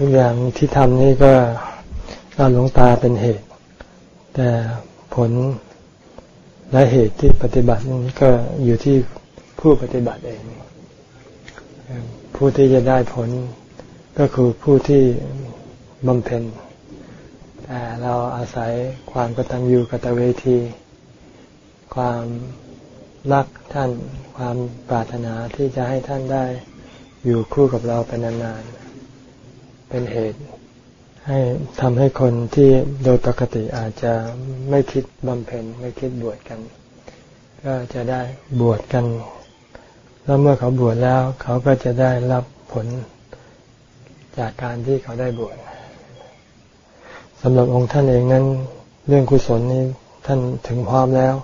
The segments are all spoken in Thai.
ทุกอย่างที่ทำนี่ก็ตาหลวงตาเป็นเหตุ แต่ผลและเหตุที่ปฏิบัตินั้นก็อยู่ที่ผู้ปฏิบัติเอง ผู้ที่จะได้ผลก็คือผู้ที่บำเพ็ญแต่เราอาศัยความกตัญญูกตเวที ความรักท่าน ความปรารถนาที่จะให้ท่านได้อยู่คู่กับเราเป็นนานๆ เป็นเหตุ ให้ทำให้คนที่โดยปกติอาจจะไม่คิดบำเพ็ญไม่คิดบวชกัน ก็จะได้บวชกัน แล้วเมื่อเขาบวชแล้ว เขาก็จะได้รับผลจากการที่เขาได้บวชสำหรับองค์ท่านเองนั้น เรื่องกุศลนี้ท่านถึงพร้อมแล้ว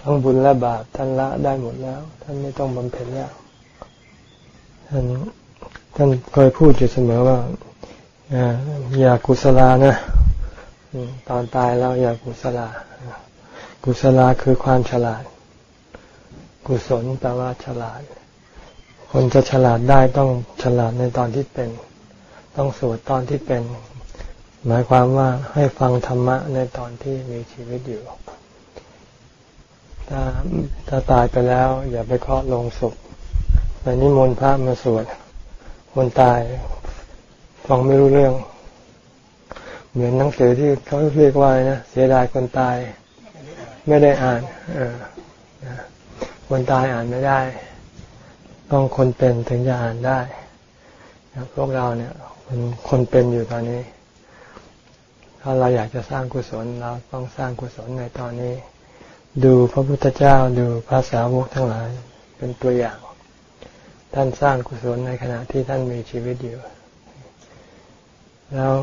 ทั้งบุญและบาปท่านละได้หมดแล้ว ท่านไม่ต้องบำเพ็ญแล้วท่าน ท่านเคยพูดอยู่เสมอว่าอย่ากุศลานะตอนตายแล้วอย่ากุศลา กุศลาคือความฉลาด กุศลแปลว่าฉลาด คนจะฉลาดได้ต้องฉลาดในตอนที่เป็น ต้องสวดตอนที่เป็น หมายความว่าให้ฟังธรรมะในตอนที่มีชีวิตอยู่ ถ้าถ้าตายไปแล้ว อย่าไปเคาะลงศพไปนิมนต์พระมาสวด คนตายฟังไม่รู้เรื่อง เหมือนหนังสือที่เขาเรียกว่านะเสียดายคนตาย ไม่ได้อ่านคนตายอ่านไม่ได้ ต้องคนเป็นถึงจะอ่านได้พวกเราเนี่ยเป็นคนเป็นอยู่ตอนนี้ ถ้าเราอยากจะสร้างกุศลเราต้องสร้างกุศลในตอนนี้ ดูพระพุทธเจ้าดูพระสาวกทั้งหลายเป็นตัวอย่าง ท่านสร้างกุศลในขณะที่ท่านมีชีวิตอยู่ แล้ว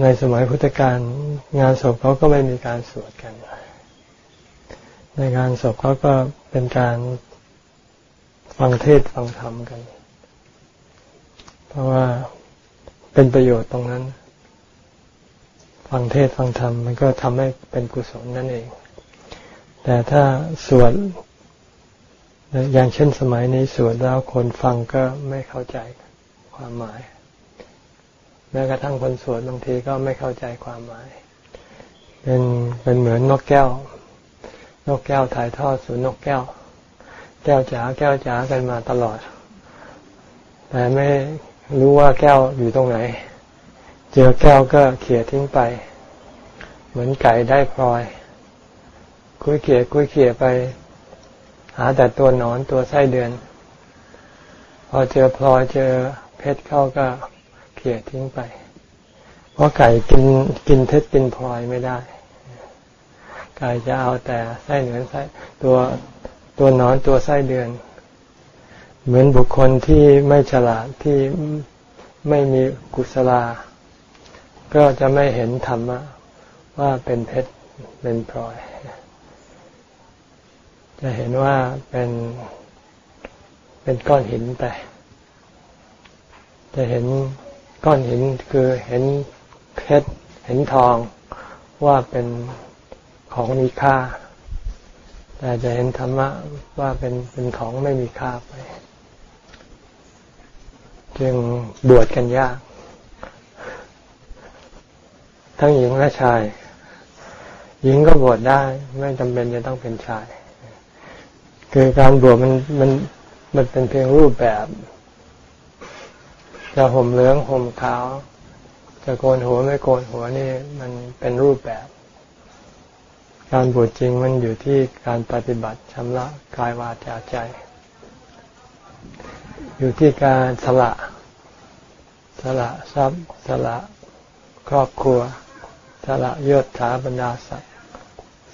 ในสมัยพุทธกาลงานศพเขาก็ไม่มีการสวดกัน ในงานศพเขาก็เป็นการฟังเทศฟังธรรมกัน เพราะว่าเป็นประโยชน์ตรงนั้น ฟังเทศฟังธรรมมันก็ทำให้เป็นกุศลนั่นเอง แต่ถ้าสวด อย่างเช่นสมัยในสวดแล้วคนฟังก็ไม่เข้าใจความหมาย แม้กระทั่งคนสวดบางทีก็ไม่เข้าใจความหมาย เป็นเป็นเหมือนนกแก้ว นกแก้วถ่ายทอดสู่นกแก้ว แก้วจ๋าแก้วจ๋ากันมาตลอด แต่ไม่รู้ว่าแก้วอยู่ตรงไหน เจอแก้วก็เขี่ยทิ้งไป เหมือนไก่ได้พลอย คุยเขี่ยคุยเขี่ยไป หาแต่ตัวนอนตัวไส้เดือน พอเจอพลอยเจอเพชรเข้าก็เขี่ยทิ้งไป เพราะไก่กินกินเพชรกินพลอยไม่ได้ ไก่จะเอาแต่ไส้เนื้อไส้ตัวตัวนอนตัวไส้เดือน เหมือนบุคคลที่ไม่ฉลาดที่ไม่มีกุศลา ก็จะไม่เห็นธรรมะว่าเป็นเพชรเป็นพลอย จะเห็นว่าเป็นเป็นก้อนหินไป จะเห็นก้อนหินคือเห็นเพชรเห็นทองว่าเป็นของมีค่า แต่จะเห็นธรรมะว่าเป็นเป็นของไม่มีค่าไป จึงบวชกันยาก ทั้งหญิงและชาย หญิงก็บวชได้ ไม่จำเป็นจะต้องเป็นชาย คือการบวชมันมันมันเป็นเพียงรูปแบบ จะห่มเหลืองห่มขาว จะโกนหัวไม่โกนหัวนี่มันเป็นรูปแบบ การบวชจริงมันอยู่ที่การปฏิบัติชำระกายวาจาใจ อยู่ที่การสละ สละทรัพย์ สละครอบครัว สละยศถาบรรดาศักดิ์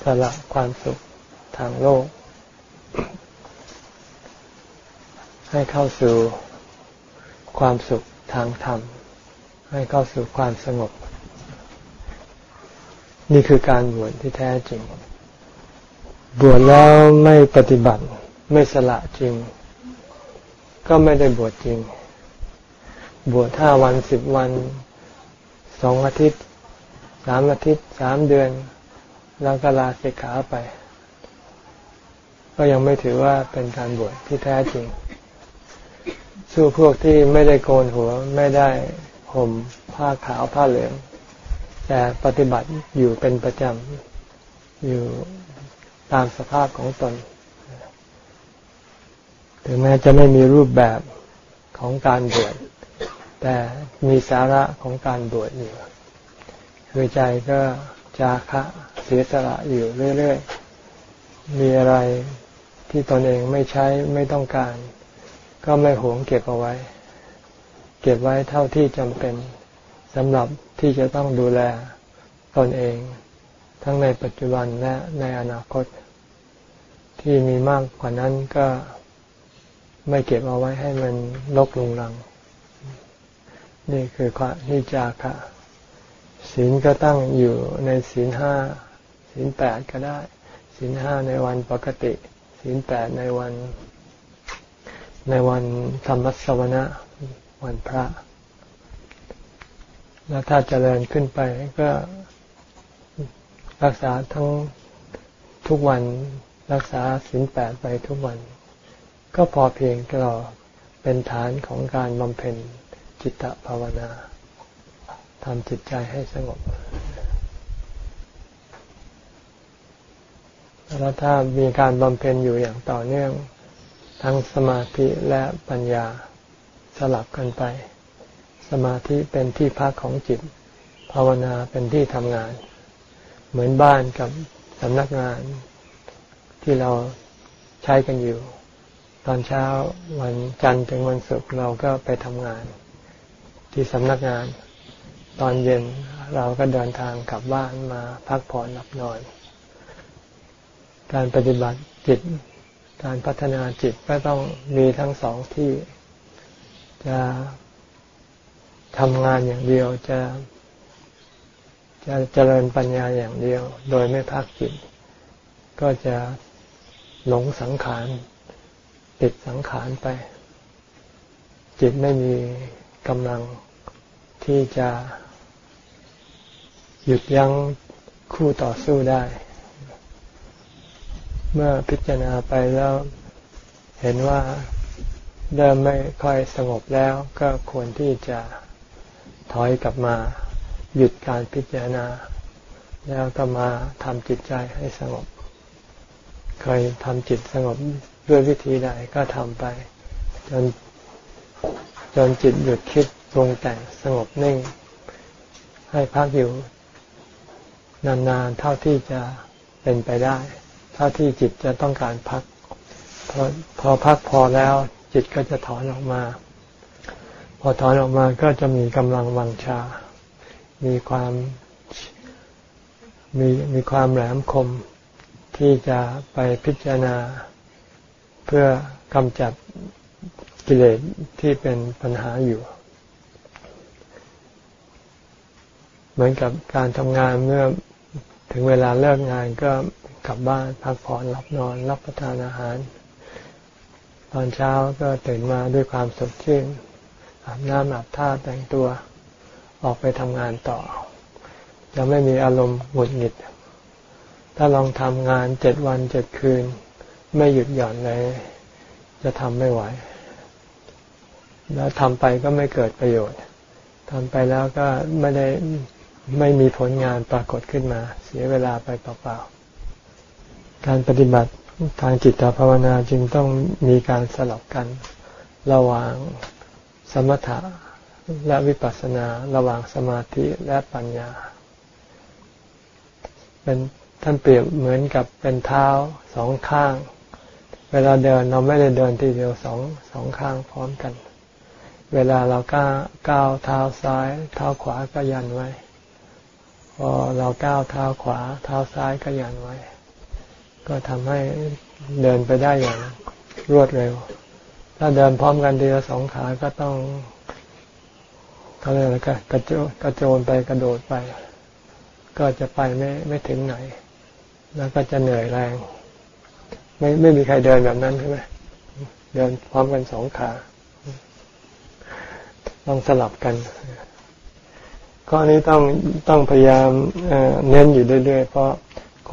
สละความสุขทางโลก ให้เข้าสู่ความสุขทางธรรม ให้เข้าสู่ความสงบ นี่คือการบวชที่แท้จริง บวชแล้วไม่ปฏิบัติไม่สละจริง ก็ไม่ได้บวชจริง บวชห้าวันสิบวันสองอาทิตย์สามอาทิตย์สามเดือน แล้วก็ลาสิกขาไป ก็ยังไม่ถือว่าเป็นการบวชที่แท้จริง สู้พวกที่ไม่ได้โกนหัวไม่ได้ห่มผ้าขาวผ้าเหลือง แต่ปฏิบัติอยู่เป็นประจำอยู่ตามสภาพของตน ถึงแม้จะไม่มีรูปแบบของการบวชแต่มีสาระของการบวชอยู่คือใจก็จาคะเสียสละอยู่เรื่อย ๆ มีอะไร ที่ตนเองไม่ใช้ไม่ต้องการ ก็ไม่หวงเก็บเอาไว้ เก็บไว้เท่าที่จำเป็นสำหรับที่จะต้องดูแลตนเอง ทั้งในปัจจุบันและในอนาคต ที่มีมากกว่านั้นก็ไม่เก็บเอาไว้ให้มันลกลุงรัง นี่คือความนิจาคะศีลก็ตั้งอยู่ในศีลห้าศีลแปดก็ได้ศีลห้าในวันปกติ ศีลแปดในวัน ในวันธรรมสวนะวันพระ แล้วถ้าเจริญขึ้นไปก็รักษาทั้งทุกวันรักษาศีลแปดไปทุกวัน ก็พอเพียงก็เป็นฐานของการบำเพ็ญจิตตภาวนาทำจิตใจให้สงบ แล้วถ้ามีการบำเพ็ญอยู่อย่างต่อเนื่อง ทั้งสมาธิและปัญญาสลับกันไป สมาธิเป็นที่พักของจิต ภาวนาเป็นที่ทำงาน เหมือนบ้านกับสำนักงานที่เราใช้กันอยู่ ตอนเช้าวันจันทร์ถึงวันศุกร์เราก็ไปทำงาน ที่สำนักงาน ตอนเย็นเราก็เดินทางกลับบ้านมาพักผ่อนหลับนอน การปฏิบัติจิต การพัฒนาจิตก็ต้องมีทั้งสองที่จะทำงานอย่างเดียวจะจะเจริญปัญญาอย่างเดียว โดยไม่พักจิต ก็จะหลงสังขารติดสังขารไป จิตไม่มีกำลังที่จะหยุดยั้งคู่ต่อสู้ได้ เมื่อพิจารณาไปแล้วเห็นว่าเดิมไม่ค่อยสงบแล้วก็ควรที่จะถอยกลับมาหยุดการพิจารณา แล้วก็มาทำจิตใจให้สงบ เคยทำจิตสงบด้วยวิธีใดก็ทำไป จนจนจิตหยุดคิดปรุงแต่งสงบนิ่ง ให้พักอยู่นานๆเท่าที่จะเป็นไปได้ เท่าที่จิตจะต้องการพัก พอพอพักพอแล้วจิตก็จะถอนออกมา พอถอนออกมาก็จะมีกำลังวังชา มีความมีมีความแหลมคมที่จะไปพิจารณา เพื่อกำจัดกิเลสที่เป็นปัญหาอยู่ เหมือนกับการทำงานเมื่อถึงเวลาเลิกงานก็ กลับบ้านพักผ่อนหลับนอน รับประทานอาหาร ตอนเช้าก็ตื่นมาด้วยความสดชื่นอาบน้ำอาบท่าแต่งตัวออกไปทำงานต่อ จะไม่มีอารมณ์หงุดหงิด ถ้าลองทำงานเจ็ดวันเจ็ดคืน ไม่หยุดหย่อนเลย จะทำไม่ไหว แล้วทำไปก็ไม่เกิดประโยชน์ทำไปแล้วก็ไม่ได้ไม่มีผลงานปรากฏขึ้นมา เสียเวลาไปเปล่าๆ การปฏิบัติทางจิตภาวนาจึงต้องมีการสลับกันระหว่างสมถะและวิปัสสนาระหว่างสมาธิและปัญญา เป็นท่านเปรียบเหมือนกับเป็นเท้าสองข้าง เวลาเดินเราไม่ได้เดินทีเดียวสองสองข้างพร้อมกัน เวลาเราก้าก้าวเท้าซ้าย เท้าขวาก็ยันไว้ พอเราก้าวเท้าขวา เท้าซ้ายก็ยันไว้ ก็ทำให้เดินไปได้อย่างรวดเร็ว ถ้าเดินพร้อมกันทีละสองขาก็ต้องเขาเรียกอะไรก็กระโจกระโจนไปกระโดดไป ก็จะไปไม่ไม่ถึงไหน แล้วก็จะเหนื่อยแรง ไม่ไม่มีใครเดินแบบนั้นใช่ไหมเดินพร้อมกันสองขาต้องสลับกันข้อนี้ต้องต้องพยายามเน้นอยู่เรื่อยๆเพราะ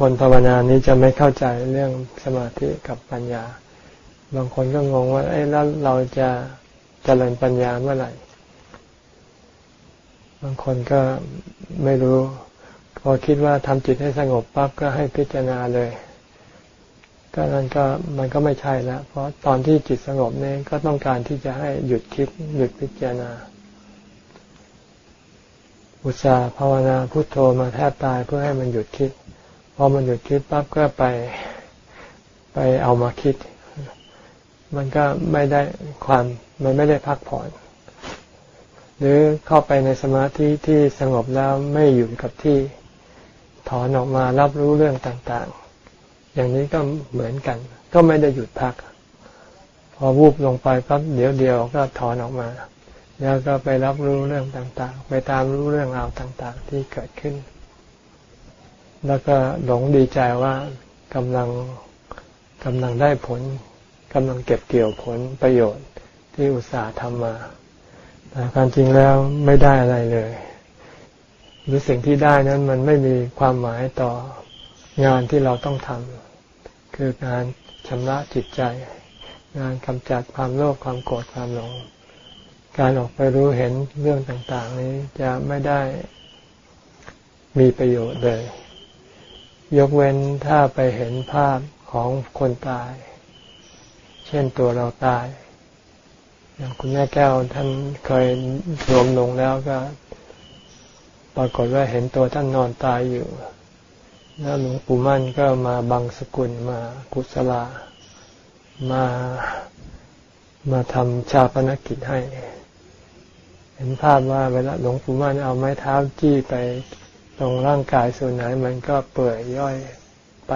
คนภาวนานี้จะไม่เข้าใจเรื่องสมาธิกับปัญญา บางคนก็งงว่าเอ้แล้วเราจะจะเจริญปัญญาเมื่อไหร่ บางคนก็ไม่รู้พอคิดว่าทำจิตให้สงบปั๊บก็ให้พิจารณาเลย ก็นั้นก็มันก็ไม่ใช่แล้ว เพราะตอนที่จิตสงบเนี่ยก็ต้องการที่จะให้หยุดคิดหยุดพิจารณา อุตส่าห์ภาวนาพุโทโธมาแทบตายเพื่อให้มันหยุดคิด พอมันหยุดคิดปั๊บก็ไปไปเอามาคิด มันก็ไม่ได้ความมันไม่ได้พักผ่อน หรือเข้าไปในสมาธิที่สงบแล้วไม่อยู่กับที่ถอนออกมารับรู้เรื่องต่างๆ อย่างนี้ก็เหมือนกัน ก็ไม่ได้หยุดพัก พอวูบลงไปปั๊บเดี๋ยวเดียวก็ถอนออกมา แล้วก็ไปรับรู้เรื่องต่างๆ ไปตามรู้เรื่องราวต่างๆ ที่เกิดขึ้น แล้วก็หลงดีใจว่ากำลังกำลังได้ผลกำลังเก็บเกี่ยวผลประโยชน์ที่อุตส่าห์ทำมา แต่ความจริงแล้วไม่ได้อะไรเลย หรือสิ่งที่ได้นั้นมันไม่มีความหมายต่องานที่เราต้องทำคือการชำระจิตใจ งานกำจัดความโลภความโกรธความหลง การออกไปรู้เห็นเรื่องต่าง ๆ นี้จะไม่ได้มีประโยชน์เลย ยกเว้นถ้าไปเห็นภาพของคนตาย เช่นตัวเราตาย อย่างคุณแม่แก้วท่านเคยรวมลงแล้วก็ ปรากฏว่าเห็นตัวท่านนอนตายอยู่ แล้วหลวงปู่มั่นก็มาบังสกุลมากุศลา มามาทำชาปนกิจให้ เห็นภาพว่าเวลาหลวงปู่มั่นเอาไม้เท้าจี้ไป ตรงร่างกายส่วนไหนมันก็เปื่อยย่อยไป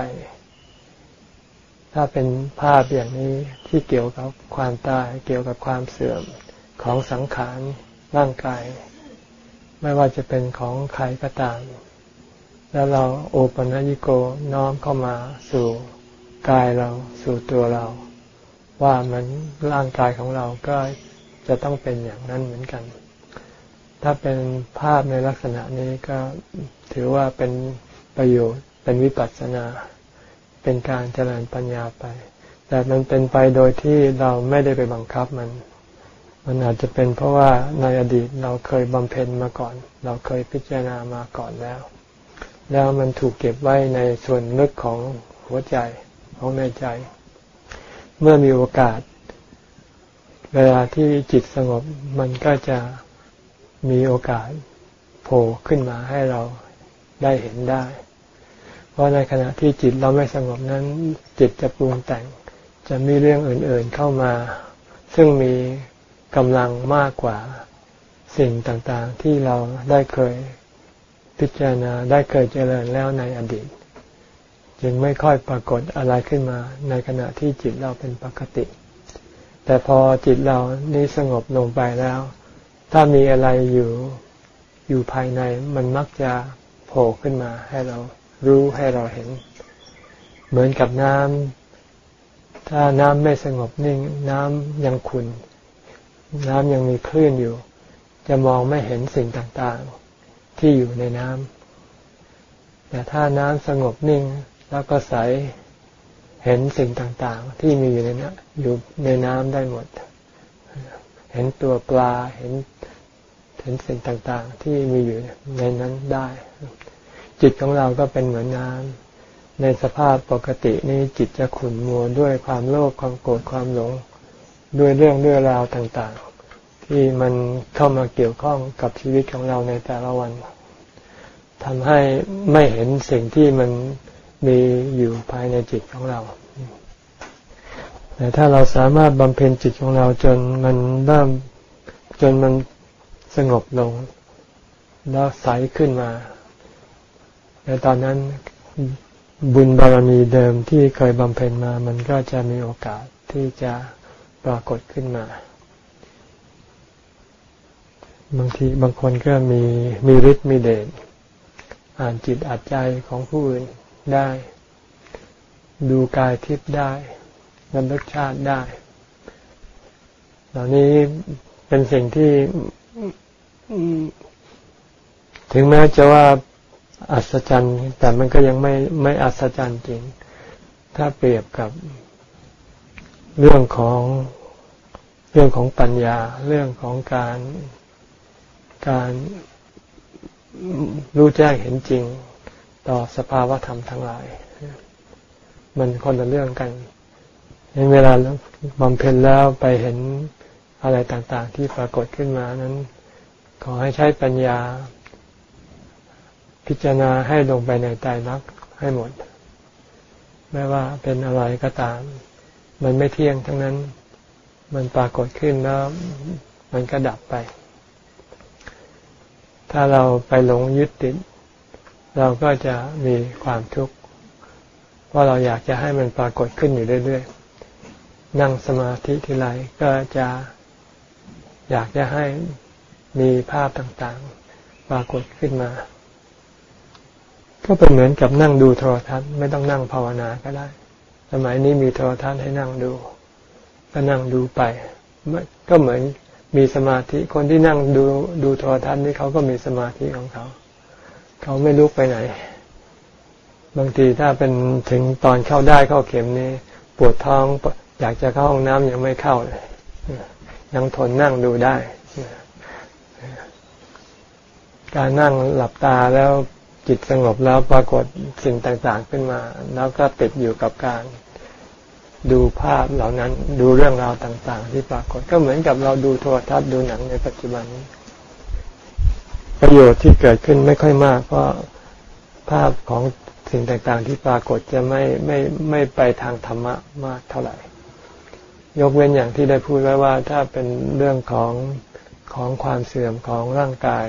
ถ้าเป็นภาพอย่างนี้ที่เกี่ยวกับความตายเกี่ยวกับความเสื่อมของสังขารร่างกาย ไม่ว่าจะเป็นของใครก็ตาม แล้วเราโอปัญญิโกน้อมเข้ามาสู่กายเราสู่ตัวเรา ว่ามันร่างกายของเราก็จะต้องเป็นอย่างนั้นเหมือนกัน ถ้าเป็นภาพในลักษณะนี้ก็ถือว่าเป็นประโยชน์เป็นวิปัสสนา เป็นการเจริญปัญญาไป แต่มันเป็นไปโดยที่เราไม่ได้ไปบังคับมัน มันอาจจะเป็นเพราะว่าในอดีตเราเคยบำเพ็ญมาก่อน เราเคยพิจารณามาก่อนแล้ว แล้วมันถูกเก็บไว้ในส่วนลึกของหัวใจของในใจ เมื่อมีโอกาส เวลาที่จิตสงบมันก็จะ มีโอกาสโผล่ขึ้นมาให้เราได้เห็นได้ เพราะในขณะที่จิตเราไม่สงบนั้น จิตจะปรุงแต่ง จะมีเรื่องอื่นๆเข้ามา ซึ่งมีกำลังมากกว่าสิ่งต่างๆ ที่เราได้เคยพิจารณาได้เคยเจริญแล้วในอดีต จึงไม่ค่อยปรากฏอะไรขึ้นมา ในขณะที่จิตเราเป็นปกติ แต่พอจิตเรานี้สงบลงไปแล้ว ถ้ามีอะไรอยู่อยู่ภายในมันมักจะโผล่ขึ้นมาให้เรารู้ให้เราเห็น เหมือนกับน้ำถ้าน้ำไม่สงบนิ่ง น้ำยังขุ่นน้ำยังมีคลื่นอยู่ จะมองไม่เห็นสิ่งต่างๆ ที่อยู่ในน้ำแต่ถ้าน้ำสงบนิ่งแล้วก็ใสเห็นสิ่งต่างๆ ที่มีอยู่ในน้ำอยู่ในน้ำได้หมด เห็นตัวปลาเห็น เห็นสิ่งต่างๆ ที่มีอยู่ในนั้นได้ จิตของเราก็เป็นเหมือนน้ำในสภาพปกตินี้จิตจะขุ่นมัวด้วยความโลภความโกรธความหลง ด้วยเรื่องด้วยราวต่างๆ ที่มันเข้ามาเกี่ยวข้องกับชีวิตของเราในแต่ละวันทำให้ไม่เห็นสิ่งที่มันมีอยู่ภายในจิตของเราแต่ถ้าเราสามารถบำเพ็ญจิตของเราจนมันเริ่มจนมัน สงบลง แล้วใสขึ้นมาแต่ตอนนั้นบุญบารมีเดิมที่เคยบำเพ็ญมา มันก็จะมีโอกาสที่จะปรากฏขึ้นมา บางทีบางคนก็มีมีฤทธิ์มีเดชอ่านจิตอ่านใจของผู้อื่นได้ ดูกายทิพย์ได้นำลึกชาติได้ เหล่านี้เป็นสิ่งที่ ถึงแม้จะว่าอัศจรรย์แต่มันก็ยังไม่ไม่อัศจรรย์จริง ถ้าเปรียบกับเรื่องของเรื่องของปัญญา เรื่องของการการรู้แจ้งเห็นจริง ต่อสภาวะธรรมทั้งหลาย มันคนละเรื่องกันเวลาบำเพ็ญแล้วไปเห็น อะไรต่างๆ ที่ปรากฏขึ้นมานั้น ขอให้ใช้ปัญญา พิจารณาให้ลงไปในใจรักให้หมด ไม่ว่าเป็นอะไรก็ตาม มันไม่เที่ยงทั้งนั้น มันปรากฏขึ้นแล้วมันก็ดับไป ถ้าเราไปหลงยึดติด เราก็จะมีความทุกข์ เพราะเราอยากจะให้มันปรากฏขึ้นอยู่เรื่อยๆ นั่งสมาธิทีไรก็จะ อยากจะให้มีภาพต่างๆ ปรากฏขึ้นมา ก็เป็นเหมือนกับนั่งดูโทรทัศน์ไม่ต้องนั่งภาวนาก็ได้ สมัยนี้มีโทรทัศน์ให้นั่งดู ก็นั่งดูไปก็เหมือนมีสมาธิคนที่นั่งดูดูโทรทัศน์นี่เขาก็มีสมาธิของเขา เขาไม่ลุกไปไหน บางทีถ้าเป็นถึงตอนเข้าได้เข้าเข็มนี่ปวดท้องอยากจะเข้าห้องน้ำยังไม่เข้าเลย ยังทนนั่งดูได้ การนั่งหลับตาแล้วจิตสงบแล้วปรากฏสิ่งต่างๆขึ้นมา แล้วก็ติดอยู่กับการดูภาพเหล่านั้นดูเรื่องราวต่างๆ ที่ปรากฏก็เหมือนกับเราดูโทรทัศน์ดูหนังในปัจจุบันนี้ ประโยชน์ที่เกิดขึ้นไม่ค่อยมาก เพราะภาพของสิ่งต่างๆ ที่ปรากฏจะไม่ไม่ไม่ไปทางธรรมะมากเท่าไหร่ ยกเว้นอย่างที่ได้พูดไว้ว่าถ้าเป็นเรื่องของของความเสื่อมของร่างกาย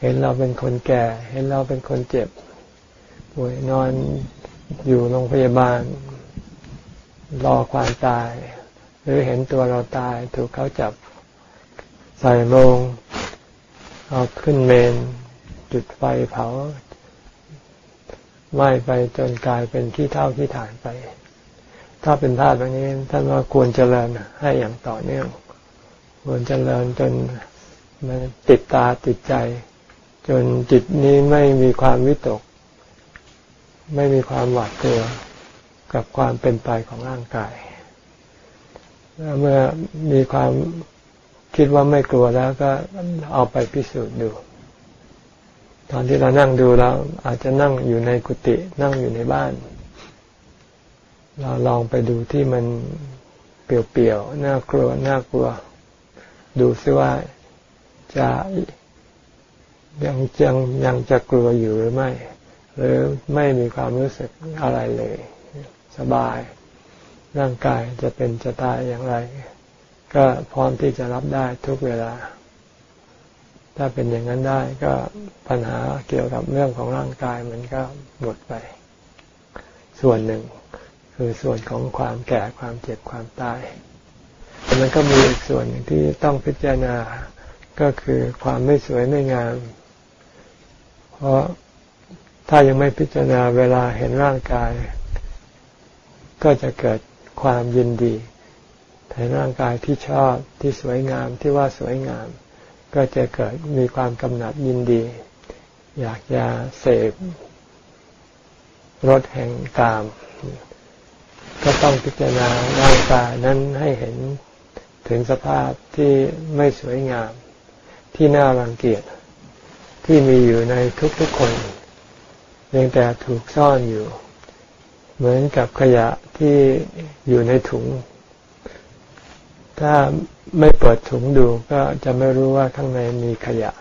เห็นเราเป็นคนแก่ เห็นเราเป็นคนเจ็บป่วยนอนอยู่โรงพยาบาล รอความตาย หรือเห็นตัวเราตายถูกเขาจับใส่โลงเอาขึ้นเมน จุดไฟเผาไหม้ไปจนกลายเป็นขี้เท่าขี้ฐานไป ถ้าเป็นธาตุแบบนี้ท่านว่าควรเจริญให้อย่างต่อเนื่อง ควรเจริญจนมันติดตาติดใจ จนจิตนี้ไม่มีความวิตก ไม่มีความหวาดกลัวกับความเป็นไปของร่างกายเมื่อมีความคิดว่าไม่กลัวแล้วก็เอาไปพิสูจน์ดู ตอนที่เรานั่งดูเราอาจจะนั่งอยู่ในกุฏินั่งอยู่ในบ้าน เราลองไปดูที่มันเปลี่ยวๆ น่ากลัว น่ากลัว ดูซิว่าจะยังยังยังจะกลัวอยู่หรือไม่ หรือไม่มีความรู้สึกอะไรเลย สบาย ร่างกายจะเป็นจะตายอย่างไร ก็พร้อมที่จะรับได้ทุกเวลา ถ้าเป็นอย่างนั้นได้ก็ปัญหาเกี่ยวกับเรื่องของร่างกายมันก็หมดไป ส่วนหนึ่ง คือส่วนของความแก่ความเจ็บความตายแต่มันก็มีอีกส่วนหนึ่งที่ต้องพิจารณาก็คือความไม่สวยไม่งาม เพราะถ้ายังไม่พิจารณาเวลาเห็นร่างกาย ก็จะเกิดความยินดีเห็นร่างกายที่ชอบที่สวยงามที่ว่าสวยงาม ก็จะเกิดมีความกำหนัดยินดี อยากจะเสพรสแห่งกาม ก็ต้องพิจารณาร่างกายนั้นให้เห็นถึงสภาพที่ไม่สวยงาม ที่น่ารังเกียจที่มีอยู่ในทุกๆคนเพียงแต่ถูกซ่อนอยู่ เหมือนกับขยะที่อยู่ในถุง ถ้าไม่เปิดถุงดูก็จะไม่รู้ว่าข้างในมีขยะ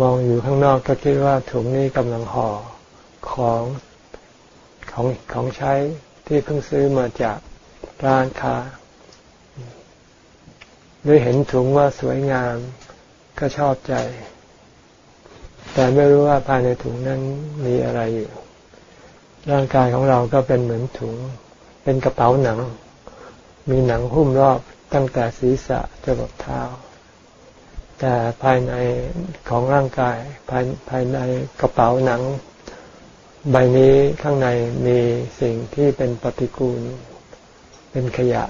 มองอยู่ข้างนอกก็คิดว่าถุงนี้กำลังห่อของของของใช้ ที่เพิ่งซื้อมาจากร้านค้า หรือเห็นถุงว่าสวยงามก็ชอบใจ แต่ไม่รู้ว่าภายในถุงนั้นมีอะไรอยู่ ร่างกายของเราก็เป็นเหมือนถุง เป็นกระเป๋าหนัง มีหนังหุ้มรอบตั้งแต่ศีรษะจนเท้า แต่ภายในของร่างกายภายภายในกระเป๋าหนัง ใบนี้ข้างในมีสิ่งที่เป็นปฏิกูล เป็นขยะ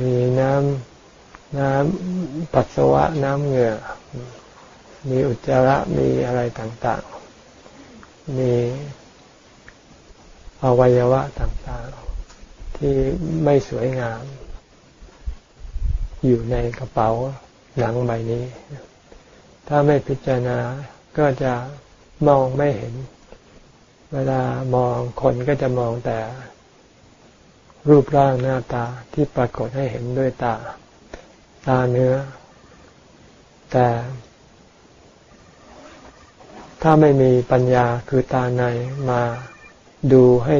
มีน้ำน้ำปัสสาวะน้ำเหงื่อ มีอุจจาระมีอะไรต่างๆ มีอวัยวะต่างๆ ที่ไม่สวยงาม อยู่ในกระเป๋าหนังใบนี้ ถ้าไม่พิจารณาก็จะมองไม่เห็น เวลามองคนก็จะมองแต่ รูปร่างหน้าตาที่ปรากฏให้เห็นด้วยตา ตาเนื้อ แต่ ถ้าไม่มีปัญญาคือตาในมาดูให้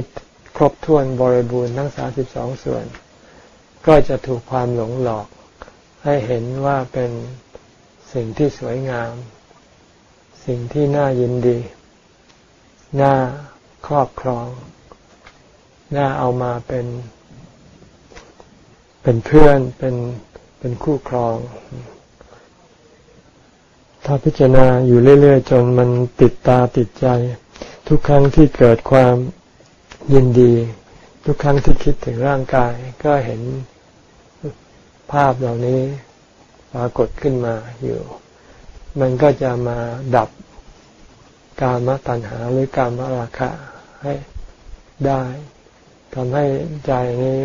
ครบถ้วนบริบูรณ์ทั้งสาสิบสองส่วน ก็จะถูกความหลงหลอก ให้เห็นว่าเป็นสิ่งที่สวยงาม สิ่งที่น่ายินดี น่าครอบครอง น่าเอามาเป็น เป็นเพื่อนเป็นเป็นคู่ครอง ถ้าพิจารณาอยู่เรื่อย ๆ จนมันติดตาติดใจ ทุกครั้งที่เกิดความยินดี ทุกครั้งที่คิดถึงร่างกายก็เห็นภาพเหล่านี้ปรากฏขึ้นมาอยู่ มันก็จะมาดับ การมตัณหาหรือการมราคะให้ได้ทำให้ใจนี้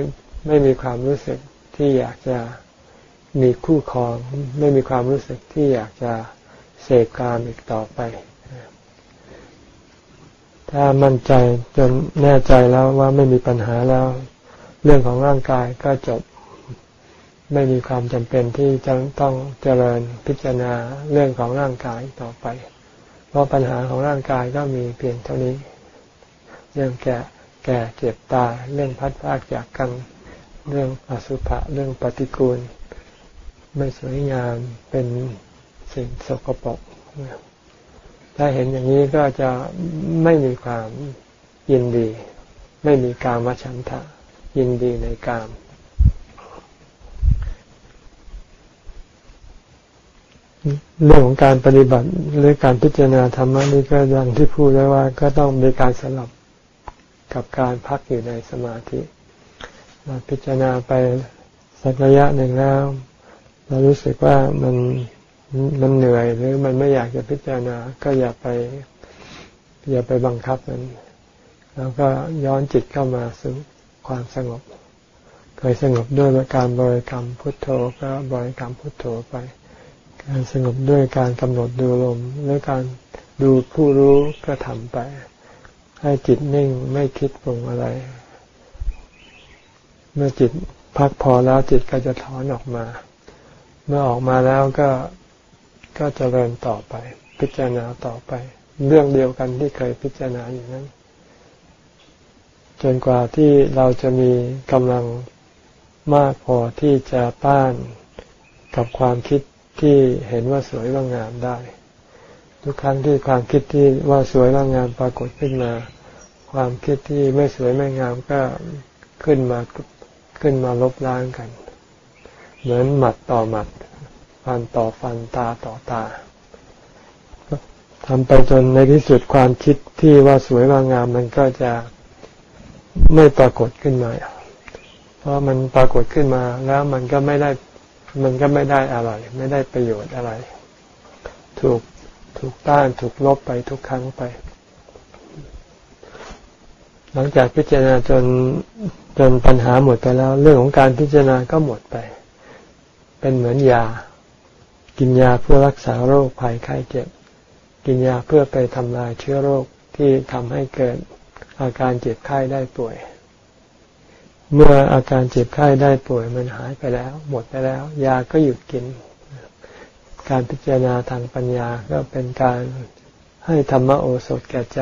ไม่มีความรู้สึกที่อยากจะมีคู่ครอง ไม่มีความรู้สึกที่อยากจะเสพกามอีกต่อไป ถ้ามั่นใจจนแน่ใจแล้วว่าไม่มีปัญหาแล้ว เรื่องของร่างกายก็จบไม่มีความจำเป็นที่จะต้องเจริญพิจารณาเรื่องของร่างกายต่อไป เพราะปัญหาของร่างกายก็มีเพียงเท่านี้ เรื่องแก่แก่เจ็บตายเรื่องพัดพากจากกันเรื่องอสุภะเรื่องปฏิกูล ไม่สวยงามเป็นสิ่งสกปรกถ้าเห็นอย่างนี้ก็จะไม่มีความยินดี ไม่มีการวฉันทะยินดีในกาม เรื่องของการปฏิบัติหรือการพิจารณาธรรมนี่ก็อย่างที่พูดไว้ว่าก็ต้องมีการสลับกับการพักอยู่ในสมาธิเราพิจารณาไปสักระยะหนึ่งแล้วเรารู้สึกว่ามันมันเหนื่อยหรือมันไม่อยากจะพิจารณา ก็อย่าไป อย่าไปบังคับมัน แล้วก็ย้อนจิตเข้ามาสู่ความสงบ เคยสงบด้วยการบริกรรมพุทโธก็บริกรรมพุทโธไป การสงบด้วยการกำหนดดูลมหรือการดูผู้รู้ก็ทำไป ให้จิตนิ่งไม่คิดปรุงอะไร เมื่อจิตพักพอแล้วจิตก็จะถอนออกมา เมื่อออกมาแล้วก็ก็จะเริญต่อไป พิจารณาต่อไป เรื่องเดียวกันที่เคยพิจารณาอยู่นั้น จนกว่าที่เราจะมีกำลังมากพอที่จะต้านกับความคิด ที่เห็นว่าสวยว่างามได้ ทุกครั้งที่ความคิดที่ว่าสวยว่างามปรากฏขึ้นมา ความคิดที่ไม่สวยไม่งามก็ขึ้นมาขึ้นมาลบล้างกัน เหมือนหมัดต่อหมัด ฟันต่อฟันตาต่อตาทำไปจนในที่สุดความคิดที่ว่าสวยว่างามมันก็จะไม่ปรากฏขึ้นมา เพราะมันปรากฏขึ้นมาแล้วมันก็ไม่ได้ มันก็ไม่ได้อะไร ไม่ได้ประโยชน์อะไร ถูกถูกต้านถูกลบไปทุกครั้งไป หลังจากพิจารณาจนจนปัญหาหมดไปแล้ว เรื่องของการพิจารณาก็หมดไป เป็นเหมือนยา กินยาเพื่อรักษาโรคภัยไข้เจ็บ กินยาเพื่อไปทำลายเชื้อโรคที่ทำให้เกิดอาการเจ็บไข้ได้ป่วย เมื่ออาการเจ็บไข้ได้ป่วยมันหายไปแล้ว หมดไปแล้ว ยาก็หยุดกิน การพิจารณาทางปัญญาก็เป็นการให้ธรรมโอสถแก่ใจ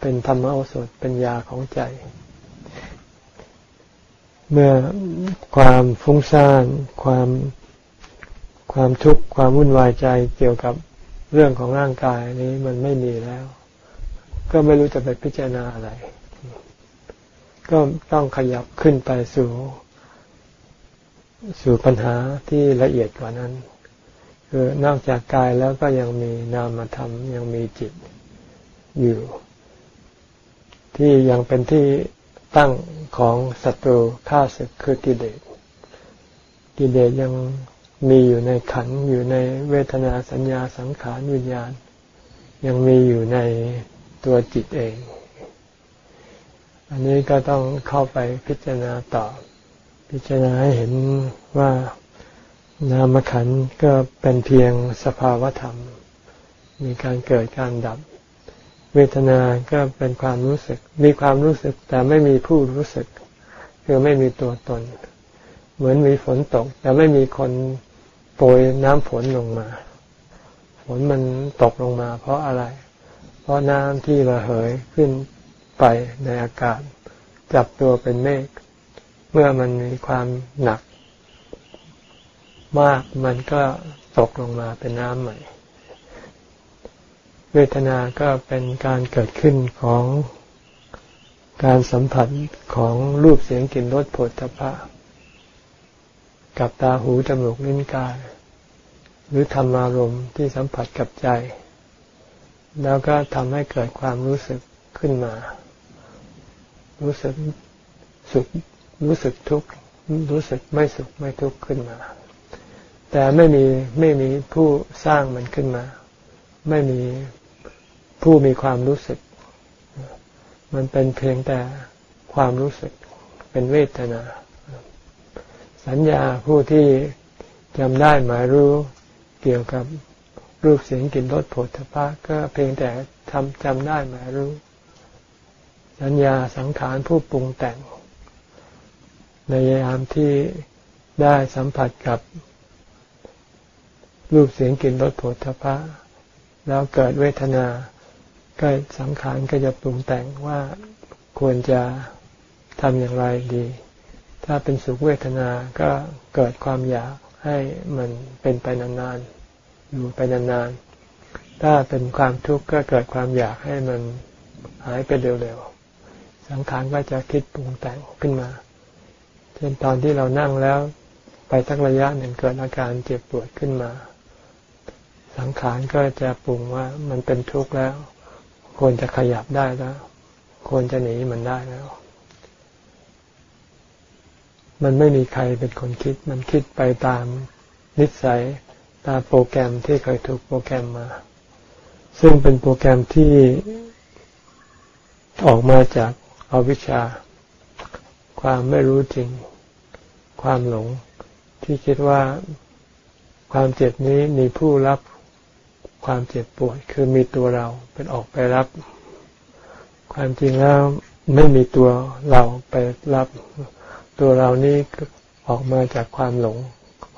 เป็นธรรมโอสถเป็นยาของใจ เมื่อความฟุ้งซ่านความความทุกข์ความวุ่นวายใจเกี่ยวกับเรื่องของร่างกายนี้มันไม่มีแล้ว ก็ไม่รู้จะไปพิจารณาอะไร ก็ต้องขยับขึ้นไปสู่ สู่ปัญหาที่ละเอียดกว่านั้น คือนอกจากกายแล้วก็ยังมีนามธรรมยังมีจิตอยู่ ที่ยังเป็นที่ตั้งของศัตรูข้าศึกคือกิเลสกิเลสยังมีอยู่ในขันอยู่ในเวทนาสัญญาสังขารวิญญาณ ยังมีอยู่ในตัวจิตเอง อันนี้ก็ต้องเข้าไปพิจารณาต่อ พิจารณาให้เห็นว่านามขันก็เป็นเพียงสภาวธรรม มีการเกิดการดับ เวทนาก็เป็นความรู้สึก มีความรู้สึกแต่ไม่มีผู้รู้สึก คือไม่มีตัวตน เหมือนมีฝนตก แต่ไม่มีคนโปรยน้ำฝนลงมา ฝนมันตกลงมา เพราะอะไร เพราะน้ำที่ระเหยขึ้น ไปในอากาศจับตัวเป็นเมฆเมื่อมันมีความหนัก มากมันก็ตกลงมาเป็นน้ำใหม่ เวทนาก็เป็นการเกิดขึ้นของการสัมผัสของรูปเสียงกลิ่นรสผลทพะ กับตาหูจมูกลิ้นกาย หรือธรรมารมณ์ที่สัมผัสกับใจ แล้วก็ทำให้เกิดความรู้สึกขึ้นมา รู้สึกสุขรู้สึกทุกข์รู้สึกไม่สุขไม่ทุกข์ขึ้นมา แต่ไม่มีไม่มีผู้สร้างมันขึ้นมา ไม่มีผู้มีความรู้สึก มันเป็นเพียงแต่ความรู้สึกเป็นเวทนา สัญญาผู้ที่จำได้หมายรู้เกี่ยวกับรูปเสียงกลิ่นรสผลทพะก็เพียงแต่ทำจำได้หมายรู้ สัญญาสังขารผู้ปรุงแต่งในยามที่ได้สัมผัสกับรูปเสียงกลิ่นรสผลทพะ แล้วเกิดเวทนา ก็สังขารก็จะปรุงแต่งว่าควรจะทำอย่างไรดี ถ้าเป็นสุขเวทนาก็เกิดความอยากให้มันเป็นไปนานๆอยู่ไปนานๆถ้าเป็นความทุกข์ก็เกิดความอยากให้มันหายไปเร็วๆ สังขารก็จะคิดปรุงแต่งขึ้นมา เช่นตอนที่เรานั่งแล้ว ไปสักระยะหนึ่งเกิดอาการเจ็บปวดขึ้นมา สังขารก็จะปรุงว่ามันเป็นทุกข์แล้ว ควรจะขยับได้แล้ว ควรจะหนีมันได้แล้ว มันไม่มีใครเป็นคนคิด มันคิดไปตามนิสัยตามโปรแกรมที่เคยถูกโปรแกรมมา ซึ่งเป็นโปรแกรมที่ออกมาจาก อาวิชชา ความไม่รู้จริง ความหลง ที่คิดว่าความเจ็บนี้มีผู้รับความเจ็บปวดคือมีตัวเราเป็นออกไปรับ ความจริงแล้วไม่มีตัวเราไปรับ ตัวเรานี้ออกมาจากความหลง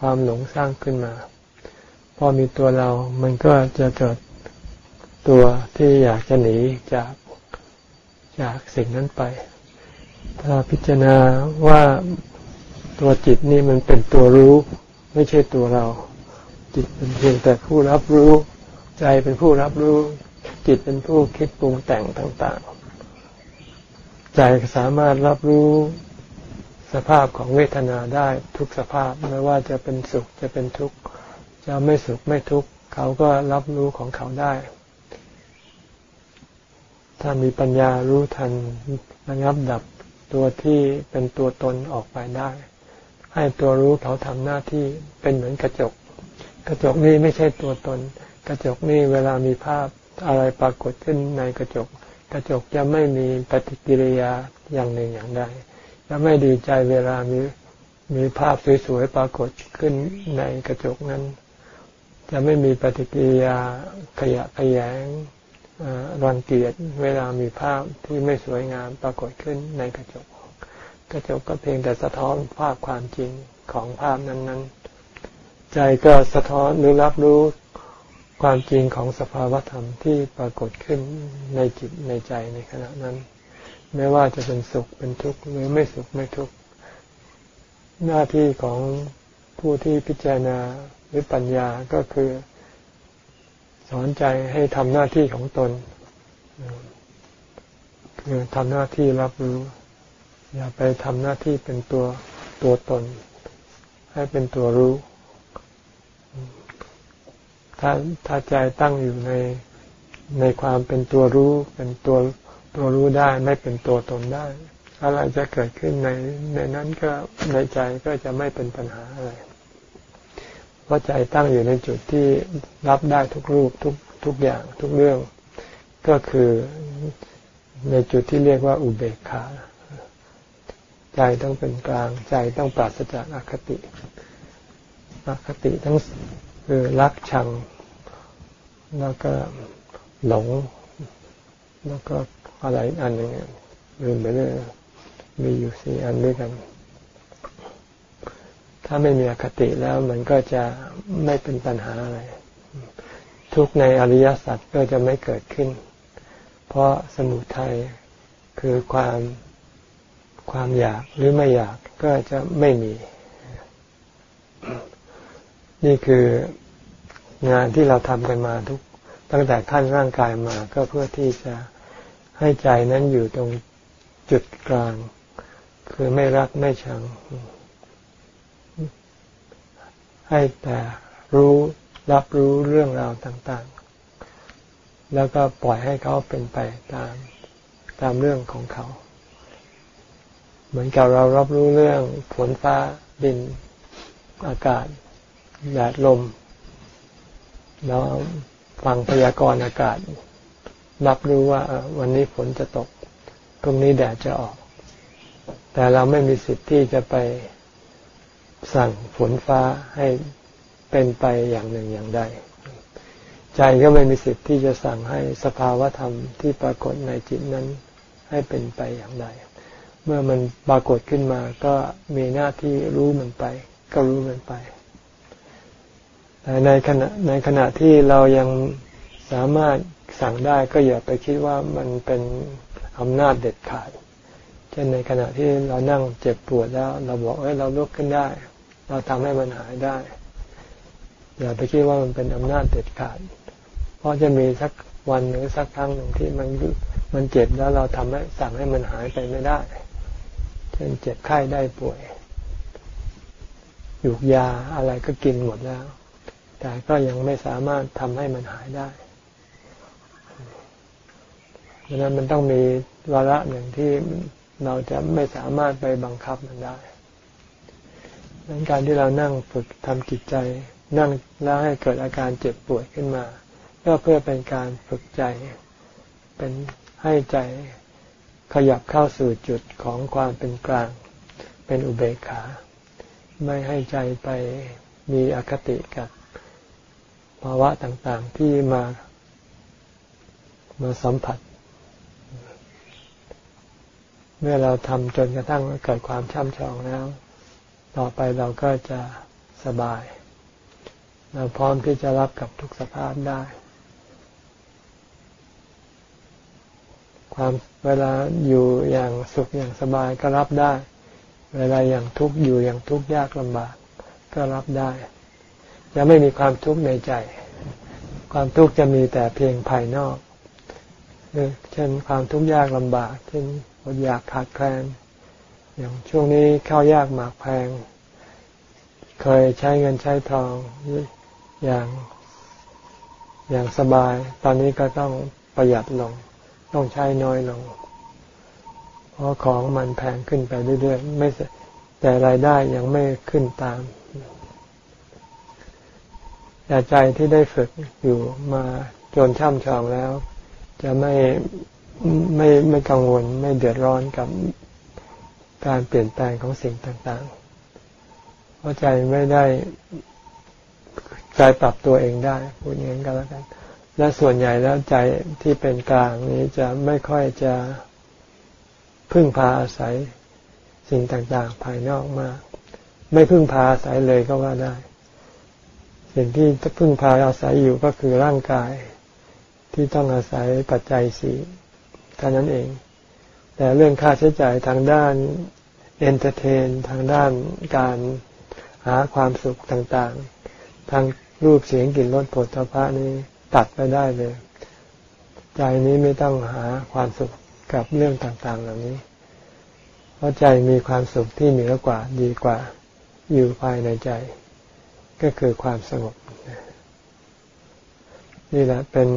ความหลงสร้างขึ้นมา พอมีตัวเรามันก็จะเกิดตัวที่อยากจะหนีจาก จากสิ่งนั้นไป ถ้าพิจารณาว่าตัวจิตนี่มันเป็นตัวรู้ ไม่ใช่ตัวเรา จิตเป็นเพียงแต่ผู้รับรู้ ใจเป็นผู้รับรู้ จิตเป็นผู้คิดปรุงแต่งต่างๆ ใจสามารถรับรู้สภาพของเวทนาได้ทุกสภาพไม่ว่าจะเป็นสุขจะเป็นทุกข์จะไม่สุขไม่ทุกข์เขาก็รับรู้ของเขาได้ ถ้ามีปัญญารู้ทันระงับดับตัวที่เป็นตัวตนออกไปได้ ให้ตัวรู้เขาทำหน้าที่เป็นเหมือนกระจก กระจกนี้ไม่ใช่ตัวตน กระจกนี่เวลามีภาพอะไรปรากฏขึ้นในกระจก กระจกจะไม่มีปฏิกิริยาอย่างหนึ่งอย่างใดจะไม่ดีใจเวลามีมีภาพสวยๆปรากฏขึ้นในกระจกนั้น จะไม่มีปฏิกิริยาขยะขยง รังเกียจเวลามีภาพที่ไม่สวยงามปรากฏขึ้นในกระจก กระจกก็เพียงแต่สะท้อนภาพความจริงของภาพนั้น ๆ ใจก็สะท้อนหรือรับรู้ความจริงของสภาวธรรมที่ปรากฏขึ้นในจิตในใจในขณะนั้น ไม่ว่าจะเป็นสุขเป็นทุกข์หรือไม่สุขไม่ทุกข์หน้าที่ของผู้ที่พิจารณาหรือปัญญาก็คือ สอนใจให้ทำหน้าที่ของตนคือทำหน้าที่รับรู้ อย่าไปทำหน้าที่เป็นตัวตัวตน ให้เป็นตัวรู้ ถ้าถ้าใจตั้งอยู่ในในความเป็นตัวรู้ เป็นตัวตัวรู้ได้ ไม่เป็นตัวตนได้ อะไรจะเกิดขึ้นในในนั้นก็ในใจก็จะไม่เป็นปัญหาอะไร เพราะใจตั้งอยู่ในจุดที่รับได้ทุกรูปทุกทุกอย่างทุกเรื่อง ก็คือในจุดที่เรียกว่าอุเบกขา ใจต้องเป็นกลาง ใจต้องปราศจากอคติอคติทั้งคือรักชัง แล้วก็หลง แล้วก็อะไรอันหนึ่งลืมไปเลยมีอยู่สี่อันด้วยกัน ถ้าไม่มีอคติแล้วมันก็จะไม่เป็นปัญหาอะไร ทุกในอริยสัจก็จะไม่เกิดขึ้น เพราะสมุทัยคือความความอยากหรือไม่อยากก็จะไม่มี นี่คืองานที่เราทำกันมาทุกตั้งแต่ขั้นร่างกายมาก็เพื่อที่จะให้ใจนั้นอยู่ตรงจุดกลาง คือไม่รักไม่ชัง ให้แต่รู้รับรู้เรื่องราวต่างๆ แล้วก็ปล่อยให้เขาเป็นไปตามตามเรื่องของเขา เหมือนกับเรารับรู้เรื่องฝนฟ้าดินอากาศแดดลม แล้วฟังพยากรณ์อากาศ รับรู้ว่าวันนี้ฝนจะตกพรุ่งนี้แดดจะออก แต่เราไม่มีสิทธิ์ที่จะไป สั่งฝนฟ้าให้เป็นไปอย่างหนึ่งอย่างใด ใจก็ไม่มีสิทธิ์ที่จะสั่งให้สภาวะธรรมที่ปรากฏในจิตนั้นให้เป็นไปอย่างใด เมื่อมันปรากฏขึ้นมาก็มีหน้าที่รู้มันไป ก็รู้มันไปแต่ในขณะในขณะที่เรายังสามารถสั่งได้ก็อย่าไปคิดว่ามันเป็นอำนาจเด็ดขาด ช่นในขณะที่เรานั่งเจ็บปวดแล้ว เราบอกเอ้ยเราลุกขึ้นได้ เราทำให้มันหายได้ อย่าไปคิดว่ามันเป็นอำนาจเด็ดขาด เพราะจะมีสักวันหรือสักครั้งหนึ่งที่มันมันเจ็บแล้วเราทำให้สั่งให้มันหายไปไม่ได้ เช่นเจ็บไข้ได้ป่วยหยุกยาอะไรก็กินหมดแล้ว แต่ก็ยังไม่สามารถทำให้มันหายได้ดังนั้นมันต้องมีวาระหนึ่งที่ เราจะไม่สามารถไปบังคับมันได้ดังการที่เรานั่งฝึกทำจิตใจ นั่งแล้วให้เกิดอาการเจ็บปวดขึ้นมา ก็เพื่อเป็นการฝึกใจ เป็นให้ใจขยับเข้าสู่จุดของความเป็นกลาง เป็นอุเบกขา ไม่ให้ใจไปมีอคติกับภาวะต่างๆที่มามาสัมผัส เมื่อเราทำจนกระทั่งเกิดความช่ำชองแล้ว ต่อไปเราก็จะสบาย เราพร้อมที่จะรับกับทุกสภาพได้ ความเวลาอยู่อย่างสุขอย่างสบายก็รับได้ เวลาอย่างทุกข์อยู่อย่างทุกข์ยากลำบาก ก็รับได้จะไม่มีความทุกข์ในใจ ความทุกข์จะมีแต่เพียงภายนอก เช่นความทุกข์ยากลำบาก เช่น อดอยากขาดแคลน อย่างช่วงนี้ข้าวยากหมากแพง เคยใช้เงินใช้ทองอย่างอย่างสบาย ตอนนี้ก็ต้องประหยัดลง ต้องใช้น้อยลง เพราะของมันแพงขึ้นไปเรื่อยๆ ไม่แต่รายได้ยังไม่ขึ้นตามแต่ใจที่ได้ฝึกอยู่มาจนช่ำชองแล้ว จะไม่ ไม่ไม่กังวลไม่เดือดร้อนกับการเปลี่ยนแปลงของสิ่งต่างๆ เพราะใจไม่ได้ใจปรับตัวเองได้พูดอย่างนี้นก็แล้วกัน และส่วนใหญ่แล้วใจที่เป็นกลางนี้จะไม่ค่อยจะพึ่งพาอาศัยสิ่งต่างๆ ภายนอกมาก ไม่พึ่งพาอาศัยเลยก็ว่าได้ สิ่งที่พึ่งพาอาศัยอยู่ก็คือร่างกาย ที่ต้องอาศัยปัจจัยสี่ เท่านั้นเอง แต่เรื่องค่าใช้จ่ายทางด้านentertain ทางด้านการหาความสุขต่างๆ ทางรูปเสียงกลิ่นรสโผฏฐัพพะนี้ตัดไปได้เลย ใจนี้ไม่ต้องหาความสุขกับเรื่องต่างๆ เหล่านี้ เพราะใจมีความสุขที่เหนือกว่าดีกว่าอยู่ภายในใจ ก็คือความสงบ นี่แหละเป็น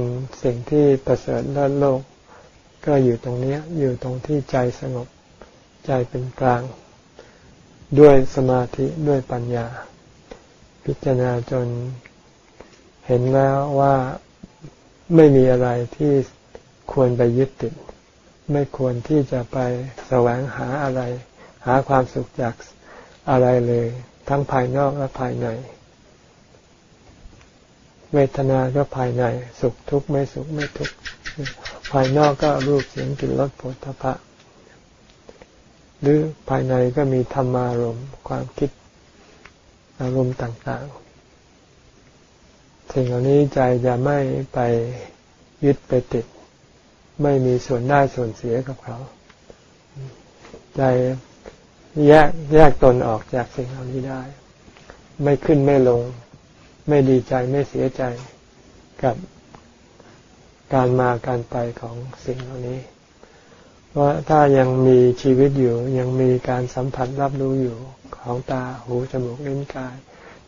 สิ่งที่ประเสริฐเลิศโลก ก็อยู่ตรงนี้อยู่ตรงที่ใจสงบใจเป็นกลาง ด้วยสมาธิด้วยปัญญา พิจารณาจนเห็นแล้วว่าไม่มีอะไรที่ควรไปยึดติด ไม่ควรที่จะไปแสวงหาอะไร หาความสุขจากอะไรเลย ทั้งภายนอกและภายใน เวทนาก็ภายใน สุขทุกข์ไม่สุขไม่ทุกข์ภายนอกก็รูปเสียงกลิ่นรสผลทพะ หรือภายในก็มีธรรมารมณ์ความคิดอารมณ์ต่างๆ สิ่งเหล่านี้ใจจะไม่ไปยึดไปติด ไม่มีส่วนได้ส่วนเสียกับเขา ใจแยกแยกตนออกจากสิ่งเหล่านี้ได้ ไม่ขึ้นไม่ลง ไม่ดีใจไม่เสียใจกับการมาการไปของสิ่งเหล่านี้ว่าถ้ายังมีชีวิตอยู่ยังมีการสัมผัสรับรู้อยู่ของตาหูจมูกลิ้นกาย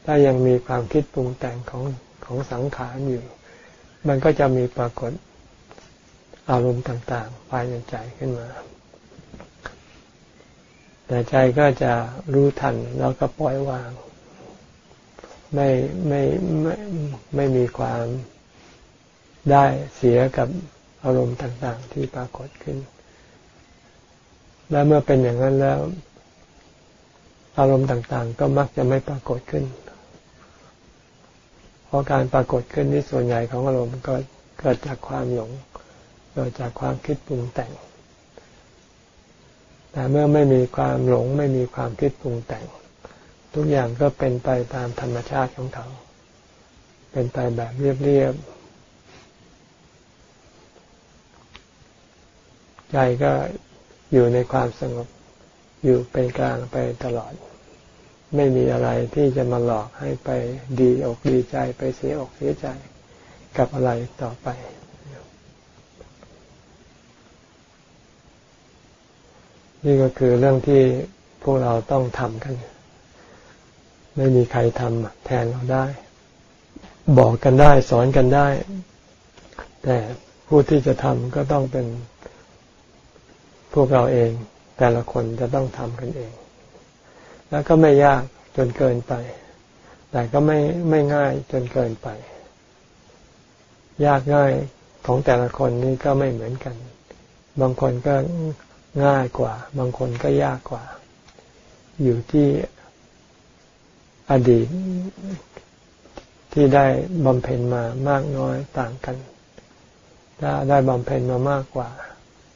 ถ้ายังมีความคิดปรุงแต่งของของสังขารอยู่ มันก็จะมีปรากฏอารมณ์ต่างๆภายในใจขึ้นมา แต่ใจก็จะรู้ทันแล้วก็ปล่อยวาง ไม่ไม่ไม่ไม่มีความได้เสียกับอารมณ์ต่าง ๆ ที่ปรากฏขึ้น และเมื่อเป็นอย่างนั้นแล้ว อารมณ์ต่าง ๆ ก็มักจะไม่ปรากฏขึ้น เพราะการปรากฏขึ้นที่ส่วนใหญ่ของอารมณ์ก็เกิดจากความหลง เกิดจากความคิดปรุงแต่ง แต่เมื่อไม่มีความหลงไม่มีความคิดปรุงแต่ง ทุกอย่างก็เป็นไปตามธรรมชาติของเขา เป็นไปแบบเรียบๆ ใจก็อยู่ในความสงบ อยู่เป็นกลางไปตลอด ไม่มีอะไรที่จะมาหลอกให้ไปดีอกดีใจไปเสียอกเสียใจกับอะไรต่อไป นี่ก็คือเรื่องที่พวกเราต้องทำกัน ไม่มีใครทำแทนเราได้ บอกกันได้สอนกันได้ แต่ผู้ที่จะทำก็ต้องเป็นพวกเราเอง แต่ละคนจะต้องทำกันเอง แล้วก็ไม่ยากจนเกินไป แต่ก็ไม่ไม่ง่ายจนเกินไป ยากง่ายของแต่ละคนนี่ก็ไม่เหมือนกัน บางคนก็ง่ายกว่า บางคนก็ยากกว่า อยู่ที่ อดีตที่ได้บำเพ็ญมามากน้อยต่างกัน ถ้าได้บำเพ็ญมามากกว่า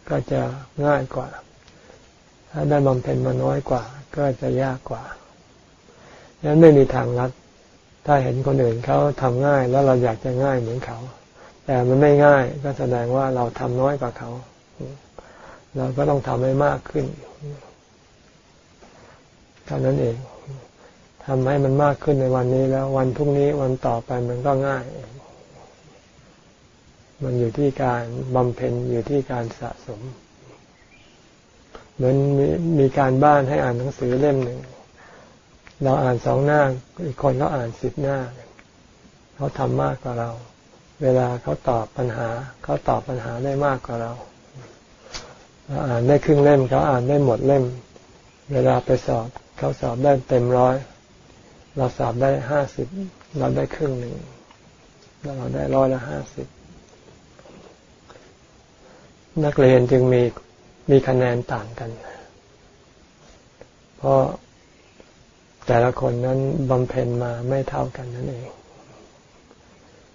ก็จะง่ายกว่า ถ้าได้บำเพ็ญมาน้อยกว่า ก็จะยากกว่าดังนั้นไม่มีทางลัด ถ้าเห็นคนอื่นเขาทำง่ายแล้วเราอยากจะง่ายเหมือนเขา แต่มันไม่ง่ายก็แสดงว่าเราทำน้อยกว่าเขา เราก็ต้องทำให้มากขึ้นเท่านั้นเอง ทำให้มันมากขึ้นในวันนี้แล้ว วันพรุ่งนี้วันต่อไปมันก็ง่าย มันอยู่ที่การบำเพ็ญอยู่ที่การสะสม เหมือนมีมีการบ้านให้อ่านหนังสือเล่มหนึ่ง เราอ่านสองหน้า อีกคนเขาอ่านสิบหน้า เขาทำมากกว่าเรา เวลาเขาตอบปัญหา เขาตอบปัญหาได้มากกว่าเราเราอ่านได้ครึ่งเล่มเขาอ่านได้หมดเล่ม เวลาไปสอบเขาสอบได้เต็มร้อย เราสอบได้ห้าสิบเราได้ครึ่งหนึ่งเราได้ร้อยละห้าสิบนักเรียนจึงมีมีคะแนนต่างกัน เพราะแต่ละคนนั้นบำเพ็ญมาไม่เท่ากันนั่นเอง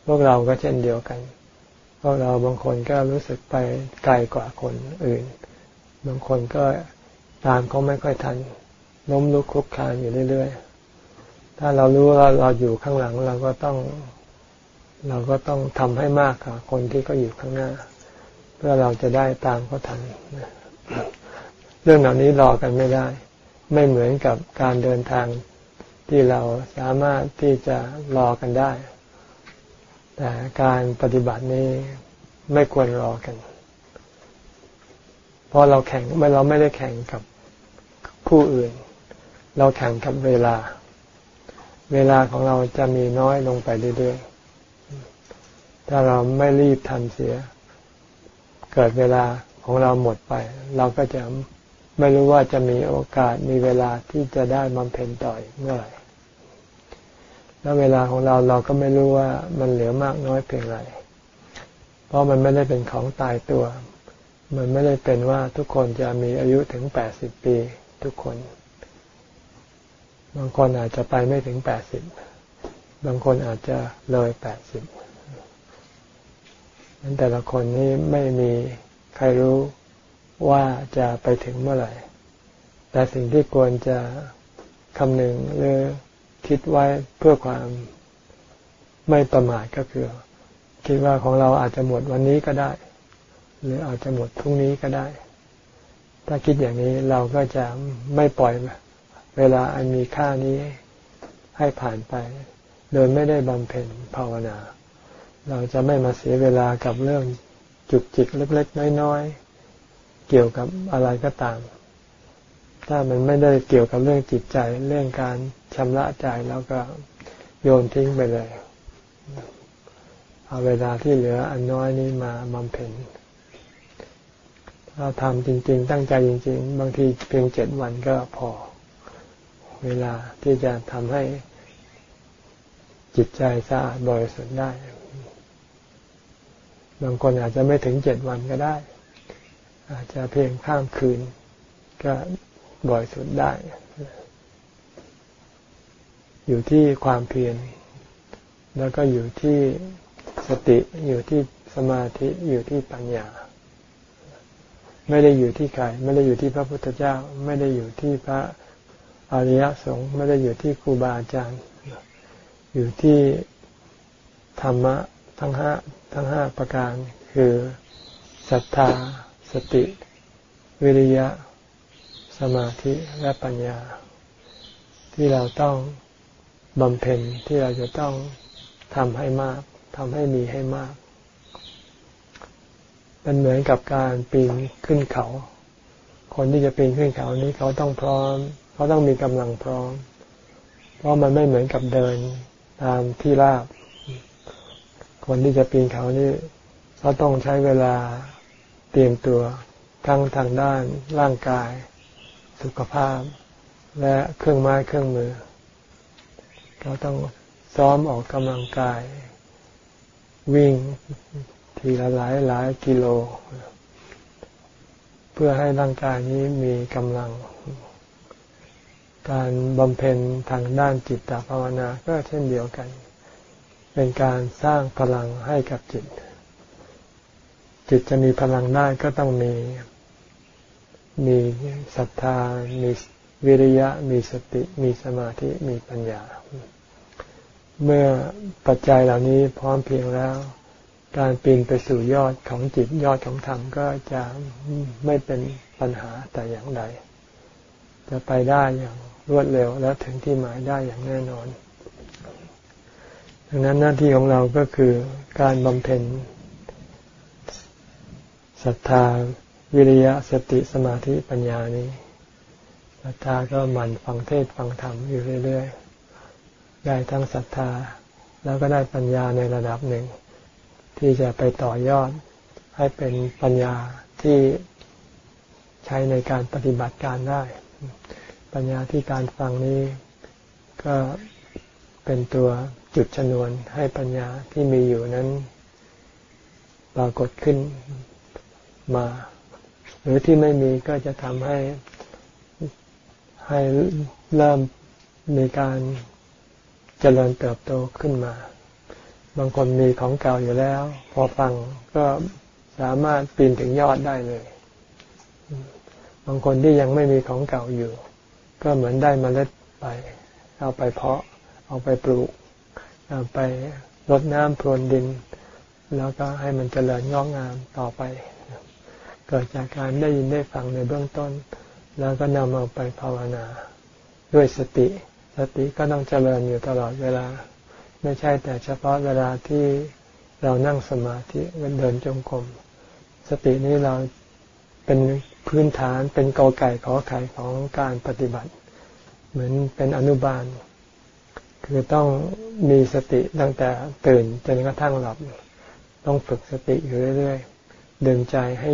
พวกเราก็เช่นเดียวกัน พวกเราบางคนก็รู้สึกไปไกลกว่าคนอื่น บางคนก็ตามเขาไม่ค่อยทันล้มลุกคลุกคลานอยู่เรื่อยๆ ถ้าเรารู้ว่าเราอยู่ข้างหลังเราก็ต้อง เราก็ต้องทำให้มากกว่าคนที่เขาอยู่ข้างหน้า เพื่อเราจะได้ตามเขาทันเรื่องเหล่านี้รอกันไม่ได้ ไม่เหมือนกับการเดินทางที่เราสามารถที่จะรอกันได้ แต่การปฏิบัตินี้ไม่ควรรอกัน เพราะเราแข่งไม่เราไม่ได้แข่งกับผู้อื่น เราแข่งกับเวลา เวลาของเราจะมีน้อยลงไปเรื่อยๆ ถ้าเราไม่รีบทำเสีย เกิดเวลาของเราหมดไป เราก็จะไม่รู้ว่าจะมีโอกาสมีเวลาที่จะได้บำเพ็ญต่ออีกเมื่อไหร่ แล้วเวลาของเราเราก็ไม่รู้ว่ามันเหลือมากน้อยเพียงไร เพราะมันไม่ได้เป็นของตายตัว มันไม่ได้เป็นว่าทุกคนจะมีอายุถึงแปดสิบปีทุกคน บางคนอาจจะไปไม่ถึงแปดสิบบางคนอาจจะเลยแปดสิบนั้นแต่ละคนนี้ไม่มีใครรู้ว่าจะไปถึงเมื่อไหร่ แต่สิ่งที่ควรจะคำนึงหรือคิดไว้เพื่อความไม่ประมาทก็คือ คิดว่าของเราอาจจะหมดวันนี้ก็ได้ หรืออาจจะหมดพรุ่งนี้ก็ได้ ถ้าคิดอย่างนี้เราก็จะไม่ปล่อย เวลาอันมีค่านี้ให้ผ่านไป โดยไม่ได้บำเพ็ญภาวนา เราจะไม่มาเสียเวลากับเรื่องจุกจิกเล็กๆน้อยๆเกี่ยวกับอะไรก็ตาม ถ้ามันไม่ได้เกี่ยวกับเรื่องจิตใจเรื่องการชำระใจแล้วก็โยนทิ้งไปเลย เอาเวลาที่เหลืออันน้อยนี้มาบำเพ็ญถ้าทำจริง ๆ ตั้งใจจริง ๆ บางทีเพียงเจ็ดวันก็พอ เวลาที่จะทำให้จิตใจสะอาดบริสุทธิ์ได้ บางคนอาจจะไม่ถึงเจ็ดวันก็ได้ อาจจะเพียงข้ามคืน ก็บริสุทธิ์ได้ อยู่ที่ความเพียร แล้วก็อยู่ที่สติ อยู่ที่สมาธิ อยู่ที่ปัญญา ไม่ได้อยู่ที่ใคร ไม่ได้อยู่ที่พระพุทธเจ้า ไม่ได้อยู่ที่พระ อริยสงฆ์ไม่ได้อยู่ที่ครูบาอาจารย์ อยู่ที่ธรรมะทั้งห้าทั้งห้าประการคือศรัทธา สติ วิริยะ สมาธิและปัญญา ที่เราต้องบำเพ็ญที่เราจะต้องทำให้มากทำให้มีให้มากมันเหมือนกับการปีนขึ้นเขา คนที่จะปีนขึ้นเขานี้เขาต้องพร้อม เขาต้องมีกำลังพร้อม เพราะมันไม่เหมือนกับเดินตามที่ราบ คนที่จะปีนเขานี่เขาต้องใช้เวลาเตรียมตัวทั้งทางด้านร่างกาย สุขภาพ และเครื่องไม้เครื่องมือเราต้องซ้อมออกกำลังกาย วิ่งทีละหลายหลายกิโล เพื่อให้ร่างกายนี้มีกำลัง การบำเพ็ญทางด้านจิตตภาวนาก็เช่นเดียวกัน เป็นการสร้างพลังให้กับจิต จิตจะมีพลังได้ก็ต้องมี มีศรัทธา มีวิริยะ มีสติ มีสมาธิ มีปัญญา เมื่อปัจจัยเหล่านี้พร้อมเพียงแล้ว การปีนไปสู่ยอดของจิตยอดของธรรมก็จะไม่เป็นปัญหาแต่อย่างใดจะไปได้อย่าง รวดเร็วและถึงที่หมายได้อย่างแน่นอน ดังนั้นหน้าที่ของเราก็คือการบำเพ็ญศรัทธาวิริยะสติสมาธิปัญญานี้ศรัทธาก็หมั่นฟังเทศฟังธรรมอยู่เรื่อยๆ ได้ทั้งศรัทธาแล้วก็ได้ปัญญาในระดับหนึ่ง ที่จะไปต่อยอดให้เป็นปัญญาที่ใช้ในการปฏิบัติการได้ ปัญญาที่การฟังนี้ก็เป็นตัวจุดชนวนให้ปัญญาที่มีอยู่นั้นปรากฏขึ้นมา หรือที่ไม่มีก็จะทำให้ให้เริ่มมีการเจริญเติบโตขึ้นมา บางคนมีของเก่าอยู่แล้ว พอฟังก็สามารถปีนถึงยอดได้เลย บางคนที่ยังไม่มีของเก่าอยู่ ก็เหมือนได้มเมล็ดไป เอาไปเพาะ เอาไปปลูก เอาไปรดน้ำพรวนดิน แล้วก็ให้มันเจริญงอกงามต่อไป เกิดจากการได้ยินได้ฟังในเบื้องต้น แล้วก็นำเอาไปภาวนาด้วยสติ สติก็ต้องเจริญอยู่ตลอดเวลา ไม่ใช่แต่เฉพาะเวลาที่เรานั่งสมาธิเดินจงกรมสตินี้เราเป็น พื้นฐานเป็นกอไก่ขอไข่ของการปฏิบัติ เหมือนเป็นอนุบาล คือต้องมีสติตั้งแต่ตื่นจนกระทั่งหลับ ต้องฝึกสติอยู่เรื่อยๆดึงใจให้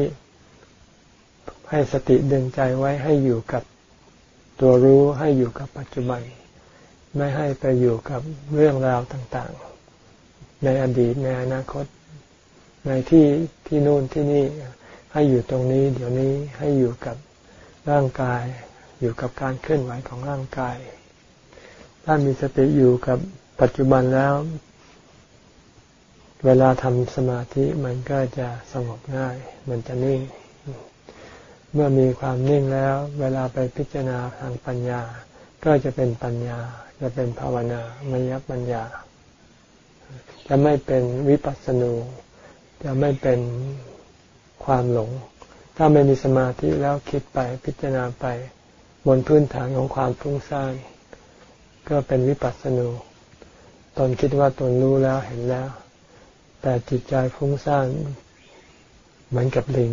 ให้สติดึงใจไว้ให้อยู่กับตัวรู้ให้อยู่กับปัจจุบัน ไม่ให้ไปอยู่กับเรื่องราวต่างๆ ในอดีตในอนาคต ในที่ที่นู่นที่นี่ ให้อยู่ตรงนี้ เดี๋ยวนี้ให้อยู่กับร่างกาย อยู่กับการเคลื่อนไหวของร่างกาย ถ้ามีสติอยู่กับปัจจุบันแล้ว เวลาทำสมาธิมันก็จะสงบง่าย มันจะนิ่ง เมื่อมีความนิ่งแล้ว เวลาไปพิจารณาทางปัญญา ก็จะเป็นปัญญา จะเป็นภาวนามยปัญญา จะไม่เป็นวิปัสสนูจะไม่เป็น ความหลง ถ้าไม่มีสมาธิแล้วคิดไปพิจารณาไป บนพื้นฐานของความฟุ้งซ่านก็เป็นวิปัสสนูตนคิดว่าตนรู้แล้วเห็นแล้ว แต่จิตใจฟุ้งซ่านเหมือนกับลิง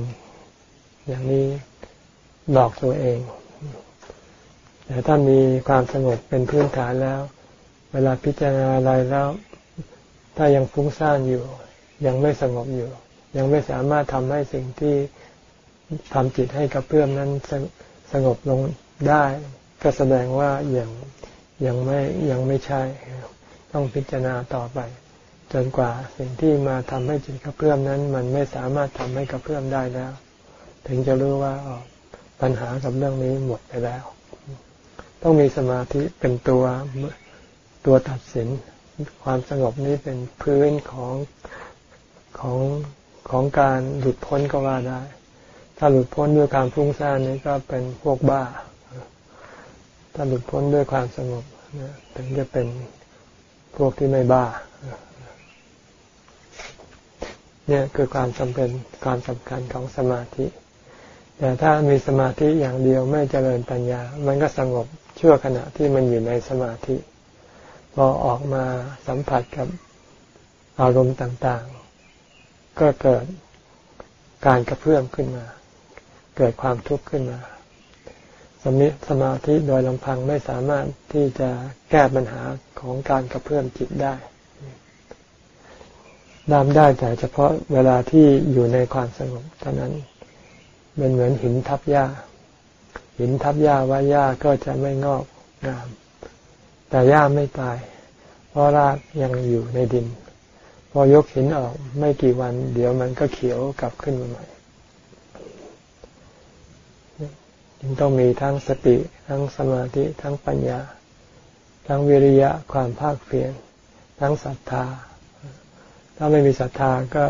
อย่างนี้หลอกตัวเอง แต่ถ้ามีความสงบเป็นพื้นฐานแล้ว เวลาพิจารณาอะไรแล้ว ถ้ายังฟุ้งซ่านอยู่ ยังไม่สงบอยู่ ยังไม่สามารถทำให้สิ่งที่ทำจิตให้กระเพื่อมนั้นสงบลงได้ ก็แสดงว่ายังยังไม่ยังไม่ใช่ ต้องพิจารณาต่อไป จนกว่าสิ่งที่มาทำให้จิตกระเพื่อมนั้น มันไม่สามารถทำให้กระเพื่อมได้แล้ว ถึงจะรู้ว่าปัญหากับเรื่องนี้หมดไปแล้ว ต้องมีสมาธิเป็นตัวตัวตัดสินความสงบนี้เป็นพื้นของของ ของการหลุดพ้นก็ว่าได้ ถ้าหลุดพ้นด้วยความฟุ้งซ่านนี้ก็เป็นพวกบ้า ถ้าหลุดพ้นด้วยความสงบถึงจะเป็นพวกที่ไม่บ้า เนี่ยคือความจำเป็นความสำคัญของสมาธิ แต่ถ้ามีสมาธิอย่างเดียวไม่เจริญปัญญา มันก็สงบชั่วขณะที่มันอยู่ในสมาธิ พอออกมาสัมผัสกับอารมณ์ต่าง ก็เกิดการกระเพื่อมขึ้นมา เกิดความทุกข์ขึ้นมา สมิสมาธิโดยลำพังไม่สามารถที่จะแก้ปัญหาของการกระเพื่อมจิตได้ดามได้แต่เฉพาะเวลาที่อยู่ในความสงบเท่านั้นเป็นเหมือนหินทับหญ้า หินทับหญ้าว่าหญ้าก็จะไม่งอกงาม แต่หญ้าไม่ตาย เพราะรากยังอยู่ในดิน พอยกหินออกไม่กี่วัน เดี๋ยวมันก็เขียวกลับขึ้นมาใหม่จึงต้องมีทั้งสติ ทั้งสมาธิ ทั้งปัญญา ทั้งวิริยะความภาคเพียรทั้งศรัทธา ถ้าไม่มีศรัทธาก็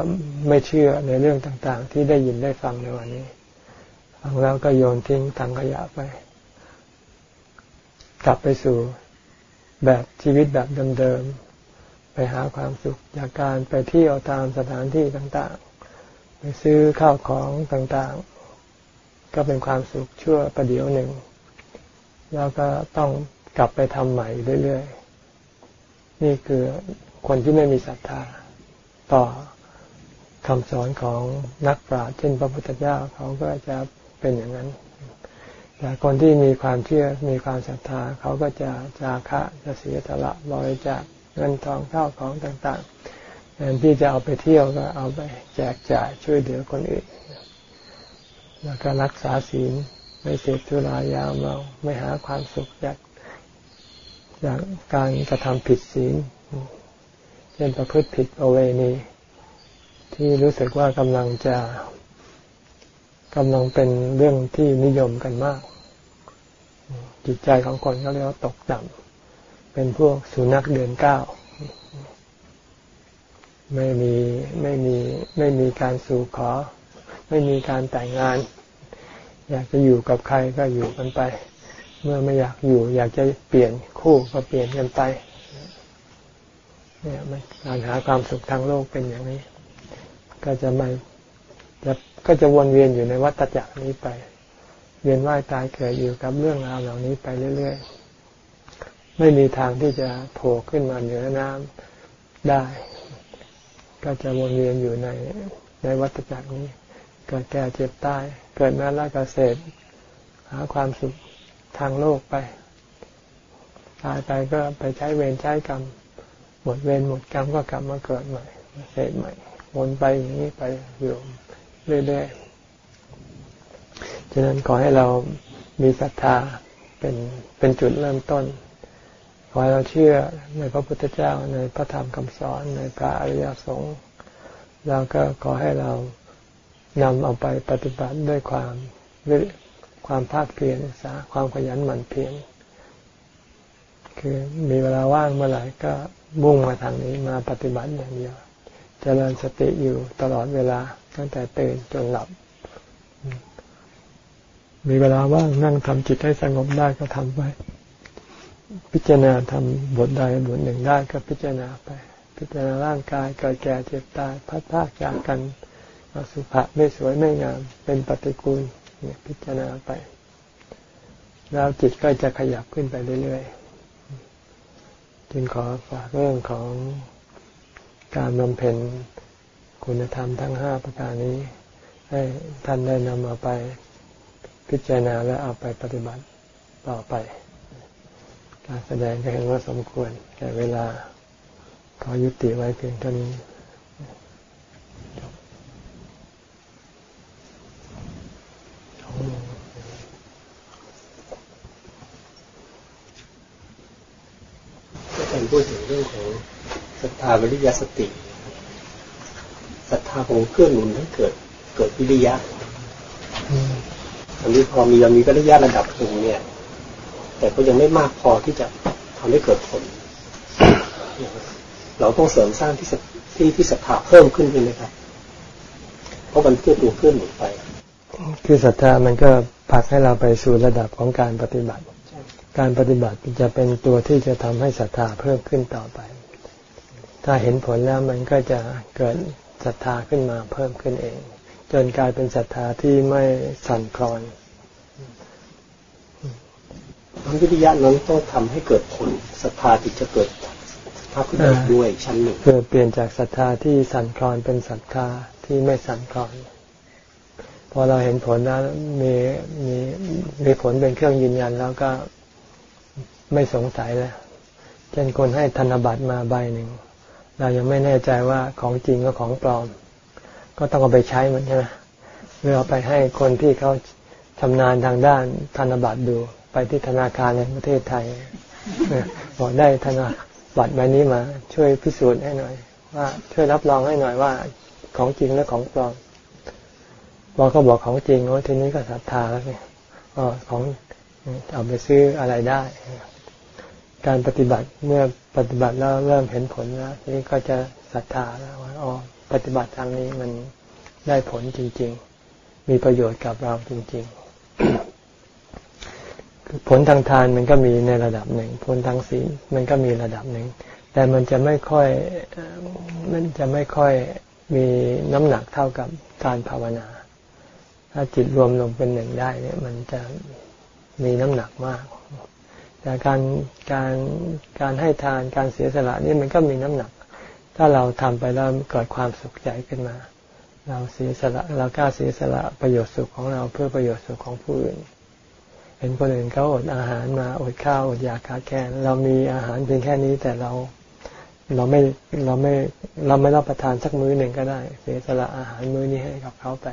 ไม่เชื่อในเรื่องต่างๆ ที่ได้ยินได้ฟังในวันนี้ฟังแล้วก็โยนทิ้งถังขยะไป กลับไปสู่แบบชีวิตแบบเดิมๆ ไปหาความสุขจากการไปเที่ยวตามสถานที่ต่างๆ ไปซื้อข้าวของต่างๆ ก็เป็นความสุขชั่วประเดี๋ยวหนึ่ง แล้วก็ต้องกลับไปทำใหม่เรื่อยๆ นี่คือคนที่ไม่มีศรัทธา ต่อคำสอนของนักปราชญ์เช่นพระพุทธเจ้าเขาก็จะเป็นอย่างนั้น แต่คนที่มีความเชื่อมีความศรัทธาเขาก็จะจาคะจะเสียสละบริจาค เงินทองเข้าของต่างๆแทนที่จะเอาไปเที่ยวก็เอาไปแจกจ่ายช่วยเหลือคนอื่น แล้วก็รักษาศีลไม่เสพสุรายาเมาไม่หาความสุขจากจากการกระทำผิดศีลเช่นประพฤติผิดเอเวนีที่รู้สึกว่ากำลังจะกำลังเป็นเรื่องที่นิยมกันมาก จิตใจของคนก็เรียกว่าตกต่ำ เป็นพวกสุนัขเดือนเก้า ไม่มีไม่มีไม่มีการสู่ขอ ไม่มีการแต่งงาน อยากจะอยู่กับใครก็อยู่กันไป เมื่อไม่อยากอยู่ อยากจะเปลี่ยนคู่ก็เปลี่ยนกันไป เนี่ยมันการหาความสุขทางโลกเป็นอย่างนี้ ก็จะไม่จะก็จะวนเวียนอยู่ในวัฏจักรนี้ไป เวียนว่ายตายเกิดอยู่กับเรื่องราวเหล่านี้ไปเรื่อย ๆ ไม่มีทางที่จะโผล่ขึ้นมาเหนือน้ำได้ ก็จะวนเวียนอยู่ในในวัฏจักรนี้ เกิดแก่เจ็บตาย เกิดมาแล้วก็เสพหาความสุขทางโลกไป ตายไปก็ไปใช้เวรใช้กรรม หมดเวรหมดกรรมก็กลับมาเกิดใหม่เสพใหม่ วนไปอย่างนี้ไปอยู่เรื่อยๆ ฉะนั้นขอให้เรามีศรัทธาเป็นเป็นจุดเริ่มต้น ขอเราเชื่อในพระพุทธเจ้าในพระธรรมคำสอนในพระอริยสงฆ์แล้วก็ขอให้เรานำเอาไปปฏิบัติด้วยความด้วยความภาคเพียรสาความขยันหมั่นเพียรคือมีเวลาว่างเมื่อไหร่ก็มุ่งมาทางนี้มาปฏิบัติอย่างเดียวจเจริญสติอยู่ตลอดเวลาตั้งแต่ตื่นจนหลับ มีเวลาว่างนั่งทำจิตให้สงบได้ก็ทำไป พิจารณาทำบทใดบทหนึ่งได้ก็พิจารณาไป พิจารณาร่างกายเกิดแก่เจ็บตายพัดพากจากกันอสุภาพไม่สวยไม่งาม เป็นปฏิกูลเนี่ยพิจารณาไป แล้วจิตก็จะขยับขึ้นไปเรื่อยๆจึงขอฝากเรื่องของการบำเพ็ญคุณธรรมทั้งห้าประการนี้ ให้ท่านได้นำเอาไปพิจารณาและเอาไปปฏิบัติต่อไป การแสดงก็เห็นว่าสมควรแก่เวลาขอยุติไว้เพียงเท่านี้ก็เป็นพูดถึงเรื่องของศรัทธาวิริยสติศรัทธาของเพื่อนหนุนให้เกิดเกิดวิริยะอันนี้พอมีเรามีวิริยะระดับหนึ่งเนี่ย แต่ก็ยังไม่มากพอที่จะทำให้เกิดผล เราต้องเสริมสร้างที่ที่ที่ศรัทธาเพิ่มขึ้นใช่ไหมครับ เพราะมันเพื่อตัวเพื่อนหนุนไป คือศรัทธามันก็ผลักให้เราไปสู่ระดับของการปฏิบัติ การปฏิบัติจะเป็นตัวที่จะทำให้ศรัทธาเพิ่มขึ้นต่อไป ถ้าเห็นผลแล้วมันก็จะเกิดศรัทธาขึ้นมาเพิ่มขึ้นเอง จนกลายเป็นศรัทธาที่ไม่สั่นคลอน ความวิทยานั้นต้องทำให้เกิดผลศรัทธาที่จะเกิดภาพขึ้นด้วยชั้นหนึ่งเพื่อเปลี่ยนจากศรัทธาที่สั่นคลอนเป็นศรัทธาที่ไม่สั่นคลอนพอเราเห็นผลแล้วมีมีมีผลเป็นเครื่องยืนยันแล้วก็ไม่สงสัยแล้วเช่นคนให้ธนบัตรมาใบหนึ่งเรายังไม่แน่ใจว่าของจริงก็ของปลอม ก็ต้องเอาไปใช้มันใช่ไหมหรือเอาไปให้คนที่เขาชำนาญทางด้านธนบัตรดู ไปที่ธนาคารในประเทศไทยบอกได้ธนาบัตรใบนี้มา ช่วยพิสูจน์ให้หน่อย ว่าช่วยรับรองให้หน่อยว่าของจริงและของปลอมพอเขาบอกของจริงโอ้ทีนี้ก็ศรัทธาแล้วเนี่ยอ๋อของเอาไปซื้ออะไรได้ การปฏิบัติเมื่อปฏิบัติแล้วเริ่มเห็นผลแล้วทีนี่ก็จะศรัทธาแล้วว่าอ๋อปฏิบัติทางนี้มันได้ผลจริง ๆ มีประโยชน์กับเราจริง ๆ ผลทางทานมันก็มีในระดับหนึ่ง ผลทางศีลมันก็มีระดับหนึ่ง แต่มันจะไม่ค่อยมันจะไม่ค่อยมีน้ำหนักเท่ากับการภาวนา ถ้าจิตรวมลงเป็นหนึ่งได้เนี่ย มันจะมีน้ำหนักมาก แต่การการการให้ทานการเสียสละนี่มันก็มีน้ำหนัก ถ้าเราทำไปแล้วเกิดความสุขใจขึ้นมา เราเสียสละเรากล้าเสียสละประโยชน์สุขของเราเพื่อประโยชน์สุขของผู้อื่น ห็นคนอื่นเขาอดอาหารมาอดข้าวอดยาขาดแคลนเรามีอาหารเพียงแค่นี้แต่เราเราไม่เราไม่เราไม่รับประทานสักมื้อหนึ่งก็ได้ เสียสละอาหารมื้อนี้ให้กับเขาไป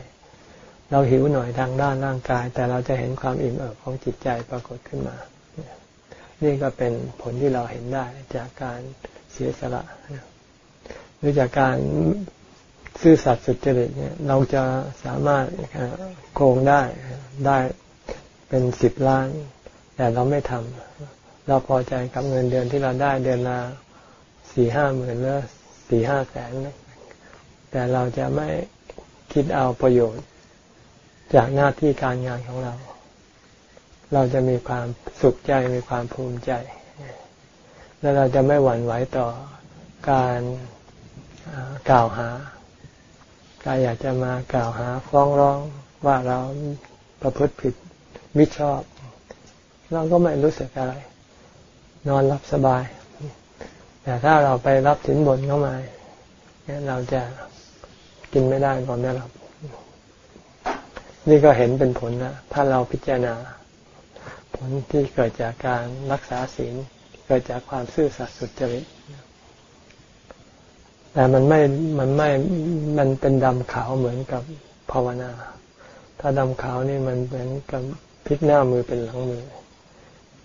เราหิวหน่อยทางด้านร่างกาย แต่เราจะเห็นความอิ่มเอิบของจิตใจปรากฏขึ้นมา นี่ก็เป็นผลที่เราเห็นได้จากการเสียสละหรือจากการซื่อสัตย์สุจริตเนี่ย เราจะสามารถโกงได้ได้ เป็นสิบล้าน แต่เราไม่ทำเราพอใจกับเงินเดือนที่เราได้เดือนละสี่ห้าหมื่นหรือสี่ห้าแสนแต่เราจะไม่คิดเอาประโยชน์ จากหน้าที่การงานของเรา เราจะมีความสุขใจมีความภูมิใจ และเราจะไม่หวั่นไหวต่อการกล่าวหาการอยากจะมากล่าวหาฟ้องร้องว่าเราประพฤติผิด มิชอบ เราก็ไม่รู้สึกอะไร นอนรับสบาย แต่ถ้าเราไปรับสินบนเข้ามาเราจะกินไม่ได้ก่อนได้รับนี่ก็เห็นเป็นผลนะถ้าเราพิจารณา ผลที่เกิดจากการรักษาศีลเกิดจากความซื่อสัตย์สุจริตแต่มันไม่มันไม่มันเป็นดำขาวเหมือนกับภาวนา ถ้าดำขาวนี่มันเหมือนกับ พลิกหน้ามือเป็นหลังมือ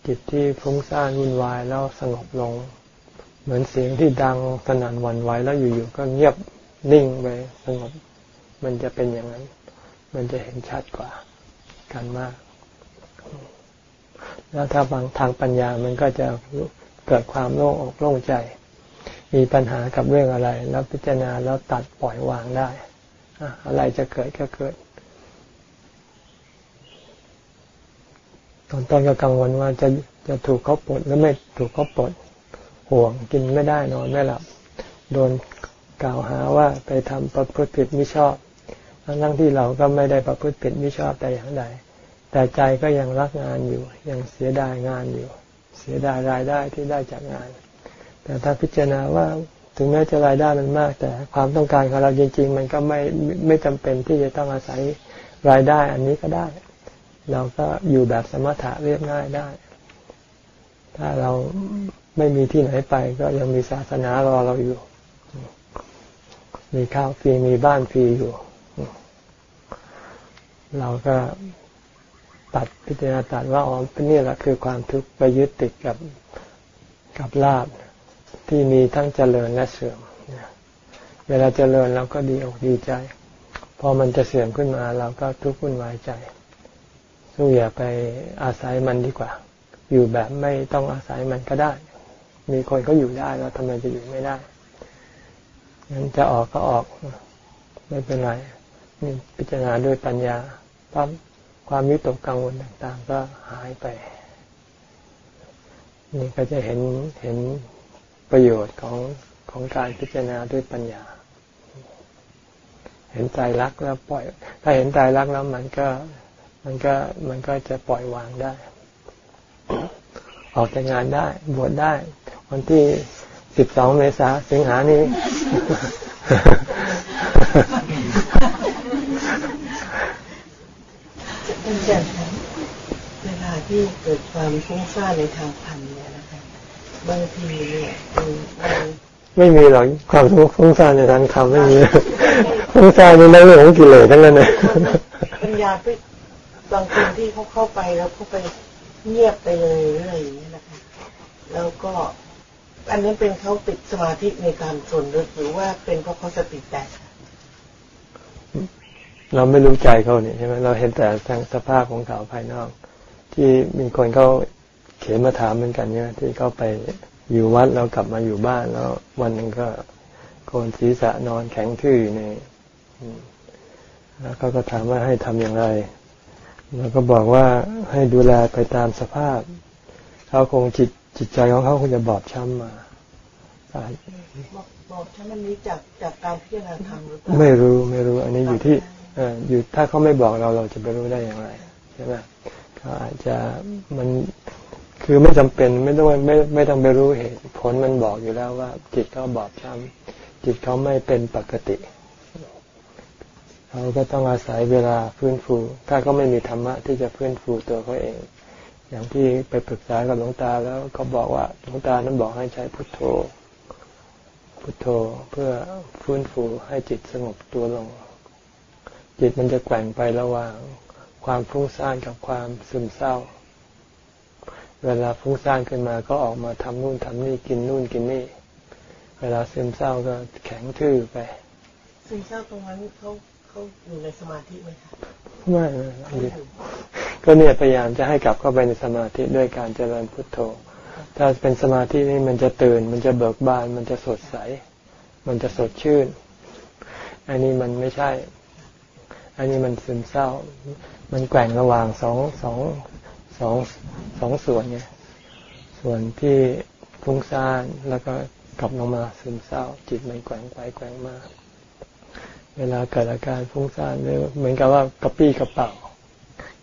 จิตที่ฟุ้งซ่านวุ่นวายแล้วสงบลง เหมือนเสียงที่ดังสนั่นวันไหวแล้วอยู่ๆก็เงียบนิ่งไปสงบ มันจะเป็นอย่างนั้น มันจะเห็นชัดกว่ากันมาก แล้วถ้าบางทางปัญญามันก็จะเกิดความโล่งอกโล่งใจ มีปัญหากับเรื่องอะไร แล้วพิจารณาแล้วตัดปล่อยวางได้ อะไรจะเกิดก็เกิด อนต้นก็กังวลว่าจะจะถูกเขาปลดหรือไม่ถูกเขาปลดห่วงกินไม่ได้นอนไม่หลับ โดนกล่าวหาว่าไปทำประพฤติผิดไม่ชอบ ทั้งที่เราก็ไม่ได้ประพฤติผิดไม่ชอบแต่อย่างใด แต่ใจก็ยังรักงานอยู่ ยังเสียดายงานอยู่ เสียดายรายได้ที่ได้จากงาน แต่ถ้าพิจารณาว่าถึงแม้จะรายได้มันมาก แต่ความต้องการของเราจริง ๆ มันก็ไม่ไม่จำเป็นที่จะต้องอาศัยรายได้อันนี้ก็ได้ เราก็อยู่แบบสมถะเรียบง่ายได้ ถ้าเราไม่มีที่ไหนไปก็ยังมีศาสนารอเราอยู่ มีข้าวฟรีมีบ้านฟรีอยู่ เราก็ตัดพิจารณาตัดว่าอ๋อนนี่แหละคือความทุกข์ไปยึดติดกับกับลาบที่มีทั้งเจริญและเสื่อม เวลาเจริญเราก็ดีอกดีใจ พอมันจะเสื่อมขึ้นมาเราก็ทุกข์วุ่นวายใจ สู้อย่าไปอาศัยมันดีกว่า อยู่แบบไม่ต้องอาศัยมันก็ได้ มีคนก็อยู่ได้แล้วทำไมจะอยู่ไม่ได้งั้นจะออกก็ออกไม่เป็นไรนี่พิจารณาด้วยปัญญาปั๊บความวิตกกังวลต่างๆ ก็หายไป นี่ก็จะเห็นเห็นประโยชน์ของของการพิจารณาด้วยปัญญา เห็นใจรักแล้วปล่อย ถ้าเห็นใจรักแล้วมันก็ มันก็มันก็จะปล่อยวางได้ ออกจากงานได้บวชได้ วันที่สิบสองเมษาสิงหานี้ อาจารย์ครับเวลาที่เกิดความฟุ้งซ่านในทางพันเนี่ยนะคะบางทีเนี่ยไม่มีหรอกความฟุ้งซ่านในทางธรรมไม่มีฟุ้งซ่านในเรื่องของกิเลสทั้งนั้นเลยปัญญาไป บางคนที่เขาเข้าไปแล้วเขาไปเงียบไปเลยอะไรอย่างเงี้ยนะคะ แล้วก็อันนี้เป็นเขาติดสมาธิในการสนหรือว่าเป็นเพราะเขาสติแตกเราไม่รู้ใจเขาเนี่ยใช่ไหมเราเห็นแต่ทางสภาพของเขาภายนอก ที่มีคนเขาเขียนมาถามเหมือนกันเนี่ยที่เขาไปอยู่วัดแล้วกลับมาอยู่บ้านแล้ว วันหนึ่งก็โกนศีรษะนอนแข็งทื่อในแล้วเขาก็ถามว่าให้ทำอย่างไร แล้วก็บอกว่าให้ดูแลไปตามสภาพเขาคงจิตจิตใจของเขาคงจะบอบช้ำมาบอบช้ำมันนี้จากจากการพิจารณาธรรมหรือเปล่าไม่รู้ไม่รู้ อันนี้อยู่ที่ออยู่ถ้าเขาไม่บอกเราเราจะไปรู้ได้อย่างไรใช่ไหมเขาอาจจะมันคือไม่จำเป็นไม่ต้องไม่ไม่ต้องไปรู้เหตุผลมันบอกอยู่แล้วว่า จิตเขาบอบช้ำจิตเขาไม่เป็นปกติ เขาก็ต้องอาศัยเวลาฟื้นฟู ถ้าเขาไม่มีธรรมะที่จะฟื้นฟูตัวเขาเอง อย่างที่ไปปรึกษากับหลวงตาแล้วเขาบอกว่าหลวงตานั้นบอกให้ใช้พุทโธ พุทโธเพื่อฟื้นฟูให้จิตสงบตัวลง จิตมันจะแกว่งไประหว่าง ความฟุ้งซ่านกับความซึมเศร้า เวลาฟุ้งซ่านขึ้นมาก็ออกมาทำนู่นทำนี่กินนู่นกินนี่ เวลาซึมเศร้าก็แข็งทื่อไปซึมเศร้าตรงนั้นเขา เขาอยู่ในสมาธิไหมคะไม่ไม่ก็เนี่ยพยายามจะให้กลับเข้าไปในสมาธิด้วยการเจริญพุทโธ ถ้าเป็นสมาธินี่มันจะตื่น มันจะเบิกบาน มันจะสดใส มันจะสดชื่น อันนี้มันไม่ใช่ อันนี้มันซึมเศร้า มันแกว่งระหว่างสองสองสองสองส่วนไงส่วนที่ฟุ้งซ่านแล้วก็กลับลงมาซึมเศร้า จิตมันแกว่งไปแกว่งมา เวลาเกิดอาการฟุ้งซ่านเหมือนกับว่ากระปี้กระเป๋า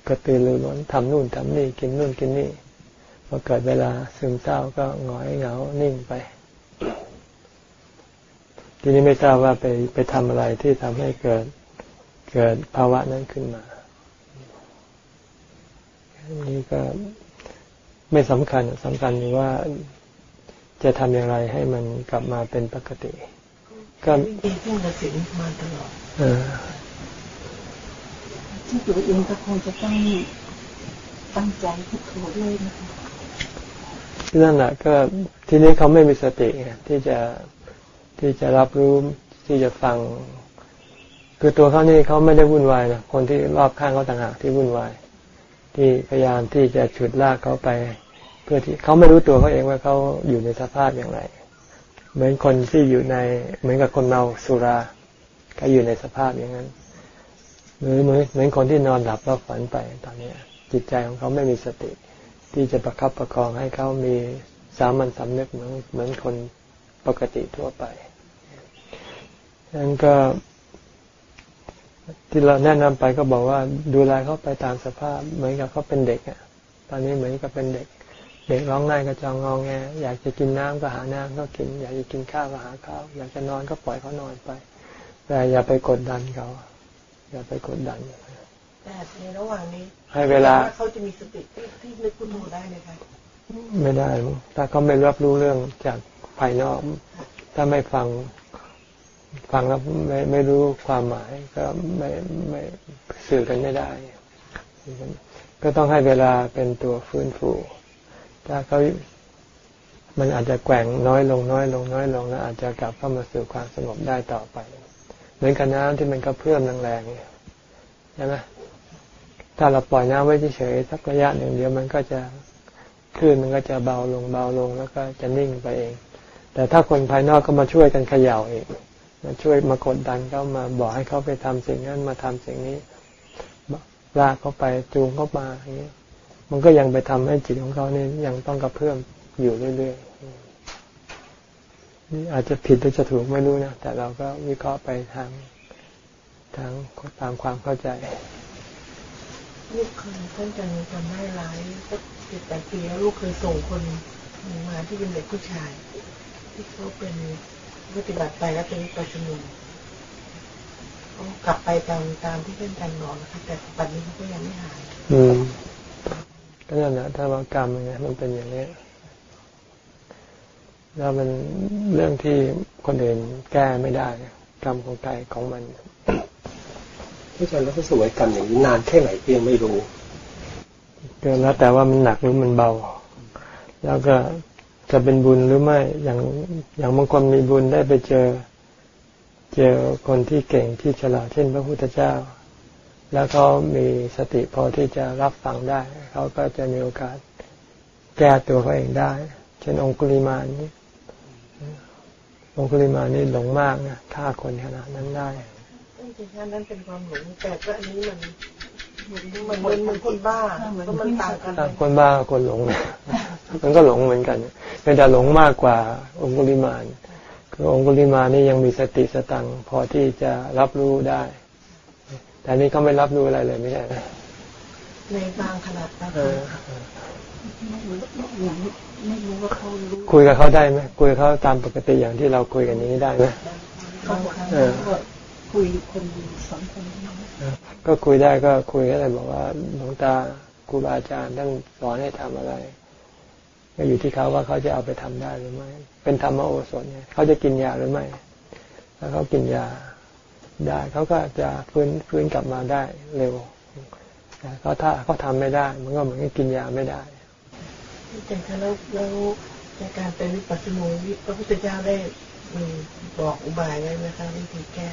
กระตือรือร้นทำนู่นทำนี่กินนู่นกินนี่พอเกิดเวลาซึมเศร้าก็หงอยเหงานิ่งไป ทีนี้ไม่ทราบว่าไปไปทำอะไรที่ทำให้เกิดเกิดภาวะนั้นขึ้นมานี่ก็ไม่สำคัญสำคัญว่าจะทำอย่างไรให้มันกลับมาเป็นปกติ ก็ดีขึ้นกับสิ่งมาตลอดที่ตัวเองก็คงจะต้องตั้งใจพุทโธด้วยนะคะนั่นแหละก็ทีนี้เขาไม่มีสติที่จะที่จะรับรู้ที่จะฟัง คือตัวเขานี่เขาไม่ได้วุ่นวายนะคนที่รอบข้างเขาต่างหากที่วุ่นวาย ที่พยายามที่จะฉุดลากเขาไป เพื่อที่เขาไม่รู้ตัวเขาเองว่าเขาอยู่ในสภาพอย่างไร เหมือนคนที่อยู่ใน เหมือนกับคนเมาสุรา ก็อยู่ในสภาพอย่างนั้น หรือเหมือนเหมือนคนที่นอนหลับแล้วฝันไปตอนนี้จิตใจของเขาไม่มีสติ ที่จะประคับประคองให้เขามีสามัญสำนึกเหมือนเหมือนคนปกติทั่วไปนั้นก็ที่เราแนะนำไปก็บอกว่าดูแลเขาไปตามสภาพ เหมือนกับเขาเป็นเด็กอะ ตอนนี้เหมือนกับเป็นเด็ก เด็กร้องไห้ก็จะงองแง อยากจะกินน้ำก็หาน้ำก็กิน อยากจะกินข้าวก็หาข้าวอยากจะนอนก็ปล่อยเขานอนไป แต่อย่าไปกดดันเขาอย่าไปกดดันแต่ในระหว่างนี้ให้เวลาเขาจะมีสติที่นึกคุณโทได้ไหมคะไม่ได้ถ้าเขาไม่รับรู้เรื่องจากภายนอก ถ้าไม่ฟังฟังแล้วไม่ไม่รู้ความหมายก็ไม่ไม่สื่อกันไม่ได้ ก็ต้องให้เวลาเป็นตัวฟื้นฟู ถ้าเขามันอาจจะแกว่งน้อยลงน้อยลงน้อยลงแล้วอาจจะกลับเข้ามาสู่ความสงบได้ต่อไป เหมือนกับน้ำที่มันกระเพื่มแรงๆใช่ไหมถ้าเราปล่อยน้ำไว้เฉยๆสักระยะหนึ่งเดียวมันก็จะคลื่นมันก็จะเบาลงเบาลงแล้วก็จะนิ่งไปเอง แต่ถ้าคนภายนอกก็มาช่วยกันเขย่าเองมาช่วยมากดดันเขามาบอกให้เขาไปทำสิ่งนั้นมาทำสิ่งนี้ลากเขาไปจูงเขามาอย่างนี้ มันก็ยังไปทำให้จิตของเขาเนี่ยยังต้องกระเพื่อมอยู่เรื่อยๆนี่อาจจะผิดหรือจะถูกไม่รู้นะแต่เราก็วิเคราะห์ไปทางทางตามความเข้าใจลูกเคยท่านจะทำให้ร้ายสักเจ็ดแปดปีแล้วลูกเคยส่งคนมาที่เป็นเด็กผู้ชาย ที่เขาเป็นปฏิบัติไปแล้วเป็นประชุมเขากลับไปตามตามที่เพื่อนกันนอนนะคะแต่ปัจจุบันเขาก็ยังไม่หาย อืมก็ นั่นแหละถ้าว่ากรรมไงมันเป็นอย่างนี้แล้วมันเรื่องที่คนอื่นแก้ไม่ได้ กรรมของใครของมันพี่จันแล้วก็สวยกรรมอย่างนี้นานแค่ไหนเพียงไม่รู้ก็แล้วแต่ว่ามันหนักหรือมันเบา แล้วก็จะเป็นบุญหรือไม่ อย่างอย่างบางคนมีบุญได้ไปเจอ เจอคนที่เก่งที่ฉลาดเช่นพระพุทธเจ้า แล้วเขามีสติพอที่จะรับฟังได้ เขาก็จะมีโอกาสแก้ตัวเขาเองได้ เช่นองคุลิมานี้ องคุลิมานี่หลงมากนะฆ่าคนขนาดนั้นได้จริงๆนั้นเป็นความหลงแต่ก็อันนี้มันมันเหมือนมันคนบ้าก็มันต่างกันคนบ้าคนหลง มันก็หลงเหมือนกันเป็นแต่หลงมากกว่าองคุลิมานคือองคุลิมานนี่ยังมีสติสตังพอที่จะรับรู้ได้ แต่นี่เขาไม่รับรู้อะไรเลยไม่ใช่ในบางขนาดนะไม่รู้ว่าเขารู้คุยกับเขาได้ไหมคุยกับเขาตามปกติอย่างที่เราคุยกันนี้ได้ไหมคุยคนสองคนก็คุยได้ก็คุยก็ได้บอกว่าหลวงตาครูบาอาจารย์ท่านสอนให้ทำอะไร ก็อยู่ที่เขาว่าเขาจะเอาไปทำได้หรือไม่ เป็นธรรมโอสถเนี่ยเขาจะกินยาหรือไม่ถ้าเขากินยา ได้ เขาก็จะฟื้นฟื้นกลับมาได้เร็วแต่เขาถ้าเขาทาไม่ได้ มันก็เหมือนกับกินยาไม่ได้แต่ถ้าเราเราในการเป็นวิปัสสนูพระพุทธเจ้าได้บอกอุบายไว้ไหมคะวิธีแก้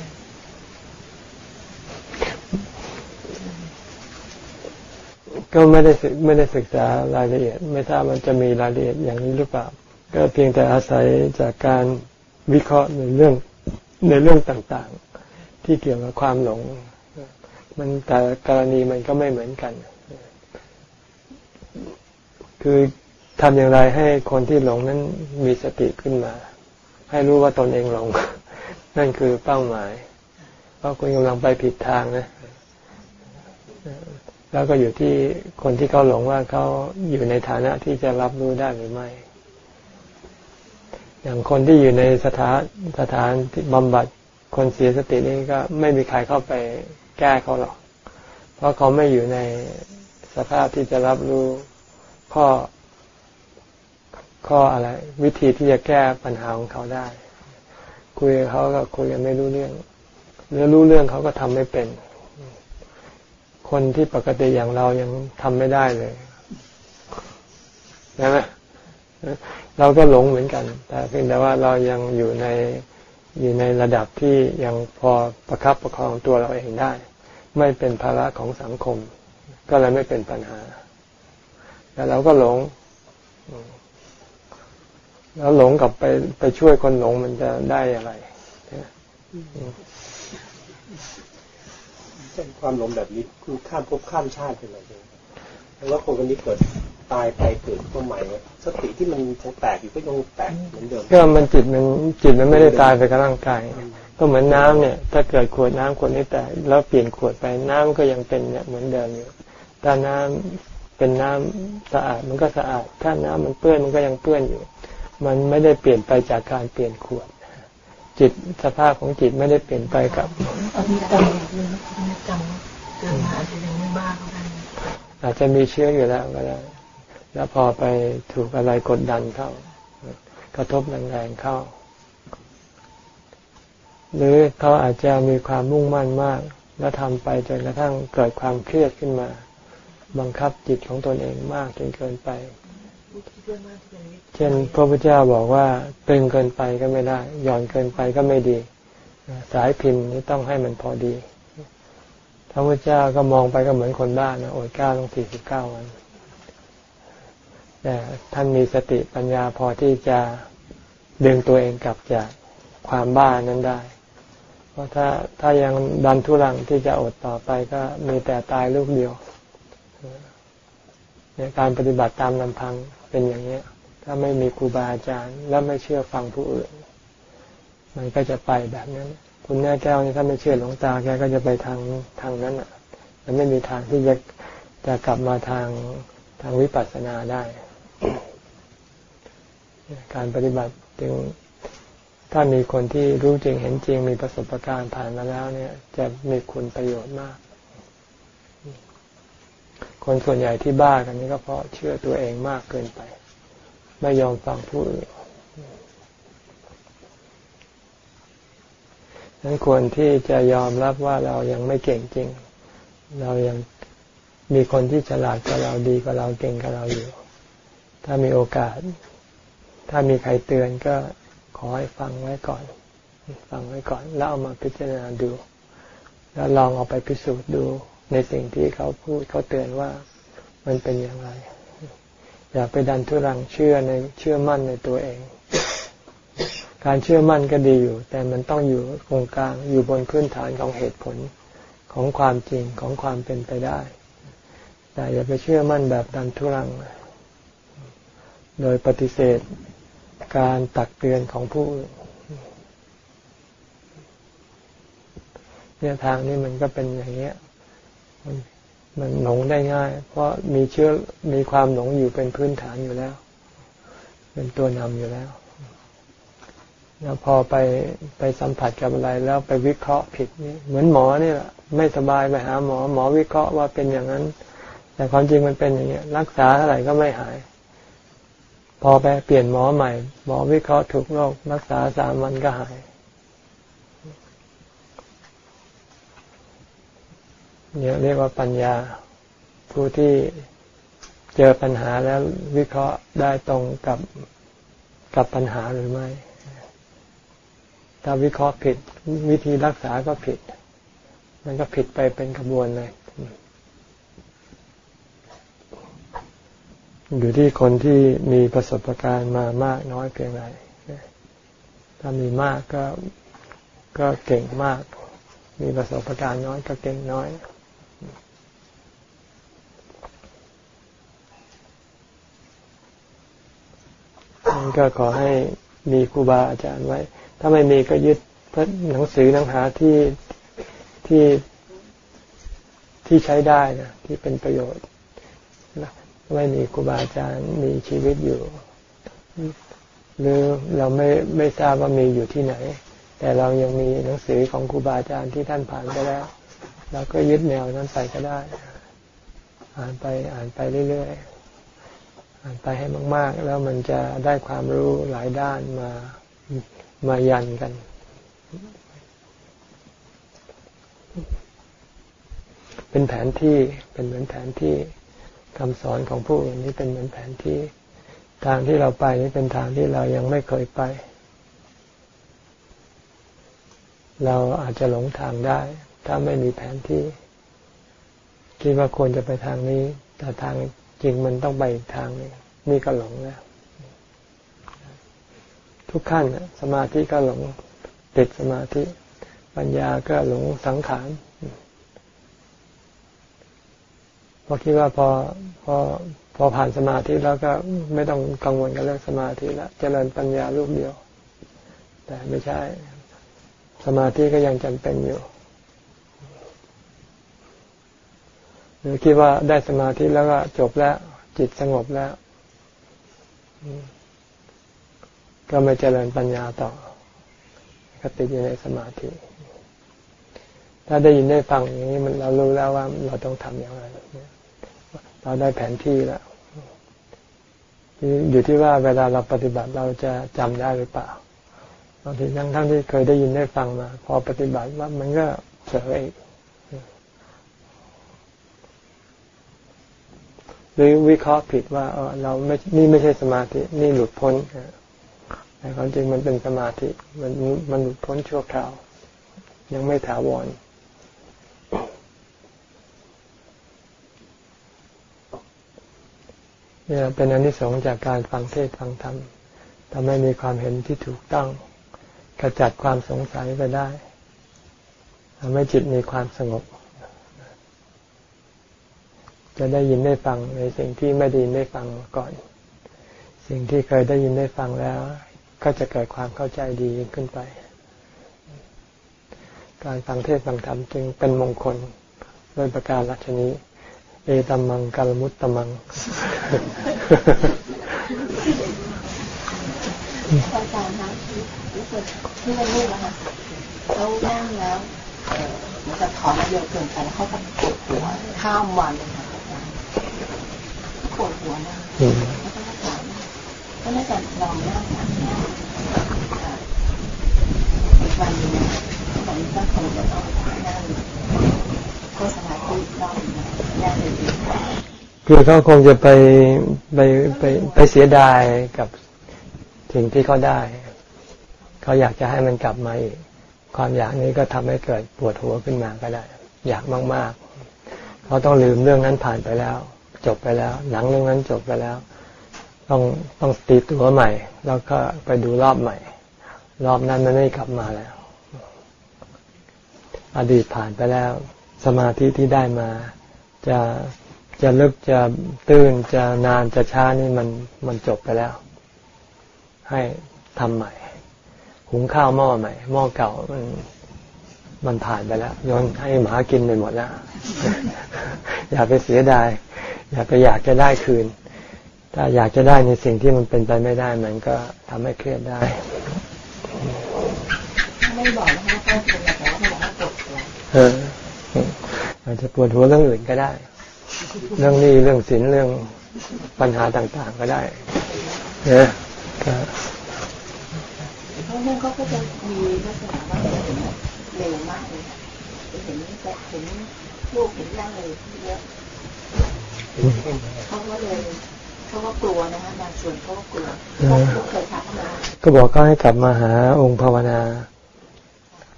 ก็ไม่ได้ไม่ได้ศึกษารายละเอียด ไม่ทราบมันจะมีรายละเอียดอย่างนี้หรือเปล่า ก็เพียงแต่อาศัยจากการวิเคราะห์ในเรื่องในเรื่องต่างๆ ที่เกี่ยวกับความหลง มันแต่กรณีมันก็ไม่เหมือนกัน คือทำอย่างไรให้คนที่หลงนั้นมีสติขึ้นมา ให้รู้ว่าตนเองหลง นั่นคือเป้าหมายเพราะคุณกำลังไปผิดทางนะ แล้วก็อยู่ที่คนที่เขาหลงว่าเขาอยู่ในฐานะที่จะรับรู้ได้หรือไม่ อย่างคนที่อยู่ในสถานสถานบำบัด คนเสียสตินี่ก็ไม่มีใครเข้าไปแก้เขาหรอก เพราะเขาไม่อยู่ในสภาพที่จะรับรู้ข้อ ข้ออะไร วิธีที่จะแก้ปัญหาของเขาได้ คุยกับเขาก็คุยกันไม่รู้เรื่องหรือรู้เรื่องเขาก็ทำไม่เป็น คนที่ปกติอย่างเรายังทำไม่ได้เลยนะเราก็หลงเหมือนกัน แต่เพียงแต่ว่าเรายังอยู่ใน อยู่ในระดับที่ยังพอประครับประคองตัวเราเองได้ ไม่เป็นภาระของสังคม ก็เลยไม่เป็นปัญหาแต่เราก็หลง แล้วหลงกลับไปไปช่วยคนหลงมันจะได้อะไรเช่นความหลงแบบนี้คือข้ามภพข้ามชาติเป็นอะไรเพราะว่าคนคนนี้เกิด ตายไปเกิดตัวใหม่ สติที่มันยังแตกอยู่ก็ยังแตกเหมือนเดิมก็มันจิตมันจิตมันไม่ได้ตายไปกับร่างกายก็เหมือนน้ำเนี่ย ถ้าเกิดขวดน้ำขวดนี้แตกแล้วเปลี่ยนขวดไปน้ำก็ยังเป็นเนี่ยเหมือนเดิมอยู่ถ้าน้ำเป็นน้ำสะอาดมันก็สะอาด ถ้าน้ำมันเปื้อนมันก็ยังเปื้อนอยู่ มันไม่ได้เปลี่ยนไปจากการเปลี่ยนขวดจิตสภาพของจิตไม่ได้เปลี่ยนไปกับอภิกรรมอภิกรรมเกิดมาอาจจะยังไม่บ้าก็ได้อาจจะมีเชื้ออยู่แล้วก็ได้ แล้วพอไปถูกอะไรกดดันเข้า กระทบแรงๆเข้า หรือเขาอาจจะมีความมุ่งมั่นมาก แล้วทำไปจนกระทั่งเกิดความเครียดขึ้นมา บังคับจิตของตนเองมากจนเกินไปเช่นพระพุทธเจ้าบอกว่าตึงเกินไปก็ไม่ได้หย่อนเกินไปก็ไม่ดี สายพินนี้ต้องให้มันพอดีพระพุทธเจ้าก็มองไปก็เหมือนคนบ้านนะอดก้าลงสี่สิบเก้าวัน แต่ท่านมีสติปัญญาพอที่จะดึงตัวเองกลับจากความบ้านั้นได้ เพราะถ้าถ้ายังดันทุรังที่จะอดต่อไปก็มีแต่ตายลูกเดียวในการปฏิบัติตามลำพังเป็นอย่างนี้ถ้าไม่มีครูบาอาจารย์ และไม่เชื่อฟังผู้อื่น มันก็จะไปแบบนั้น คุณแม่แก้วนี่ถ้าไม่เชื่อหลวงตาแกก็จะไปทางทางนั้นอะ มันไม่มีทางที่จะจะกลับมาทางทางวิปัสสนาได้ การปฏิบัติจึงถ้ามีคนที่รู้จริงเห็นจริงมีประสบการณ์ผ่านมาแล้วเนี่ย จะมีคุณประโยชน์มาก คนส่วนใหญ่ที่บ้ากันนี่ก็เพราะเชื่อตัวเองมากเกินไป ไม่ยอมฟังผู้อื่นนั้นควรที่จะยอมรับว่าเรายังไม่เก่งจริง เรายังมีคนที่ฉลาดกว่าเราดีกว่าเราเก่งกว่าเราอยู่ ถ้ามีโอกาส ถ้ามีใครเตือนก็ขอให้ฟังไว้ก่อน ฟังไว้ก่อน แล้วเอามาพิจารณาดู แล้วลองเอาไปพิสูจน์ดูในสิ่งที่เขาพูดเขาเตือนว่ามันเป็นอย่างไร อย่าไปดันทุรังเชื่อในเชื่อมั่นในตัวเอง การเชื่อมั่นก็ดีอยู่ แต่มันต้องอยู่ตรงกลางอยู่บนพื้นฐานของเหตุผลของความจริงของความเป็นไปได้ แต่อย่าไปเชื่อมั่นแบบดันทุรัง โดยปฏิเสธการตักเตือนของผู้เนี่ยทางนี้มันก็เป็นอย่างเงี้ย มันมันหลงได้ง่าย เพราะมีเชื่อมีความหลงอยู่เป็นพื้นฐานอยู่แล้ว เป็นตัวนำอยู่แล้วแล้วพอไปไปสัมผัสกับอะไรแล้วไปวิเคราะห์ผิดนี่เหมือนหมอนี่แหละไม่สบายไปหาหมอ หมอวิเคราะห์ว่าเป็นอย่างนั้น แต่ความจริงมันเป็นอย่างเงี้ย รักษาเท่าไหร่ก็ไม่หาย พอไปเปลี่ยนหมอใหม่ หมอวิเคราะห์ถูกโรครักษาสามวันก็หายเนี่ยเรียกว่าปัญญา ผู้ที่เจอปัญหาแล้ววิเคราะห์ได้ตรงกับกับปัญหาหรือไม่ ถ้าวิเคราะห์ผิดวิธีรักษาก็ผิด มันก็ผิดไปเป็นกระบวนเลย อยู่ที่คนที่มีประสบการณ์มามากน้อยเพียงไรถ้ามีมากก็ก็เก่งมาก มีประสบการณ์น้อยก็เก่งน้อยนก็ขอให้มีครูบาอาจารย์ไว้ ถ้าไม่มีก็ยึดพระหนังสือหนังหาที่ที่ที่ใช้ได้นะที่เป็นประโยชน์ ไม่มีครูบาอาจารย์มีชีวิตอยู่ หรือเราไม่ไม่ทราบว่ามีอยู่ที่ไหน แต่เรายังมีหนังสือของครูบาอาจารย์ที่ท่านผ่านไปแล้วเราก็ยึดแนวนั้นไปก็ได้ อ่านไปอ่านไปเรื่อยๆ อ่านไปให้มาก ๆ แล้วมันจะได้ความรู้หลายด้านมามายันกัน เป็นแผนที่เป็นเหมือนแผนที่ คำสอนของผู้อื่นนี้เป็นเหมือนแผนที่ทางที่เราไปนี่เป็นทางที่เรายังไม่เคยไป เราอาจจะหลงทางได้ ถ้าไม่มีแผนที่ คิดว่าควรจะไปทางนี้ แต่ทางจริงมันต้องไปอีกทางนึงนี่ก็หลงแล้วทุกขั้นสมาธิก็หลงติดสมาธิ ปัญญาก็หลงสังขาร พอคิดว่าพอพอพอผ่านสมาธิแล้วก็ไม่ต้องกังวลกับเรื่องสมาธิแล้วเจริญปัญญาลูกเดียว แต่ไม่ใช่ สมาธิก็ยังจำเป็นอยู่หรือคิดว่าได้สมาธิแล้วก็จบแล้ว จิตสงบแล้ว ก็ไม่เจริญปัญญาต่อก็ติดอยู่ในสมาธิ ถ้าได้ยินได้ฟังอย่างนี้มันเรารู้แล้วว่าเราต้องทำอย่างไร เราได้แผนที่แล้วอยู่ที่ว่าเวลาเราปฏิบัติเราจะจำได้หรือเปล่าบางทีทั้งทั้งที่เคยได้ยินได้ฟังมา พอปฏิบัติว่ามันก็เสียอีกหรือวิเคราะห์ผิดว่าเราไม่นี่ไม่ใช่สมาธิ นี่หลุดพ้นแต่ความจริงมันเป็นสมาธิ มันมันหลุดพ้นชั่วคราว ยังไม่ถาวร เนี่ยเป็นอนิสงส์จากการฟังเทศฟังธรรมทำให้มีความเห็นที่ถูกต้องกระจัดความสงสัยไปได้ทำให้จิตมีความสงบ จะได้ยินได้ฟังในสิ่งที่ไม่ได้ยินได้ฟังก่อน สิ่งที่เคยได้ยินได้ฟังแล้ว ก็จะเกิดความเข้าใจดีขึ้นไป การฟังเทศฟังธรรมจึงเป็นมงคลโดยประการลัชนี้ เอตัมมังกาลมุตตมังอาจารย์คะรู้สึกที่ว่าลูกนะคะเขานั่งแล้วมือนกับถอนเยอะเกินไปแล้วเขาก็ปวดหัวข้ามวันเลยค่ะอาจารย์ปวดหัวนะแล้วก็ถามก็น่าจะลองนั่งนั่งนั่งวันนึงนะตอนนี้ก็คงจะต้องนั่ง โฆษณาที่รอบนั่งเลยคือเขาคงจะไปไปไปไปเสียดายกับสิ่งที่เขาได้ เขาอยากจะให้มันกลับมาอีก ความอยากนี้ก็ทำให้เกิดปวดหัวขึ้นมาก็ได้ อยากมากๆเขาต้องลืมเรื่องนั้นผ่านไปแล้ว จบไปแล้ว หลังเรื่องนั้นจบไปแล้ว ต้องต้องตีตัวใหม่ แล้วก็ไปดูรอบใหม่ รอบนั้นมันไม่กลับมาแล้ว อดีตผ่านไปแล้ว สมาธิที่ได้มา จะจะลึกจะตื้นจะนานจะช้านี่มันมันจบไปแล้ว ให้ทำใหม่ หุงข้าวหม้อใหม่หม้อเก่ามันมันผ่านไปแล้วโยนให้หมากินไปหมดแล้ว อย่าไปเสียดาย อย่าไปอยากจะได้คืน ถ้าอยากจะได้ในสิ่งที่มันเป็นไปไม่ได้มันก็ทำให้เครียดได้ไม่บอกนะคะก็เป็นแบบว่าบอกว่าปวดหัวเอาจจะปวดหัวเรื่องอื่นก็ได้ เรื่องนี้เรื่องศีลเรื่องปัญหาต่างๆก็ได้เนี่ยเพราะนั่เขาก็จะมีลักษณะว่าเห็นเร็วมากเลยเห็นแต่เห็นลูกเห็นร่างเลยเยอะเขาก็เลยเขาก็กลัวนะคะบางส่วนเขาก็กลัวเขาเคยทักมาก็บอกเขาให้กลับมาหาองค์ภาวนา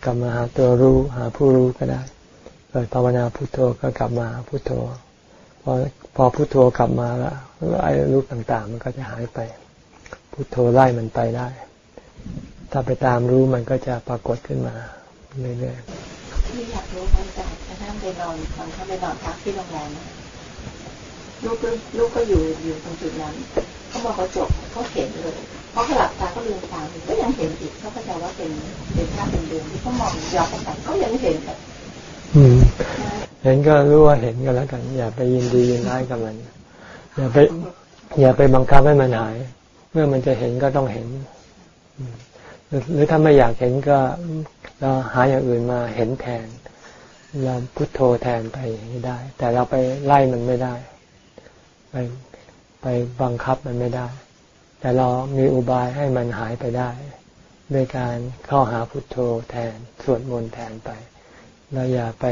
กลับมาหาตัวรู้หาผู้รู้ก็ได้ เกิดภาวนาพุทโธก็กลับมาพุทโธ พอพอพุทโธกลับมาแล้วไอ้รูปต่างๆ มันก็จะหายไป พุทโธไล่มันไปได้ ถ้าไปตามรู้มันก็จะปรากฏขึ้นมาเรื่อยๆที่อยากรู้อาจารย์ถ้าไปนอนตอนเขาไปนอนพักที่โรงแรมลูกก็ลูกก็อยู่อยู่ตรงจุดนั้นเขาบอกเขาจบเขาเห็นเลยเพราะเขาหลับตาก็ลืมตาก็ยังเห็นอีกเขาก็จะว่าเป็นเป็นภาพเป็นเดือนที่เขามองย้อนไปก็ยังเห็นแบบ เห็นก็รู้ว่าเห็นก็แล้วกัน อย่าไปยินดียินร้ายกับมัน อย่าไป อย่าไปบังคับให้มันหาย เมื่อมันจะเห็นก็ต้องเห็น หรือถ้าไม่อยากเห็นก็เราหาอย่างอื่นมาเห็นแทนเราพุโทโธแทนไปได้ แต่เราไปไล่มันไม่ได้ ไปไปบังคับมันไม่ได้ แต่เรามีอุบายให้มันหายไปได้ด้วยการเข้าหาพุโทโธแทนสวดมนต์แทนไป เราอย่าไป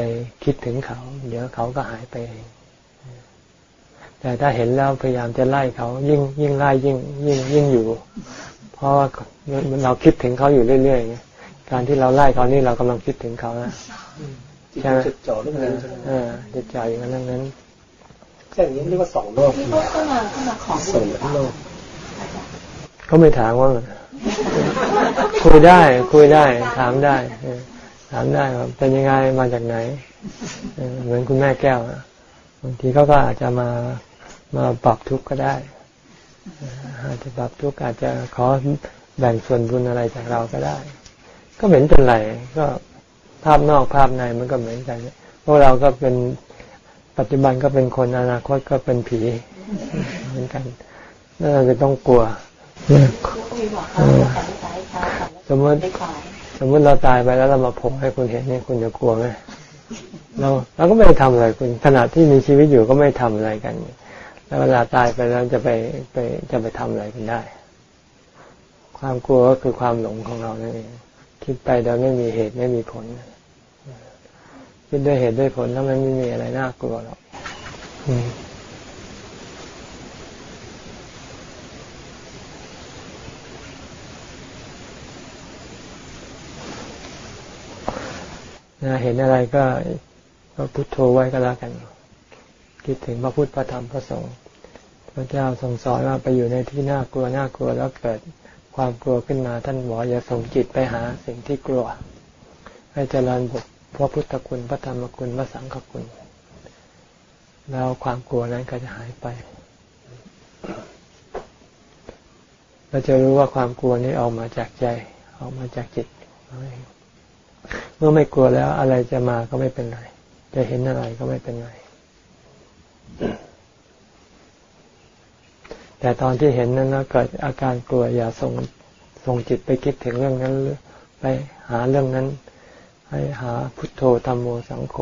คิดถึงเขา เดี๋ยวเขาก็หายไปเองแต่ถ้าเห็นแล้วพยายามจะไล่เขา ยิ่งยิ่งไล่ยิ่งยิ่งยิ่งอยู่ เพราะว่าเราคิดถึงเขาอยู่เรื่อยๆการที่เราไล่เขานี่เรากำลังคิดถึงเขานะใช่ไหมจิตจ่อเรื่องนั้นเออจิตจ่ออย่างนั้นนั้นแค่นี้เรียกว่าสองโลกก็มาก็มาของสองโลกก็ไม่ถามว่าคุยได้ คุยได้ ถามได้ ถามได้ว่าเป็นยังไงมาจากไหน เหมือนคุณแม่แก้วบางทีเขาก็อาจจะมามาปรับทุกข์ก็ได้ อาจจะปรับทุกข์อาจจะขอแบ่งส่วนบุญอะไรจากเราก็ได้ ก็เหมือนเป็นไรก็ภาพนอกภาพในมันก็เหมือนกันพวกเราก็เป็นปัจจุบันก็เป็นคนอนาคตก็เป็นผี เหมือนกันน่าจะต้องกลัวสมมติ สมมติเราตายไปแล้วเรามาพบให้คุณเห็นนี่คุณจะกลัวไหมเราเราก็ไม่ทำอะไรคุณขณะที่มีชีวิตอยู่ก็ไม่ทำอะไรกัน แล้วเวลาตายไปแล้วจะไปไปจะไปทำอะไรกันได้ ความกลัวก็คือความหลงของเรานั่นเองคิดไปโดยไม่มีเหตุไม่มีผลคิดด้วยเหตุด้วยผลแล้วมันไม่มีอะไรน่ากลัวหรอก นะเห็นอะไรก็ก็พุโทโธไว้ก็แล้วกัน คิดถึงพระพุทธพระธรรมพระสงฆ์พระเจ้าทรงสอนว่าไปอยู่ในที่น่ากลัวน่ากลัวแล้วเกิดความกลัวขึ้นมาท่านบอกอย่าส่งจิตไปหาสิ่งที่กลัว ให้เจริญบทพระพุทธคุณพระธรรมคุณพระสังฆคุณ แล้วความกลัวนั้นก็จะหายไปเราจะรู้ว่าความกลัวนี้ออกมาจากใจ ออกมาจากจิต เมื่อไม่กลัวแล้วอะไรจะมาก็ไม่เป็นไร จะเห็นอะไรก็ไม่เป็นไร แต่ตอนที่เห็นนั้นนะเกิดอาการกลัวอย่าส่งส่งจิตไปคิดถึงเรื่องนั้นไปหาเรื่องนั้น ให้หาพุทโธธรรมโมสังโฆ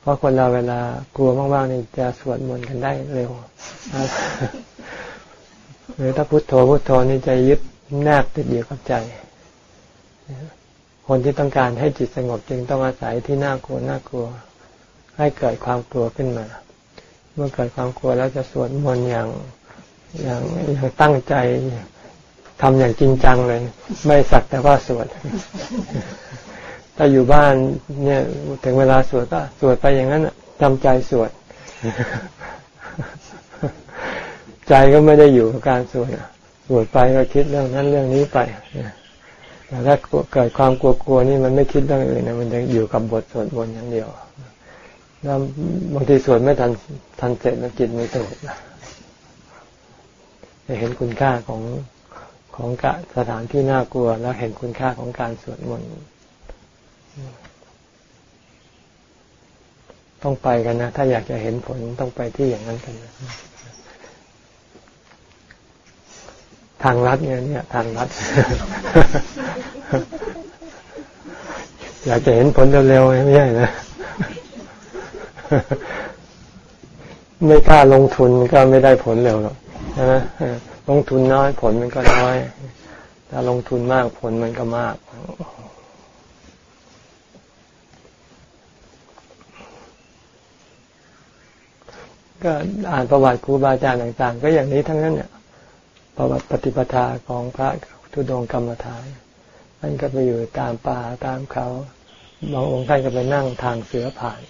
เพราะคนเราเวลากลัวมากๆนี่จะสวดมนต์กันได้เร็วหรือถ้าพุทโธพุทโธนี่จะยึดแนบติดอยู่กับใจ คนที่ต้องการให้จิตสงบจึงต้องอาศัยที่น่ากลัวน่ากลัว ให้เกิดความกลัวขึ้นมา เมื่อเกิดความกลัวแล้วจะสวดมนต์อย่างอย่างอย่างตั้งใจทำอย่างจริงจังเลย ไม่สักแต่ว่าสวดถ้าอยู่บ้านเนี่ยถึงเวลาสวดก็สวดไปอย่างนั้นจำใจสวด ใจก็ไม่ได้อยู่กับการสวดสวดไปก็คิดเรื่องนั้นเรื่องนี้ไป แต่ถ้าเกิดความกลัวๆนี่มันไม่คิดเรื่องอื่นนะมันจะอยู่กับบทสวดมนต์อย่างเดียวแล้วบางทีสวดไม่ทันทันเสร็จแล้วจิตไม่สงบจะเห็นคุณค่าของของกะสถานที่น่ากลัว แล้วเห็นคุณค่าของการสวดมนต์ต้องไปกันนะ ถ้าอยากจะเห็นผลต้องไปที่อย่างนั้นกันนะ ทางรัดเนี่ยเนี่ย ทางรัดอยากจะเห็นผลเร็วๆไม่ใช่นะ ไม่กล้าลงทุนก็ไม่ได้ผลเร็วหรอกใช่ไหมลงทุนน้อยผลมันก็น้อย ถ้าลงทุนมากผลมันก็มาก ก็อ่านประวัติครูบาอาจารย์ต่าง ๆ ก็อย่างนี้ทั้งนั้นเนี่ย ประวัติปฏิปทาของพระทุดงกรรมฐานท่านก็ไปอยู่ตามป่าตามเขาบางองค์ท่านก็ไปนั่งทางเสือผ่าน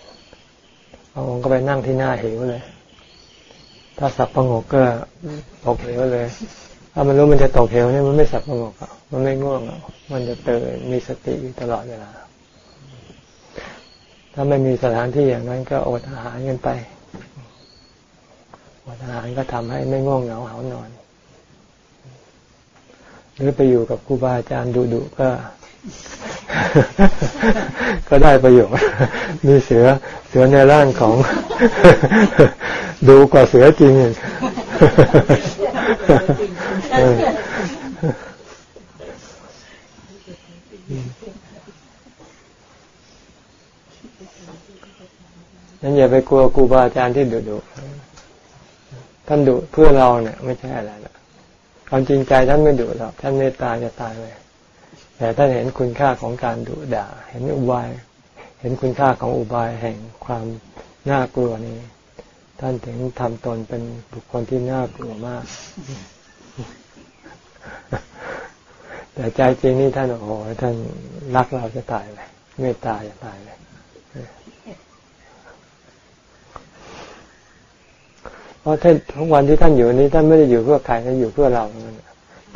บางองค์ก็ไปนั่งที่หน้าเหวเลย ถ้าสับประงกก็ตกเหวเลยถ้ามันรู้มันจะตกเหวเนี่ยมันไม่สับประงกมันไม่ง่วงมันจะเตือนมีสติอยู่ตลอดเวลาถ้าไม่มีสถานที่อย่างนั้นก็อดอาหารกันไปอดอาหารก็ทำให้ไม่ง่วงเหงาเหานอน หรือไปอยู่กับครูบาอาจารย์ดุดุก็ ก็ได้ประโยชน์มีเสือเสือในร่างของ ดูกว่าเสือจริงนั่นอย่าไปกลัวครูบาอาจารย์ที่ดุดุท่านดุเพื่อเราเนี่ย ไม่ใช่อะไรหรอก ความจริงใจท่านไม่ดุหรอกท่านเมตตาจะตายไปแต่ท่านเห็นคุณค่าของการดุด่า เห็นอุบาย เห็นคุณค่าของอุบายแห่งความน่ากลัวนี้ ท่านถึงทำตนเป็นบุคคลที่น่ากลัวมาก แต่ใจจริงนี่ท่านโอ้โหท่านรักเราจะตายเลยเมตตาจะตายเลย เพราะท่านทุกวันที่ท่านอยู่นี้ท่านไม่ได้อยู่เพื่อใครท่านอยู่เพื่อเรา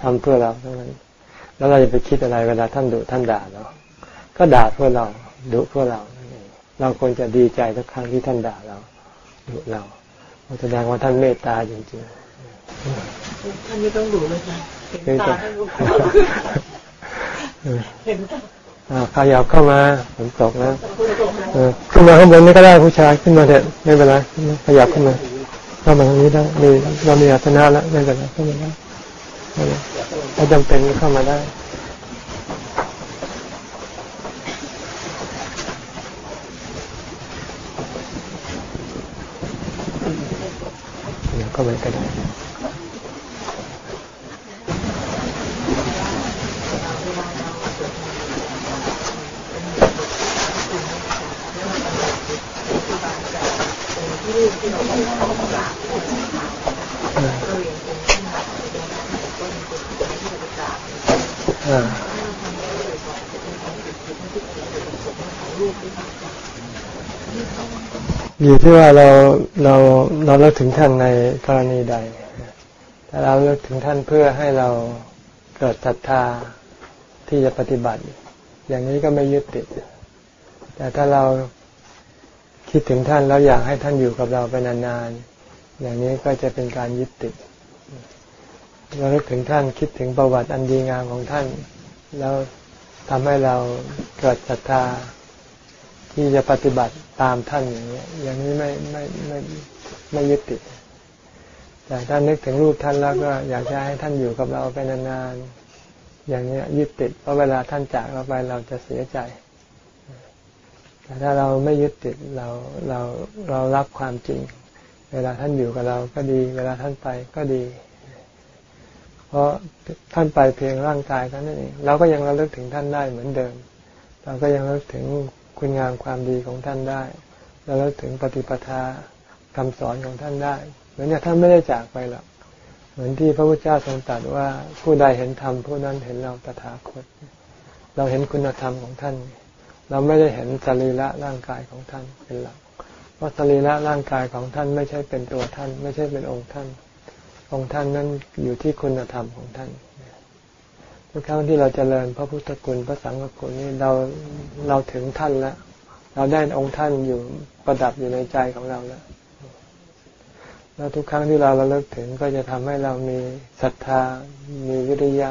ทำเพื่อเราเท่านั้น แล้วเราจะไปคิดอะไรเวลาท่านดุท่านด่าเราก็ด่าเพื่อเราดุเพื่อเรา เราควรจะดีใจทุกครั้งที่ท่านด่าเราดุเราแสดงว่าท่านเมตตาจริงๆท่านไม่ต้องดุเลยค่ะเห็นตาท่านรู้เห็นตาขยับเข้ามาฝนตกนะขึ้นมาข้างบนนี่ก็ได้ผู้ชายขึ้นมาเถอะไม่เป็นไรขยับขึ้นมา เข้ามาทางนี้ได้มีเรามีอาสนะแล้วไม่เป็นไรเข้ามาได้ถ้าจำเป็นเข้ามาได้ก็ไม่ก็ได้ อยู่ที่ว่าเราเราเราเลิกถึงท่านในกรณีใด ถ้าเราเลิกถึงท่านเพื่อให้เราเกิดศรัทธาที่จะปฏิบัติ อย่างนี้ก็ไม่ยึดติด แต่ถ้าเรา คิดถึงท่านแล้วอยากให้ท่านอยู่กับเราไปนานๆ อย่างนี้ก็จะเป็นการยึดติดเราเลิกถึงท่านคิดถึงประวัติอันดีงามของท่าน แล้วทำให้เราเกิดศรัทธาที่จะปฏิบัติตามท่านอย่างนี้อย่างนี้ไม่ไม่ไม่ไม่ยึดติดแต่ถ้านึกถึงรูปท่านแล้วก็อยากจะให้ท่านอยู่กับเราไปนานๆอย่างนี้ยึดติดเพราะเวลาท่านจากเราไปเราจะเสียใจ แต่ถ้าเราไม่ยึดติดเราเราเรารับความจริง เวลาท่านอยู่กับเราก็ดี เวลาท่านไปก็ดี เพราะท่านไปเพียงร่างกายเท่านั้นเองเราก็ยังระลึกถึงท่านได้เหมือนเดิม เราก็ยังระลึกถึงคุณงามความดีของท่านได้แล้วถึงปฏิปทาคำสอนของท่านได้เหมือนอย่างท่านไม่ได้จากไปหรอกเหมือนที่พระพุทธเจ้าทรงตรัสว่าผู้ใดเห็นธรรมผู้นั้นเห็นเราตถาคต เราเห็นคุณธรรมของท่านเเราไม่ได้เห็นสรีระร่างกายของท่านเป็นหลัก เพราะสรีระร่างกายของท่านไม่ใช่เป็นตัวท่าน ไม่ใช่เป็นองค์ท่าน องค์ท่านนั้นอยู่ที่คุณธรรมของท่านทุกครั้งที่เราจเจริญพระพุทธคุณพระสังฆคุณนี่เราเราถึงท่านแล้วเราได้องค์ท่านอยู่ประดับอยู่ในใจของเราแล้วแล้วทุกครั้งที่เราระลึกถึงก็จะทำให้เรามีศรัทธามีวิริยะ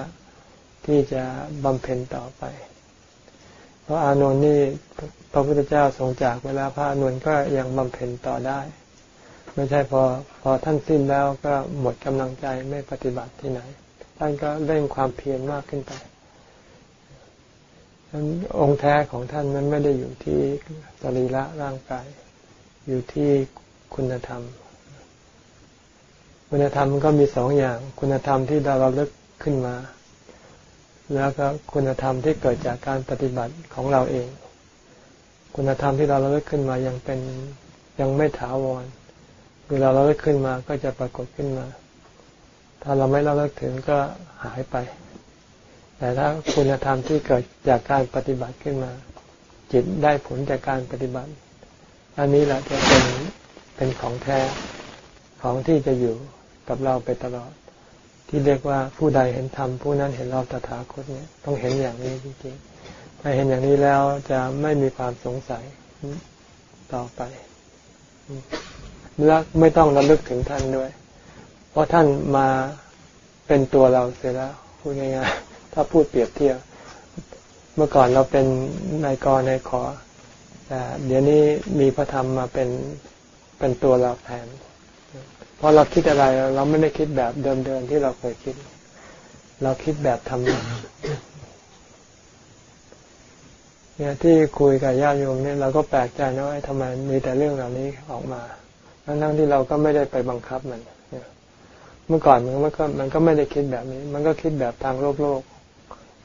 ที่จะบำเพ็ญต่อไป เพราะอานนท์นี่พระพุทธเจ้าทรงจากเวลาพระอานนท์ก็ยังบำเพ็ญต่อได้ ไม่ใช่พอพอท่านสิ้นแล้วก็หมดกำลังใจไม่ปฏิบัติที่ไหน ท่านก็เร่งความเพียรมากขึ้นไปองค์แท้ของท่านนั้นไม่ได้อยู่ที่สรีระร่างกาย อยู่ที่คุณธรรม คุณธรรมก็มีสองอย่าง คุณธรรมที่เราเราเลิกขึ้นมา แล้วก็คุณธรรมที่เกิดจากการปฏิบัติของเราเอง คุณธรรมที่เราเราเลิกขึ้นมายังเป็นยังไม่ถาวรเวลาเราเลิกขึ้นมาก็จะปรากฏขึ้นมา ถ้าเราไม่ระลึกถึงก็หายไป แต่ถ้าคุณธรรมที่เกิดจากการปฏิบัติขึ้นมา จิตได้ผลจากการปฏิบัติ อันนี้แหละจะเป็นเป็นของแท้ของที่จะอยู่กับเราไปตลอด ที่เรียกว่าผู้ใดเห็นธรรมผู้นั้นเห็นเราตถาคตเนี่ยต้องเห็นอย่างนี้จริงๆถ้าเห็นอย่างนี้แล้วจะไม่มีความสงสัยต่อไปและไม่ต้องระลึกถึงท่านด้วย เพราะท่านมาเป็นตัวเราเสียแล้วพูดง่ายๆถ้าพูดเปรียบเทียบเมื่อก่อนเราเป็นนายกนายขอแต่เดี๋ยวนี้มีพระธรรมมาเป็นเป็นตัวเราแทน ราะเราคิดอะไรเราไม่ได้คิดแบบเดิมๆที่เราเคยคิด เราคิดแบบธรรมเนี่ยที่คุยกับญาติโยมเนี่ยเราก็แปลกใจนะว่าทำไมมีแต่เรื่องเหล่านี้ออกมาทั้งที่เราก็ไม่ได้ไปบังคับมันเมื่อก่อนมันก็มันก็ไม่ได้คิดแบบนี้ มันก็คิดแบบทางโลกโลก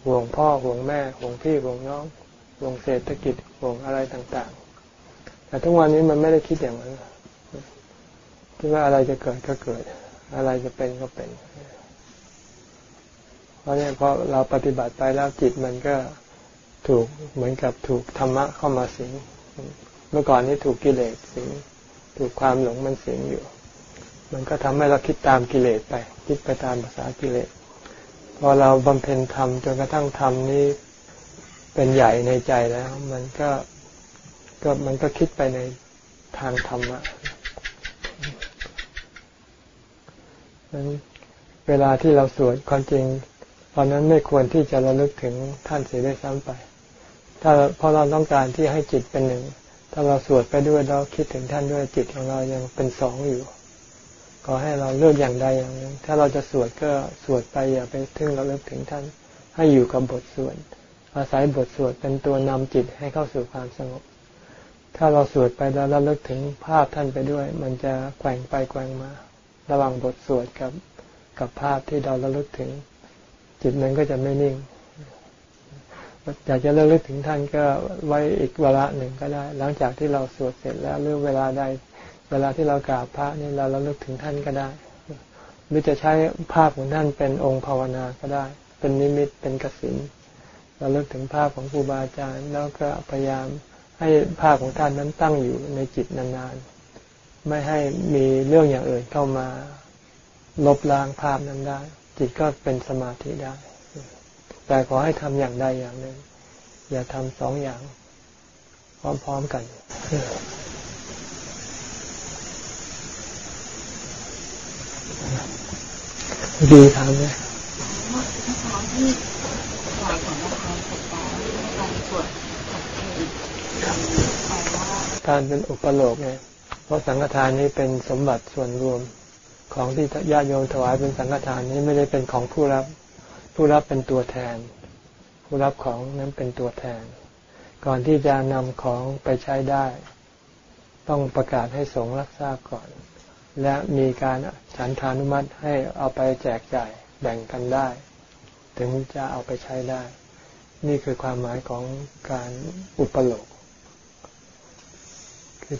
ห่วงพ่อห่วงแม่ห่วงพี่ห่วงน้องห่วงเศรษฐกิจห่วงอะไรต่างๆ แต่ทุกวันนี้มันไม่ได้คิดอย่างนั้น คิดว่าอะไรจะเกิดก็เกิด อะไรจะเป็นก็เป็น เพราะเนี่ยพอเราปฏิบัติไปแล้วจิตมันก็ถูกเหมือนกับถูกธรรมะเข้ามาสิง เมื่อก่อนนี้ถูกกิเลสสิง ถูกความหลงมันสิงอยู่ มันก็ทำให้เราคิดตามกิเลสไป คิดไปตามภาษากิเลส พอเราบำเพ็ญธรรมจนกระทั่งธรรมนี้เป็นใหญ่ในใจแล้ว มันก็ก็มันก็คิดไปในทางธรรมะ เวลาที่เราสวดความจริง ตอนนั้นไม่ควรที่จะระลึกถึงท่านเสียด้ซ้ำไป ถ้าพอเราต้องการที่ให้จิตเป็นหนึ่ง ถ้าเราสวดไปด้วยแล้วคิดถึงท่านด้วยจิตของเรายังเป็นสองอยู่ขอให้เราเลือกอย่างใดอย่างหนึ่ง ถ้าเราจะสวดก็สวดไปอย่าไปถึงเราเลิกถึงท่าน ให้อยู่กับบทสวด อาศัยบทสวดเป็นตัวนำจิตให้เข้าสู่ความสงบ ถ้าเราสวดไปแล้วเราเลิกถึงภาพท่านไปด้วย มันจะแกว่งไปแกว่งมา ระหว่างบทสวดกับกับภาพที่เราระลึกถึง จิตมันก็จะไม่นิ่งอยากจะระลึกถึงท่านก็ไว้อีกเวลาหนึ่งก็ได้ หลังจากที่เราสวดเสร็จแล้วหรือเวลาใดเวลาที่เรากราบพระนี่เราระลึกถึงท่านก็ได้ หรือจะใช้ภาพของท่านเป็นองค์ภาวนาก็ได้ เป็นนิมิตเป็นกสินเราเลิกถึงภาพของครูบาอาจารย์แล้วก็พยายาม ให้ภาพของท่านนั้นตั้งอยู่ในจิตนานๆ ไม่ให้มีเรื่องอย่างอื่นเข้ามาลบล้างภาพนั้นได้ จิตก็เป็นสมาธิได้ แต่ขอให้ทำอย่างใดอย่างหนึ่ง อย่าทำสองอย่าง พร้อมๆกันดีทำเลย ทานเป็นอุปโลกไงเพราะสังฆทานนี้เป็นสมบัติส่วนรวมของที่ญาติโยมถวายเป็นสังฆทานนี้ไม่ได้เป็นของผู้รับ ผู้รับเป็นตัวแทน ผู้รับของนั้นเป็นตัวแทน ก่อนที่จะนำของไปใช้ได้ ต้องประกาศให้สงฆ์รับทราบก่อน และมีการฉันทานุมัติให้เอาไปแจกจ่ายแบ่งกันได้ ถึงจะเอาไปใช้ได้ นี่คือความหมายของการอุปโลก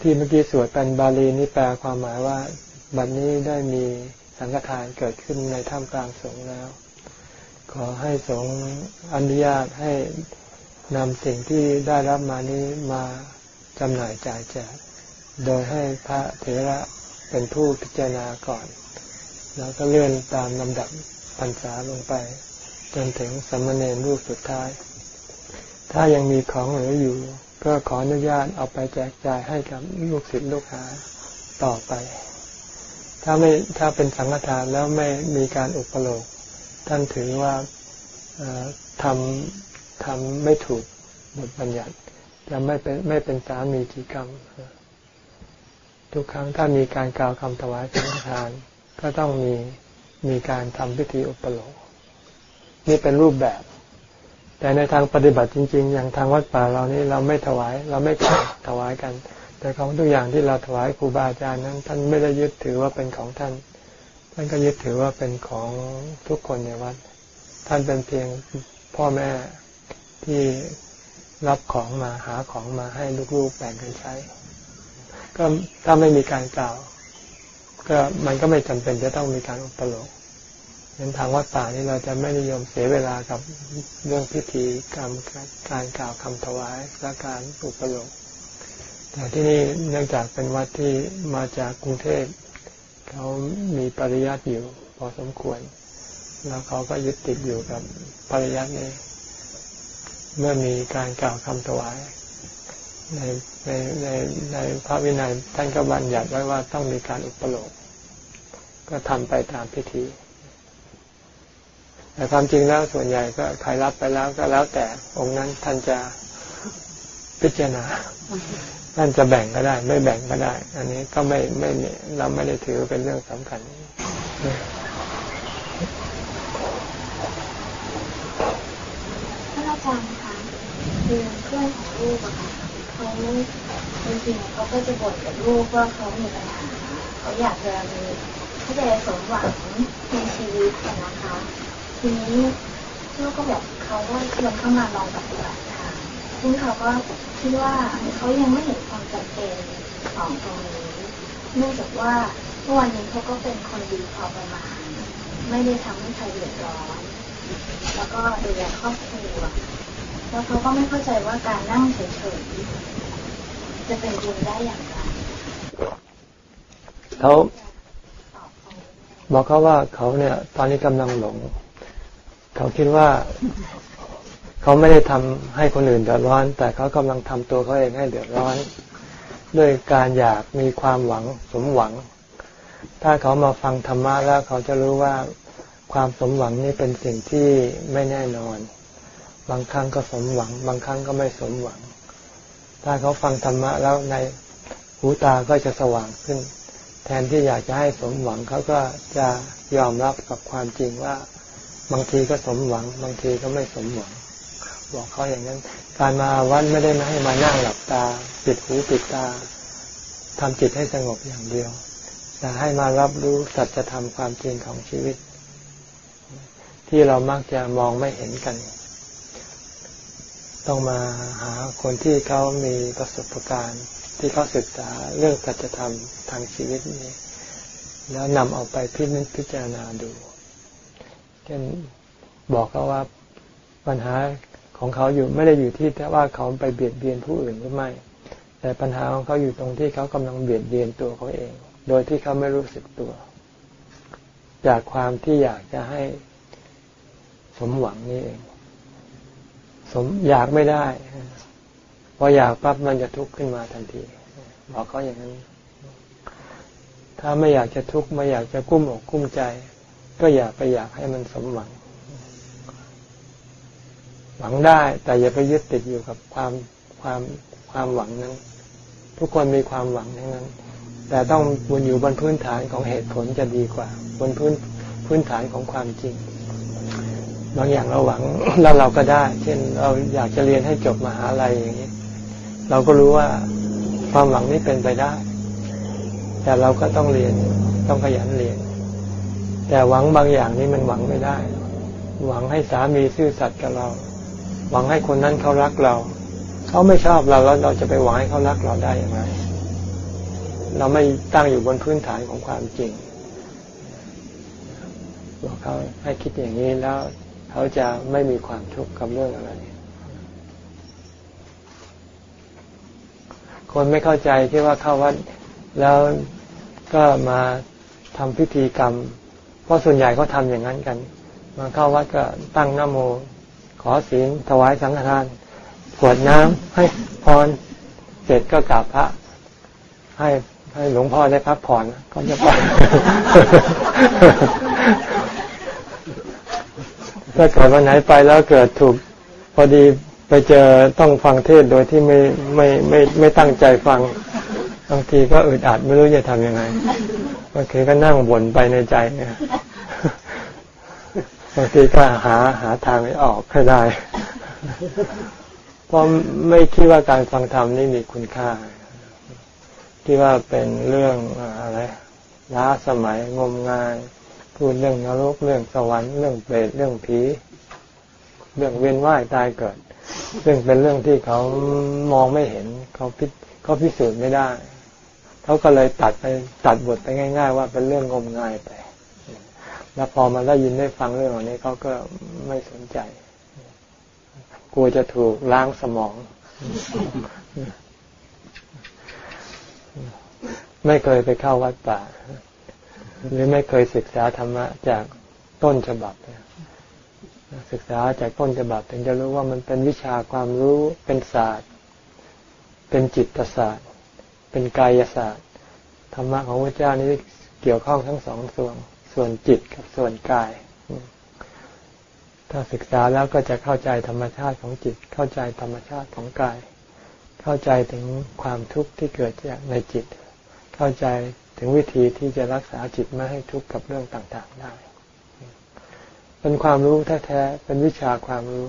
ที่เมื่อกี้สวดเป็นบาลีนี่แปลความหมายว่าบัดนนี้ได้มีสังฆทานเกิดขึ้นในถ้ำกลางสงฆ์แล้ว ขอให้สงฆ์อนุญาตให้นำสิ่งที่ได้รับมานี้มาจำหน่ายจ่ายแจกโดยให้พระเถระเป็นผู้พิจารณาก่อน แล้วก็เลื่อนตามลำดับพรรษาลงไป จนถึงสมณเณรรูปสุดท้าย ถ้ายังมีของเหลืออยู่ ก็ขออนุญาตเอาไปแจกจ่ายให้กับลูกศิษย์ลูกหาต่อไป ถ้าไม่ถ้าเป็นสังฆทานแล้วไม่มีการอุปโลกท่านถือว่าทำทำไม่ถูกบทบัญญัติจะไม่เป็นไม่เป็นสามีจีกรรม ทุกครั้งถ้ามีการกล่าวคำถวายสังฆทาน ก็ต้องมีมีการทำพิธีอุปโลกนี่เป็นรูปแบบ แต่ในทางปฏิบัติจริง ๆ อย่างทางวัดป่าเรานี่เราไม่ถวาย เราไม่ถวายกัน แต่ของทุกอย่างที่เราถวายครูบาอาจารย์นั้น ท่านไม่ได้ยึดถือว่าเป็นของท่าน ท่านก็ยึดถือว่าเป็นของทุกคนในวัด ท่านเป็นเพียงพ่อแม่ที่รับของมาหาของมาให้ลูกๆแบ่งกันใช้ ก็ถ้าไม่มีการกล่าว ก็มันก็ไม่จำเป็นจะต้องมีการอุปโลก ในทางวัดป่านี้เราจะไม่นิยมเสียเวลากับเรื่องพิธีกรรมการกล่าวคำถวายและการอุปโลกแต่ที่นี่เนื่องจากเป็นวัดที่มาจากกรุงเทพเขามีปริยัติอยู่ พอสมควร แล้วเขาก็ยึดติดอยู่กับปริยัตินี้ เมื่อมีการกล่าวคำถวายในในในในพระวินัยท่านก็บัญญัติไว้ว่าต้องมีการอุปโลกก็ทำไปตามพิธี แต่ความจริงแล้วส่วนใหญ่ก็ใครรับไปแล้วก็แล้วแต่องค์นั้นท่านจะพิจารณา ท่านจะแบ่งก็ได้ ไม่แบ่งก็ได้ อันนี้ก็ไม่ไม่เราไม่ได้ถือเป็นเรื่องสำคัญท่านอาจารย์คะคือเพื่อนของลูกอะค่ะเขาจริงๆเขาก็จะบ่นกับลูกว่าเขามีปัญหาเขาอยากจะมีเขาจะสมหวังในชีวิตนะคะ ทีนี้ลูกก็บอกเขาว่าชวนเข้ามาลองปฏิบัติค่ะซึ่งเขาก็คิดว่าเขายังไม่เห็นความจำเป็นของตรงนี้เนื่องจากว่าเมื่อวันนี้เขาก็เป็นคนดีพอประมาณ ไม่ได้ทำให้ใครเดือดร้อน แล้วก็ดูแลครอบครัวแล้วเขาก็ไม่เข้าใจว่าการนั่งเฉยๆจะเป็นบุญได้อย่างไรเขาบอกเขาว่าเขาเนี่ย ตอนนี้กำลังหลง เขาคิดว่า เขาไม่ได้ทำให้คนอื่นเดือดร้อน แต่เขากำลังทำตัวเขาเองให้เดือดร้อน ด้วยการอยากมีความหวังสมหวัง ถ้าเขามาฟังธรรมะแล้วเขาจะรู้ว่าความสมหวังนี่เป็นสิ่งที่ไม่แน่นอน บางครั้งก็สมหวัง บางครั้งก็ไม่สมหวัง ถ้าเขาฟังธรรมะแล้วในหูตาก็จะสว่างขึ้น แทนที่อยากจะให้สมหวังเขาก็จะยอมรับกับความจริงว่า บางทีก็สมหวัง บางทีก็ไม่สมหวัง บอกเขาอย่างนั้น การมาวัดไม่ได้มาให้มานั่งหลับตา ปิดหูปิดตาทำจิตให้สงบอย่างเดียว แต่ให้มารับรู้สัจธรรมความจริงของชีวิต ที่เรามักจะมองไม่เห็นกัน ต้องมาหาคนที่เขามีประสบการณ์ ที่เขาศึกษาเรื่องสัจธรรมทางชีวิตนี้ แล้วนำเอาไปพิจารณาดู ช่นบอกเขาว่าปัญหาของเขาอยู่ไม่ได้อยู่ที่แต่ว่าเขาไปเบียดเบียนผู้อื่นหรือไม่ แต่ปัญหาของเขาอยู่ตรงที่เขากำลังเบียดเบียนตัวเขาเอง โดยที่เขาไม่รู้สึกตัว จากความที่อยากจะให้สมหวังนี่เอง สมอยากไม่ได้พออยากปั๊บมันจะทุกข์ขึ้นมาทันทีบอกเขาอย่างนั้น ถ้าไม่อยากจะทุกข์ไม่อยากจะกุ้มอกกุ้มใจ ก็อยากไปอยากให้มันสมหวัง หวังได้ แต่อย่าไปยึดติดอยู่กับความความความหวังนั้น ทุกคนมีความหวังทั้งนั้น แต่ต้องบนอยู่บนพื้นฐานของเหตุผลจะดีกว่า บนพื้นพื้นฐานของความจริงบางอย่างเราหวังแล้วเราก็ได้ เช่นเราอยากจะเรียนให้จบมหาลัยอย่างนี้ เราก็รู้ว่าความหวังนี้เป็นไปได้ แต่เราก็ต้องเรียนต้องขยันเรียน แต่หวังบางอย่างนี้มันหวังไม่ได้ หวังให้สามีซื่อสัตย์กับเรา หวังให้คนนั้นเขารักเรา เขาไม่ชอบเราแล้วเราจะไปหวังให้เขารักเราได้อย่างไร เราไม่ตั้งอยู่บนพื้นฐานของความจริงบอกเขาให้คิดอย่างนี้แล้ว เขาจะไม่มีความทุกข์กับเรื่องอะไร คนไม่เข้าใจที่ว่าเข้าวัดแล้วก็มาทำพิธีกรรม เพราะส่วนใหญ่เขาทำอย่างนั้นกัน มาเข้าวัดก็ตั้งนโม ขอศีลถวายสังฆทานขวดน้ำให้พรเสร็จก็กราบพระ ให้ให้หลวงพ่อได้พักผ่อนก็จะไปถ้าเกิดวันไหนไปแล้วเกิดถูกพอดีไปเจอต้องฟังเทศโดยที่ไม่ไม่ไม่ไม่ตั้งใจฟัง บางทีก็อึดอัดไม่รู้จะทำยังไงบางทีก็นั่งบ่นไปในใจเนี่ยบางทีก็หาหาทางให้ออกให้ได้เพราะไม่คิดว่าการฟังธรรมนี่มีคุณค่าที่ว่าเป็นเรื่องอะไรล้าสมัยงมงาย พูดเรื่องนรกเรื่องสวรรค์เรื่องเปรตเรื่องผีเรื่องเวียนว่ายตายเกิด ซึ่งเป็นเรื่องที่เขามองไม่เห็นเขาพิเขาพิสูจน์ไม่ได้ เขาก็เลยตัดไปตัดบทไปง่าย ๆ ว่าเป็นเรื่องงมงายไป แล้วพอมาได้ยินได้ฟังเรื่องเหล่านี้เขาก็ไม่สนใจ กลัวจะถูกล้างสมอง ไม่เคยไปเข้าวัดป่า หรือไม่เคยศึกษาธรรมะจากต้นฉบับศึกษาจากต้นฉบับถึงจะรู้ว่ามันเป็นวิชาความรู้เป็นศาสตร์ เป็นจิตศาสตร์ เป็นกายศาสตร์ธรรมะของพระเจ้านี้เกี่ยวข้องทั้งสองส่วนส่วนจิตกับส่วนกาย ถ้าศึกษาแล้วก็จะเข้าใจธรรมชาติของจิต เข้าใจธรรมชาติของกาย เข้าใจถึงความทุกข์ที่เกิดจากในจิต เข้าใจถึงวิธีที่จะรักษาจิตไม่ให้ทุกข์กับเรื่องต่างๆได้ เป็นความรู้แท้ๆ เป็นวิชาความรู้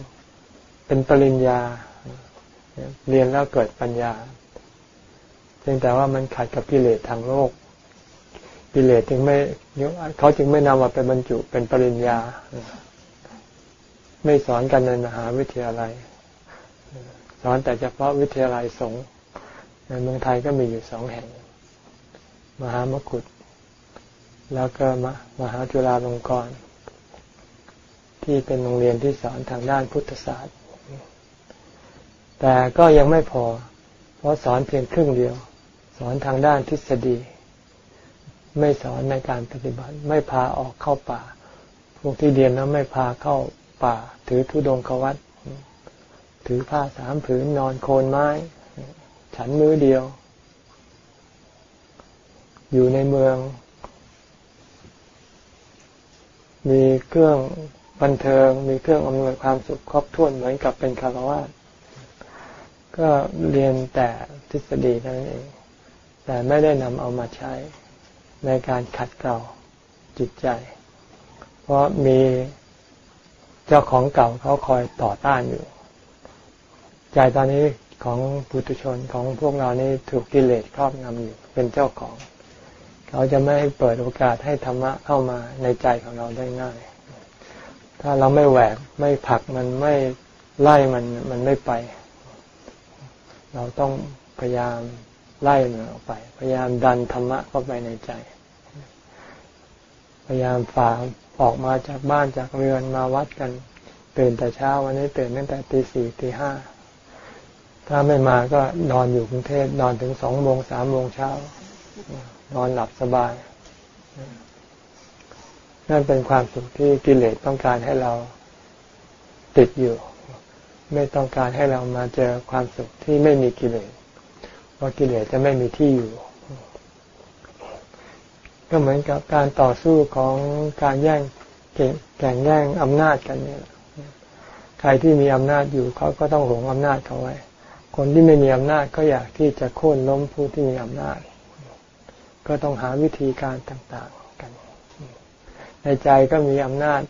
เป็นปริญญา เรียนแล้วเกิดปัญญา เพียงแต่ว่ามันขัดกับกิเลสทางโลก กิเลสจึงไม่เขาจึงไม่นำมาเป็นบรรจุเป็นปริญญา ไม่สอนกันในมหาวิทยาลัย สอนแต่เฉพาะวิทยาลัยสงฆ์ในเมืองไทยก็มีอยู่สองแห่ง มหามกุฏแล้วก็มมหาจุฬาลงกรณ์ที่เป็นโรงเรียนที่สอนทางด้านพุทธศาสตร์ แต่ก็ยังไม่พอ เพราะสอนเพียงครึ่งเดียว สอนทางด้านทฤษฎี ไม่สอนในการปฏิบัติ ไม่พาออกเข้าป่า พวกที่เรียนแล้วไม่พาเข้าป่า ถือธุดงควัตถือผ้าสามผืนนอนโคนไม้ ฉันมือเดียว อยู่ในเมือง มีเครื่องบันเทิง มีเครื่องอำนวยความสุขครอบถ้วนเหมือนกับเป็นคารวะก็เรียนแต่ทฤษฎีนั่นเอง แต่ไม่ได้นำเอามาใช้ในการขัดเกลาจิตใจ เพราะมีเจ้าของเก่าเขาคอยต่อต้านอยู่ ใจตอนนี้ของปุถุชนของพวกเรานี่ถูกกิเลสครอบงำอยู่เป็นเจ้าของ เขาจะไม่เปิดโอกาสให้ธรรมะเข้ามาในใจของเราได้ง่าย ถ้าเราไม่แหวกไม่ผลักมันไม่ไล่มันมันไม่ไป เราต้องพยายาม ไล่มันออกไป พยายามดันธรรมะเข้าไปในใจ พยายามฝ่าออกมาจากบ้านจากเรือนมาวัดกันตื่นแต่เช้าวันนี้ตื่นตั้งแต่ตีสี่ตีห้าถ้าไม่มาก็นอนอยู่กรุงเทพนอนถึงสองโมงสามโมงเช้านอนหลับสบาย นั่นเป็นความสุขที่กิเลสต้องการให้เราติดอยู่ ไม่ต้องการให้เรามาเจอความสุขที่ไม่มีกิเลส เพราะกิเลสจะไม่มีที่อยู่ ก็เหมือนกับการต่อสู้ของการแย่งแข่งแย่งอำนาจกันเนี่ยใครที่มีอำนาจอยู่เขาก็ต้องหวงอำนาจเขาไว้ คนที่ไม่มีอำนาจก็อยากที่จะโค่นล้มผู้ที่มีอำนาจ ก็ต้องหาวิธีการต่างๆกัน ในใจก็มีอำนาจ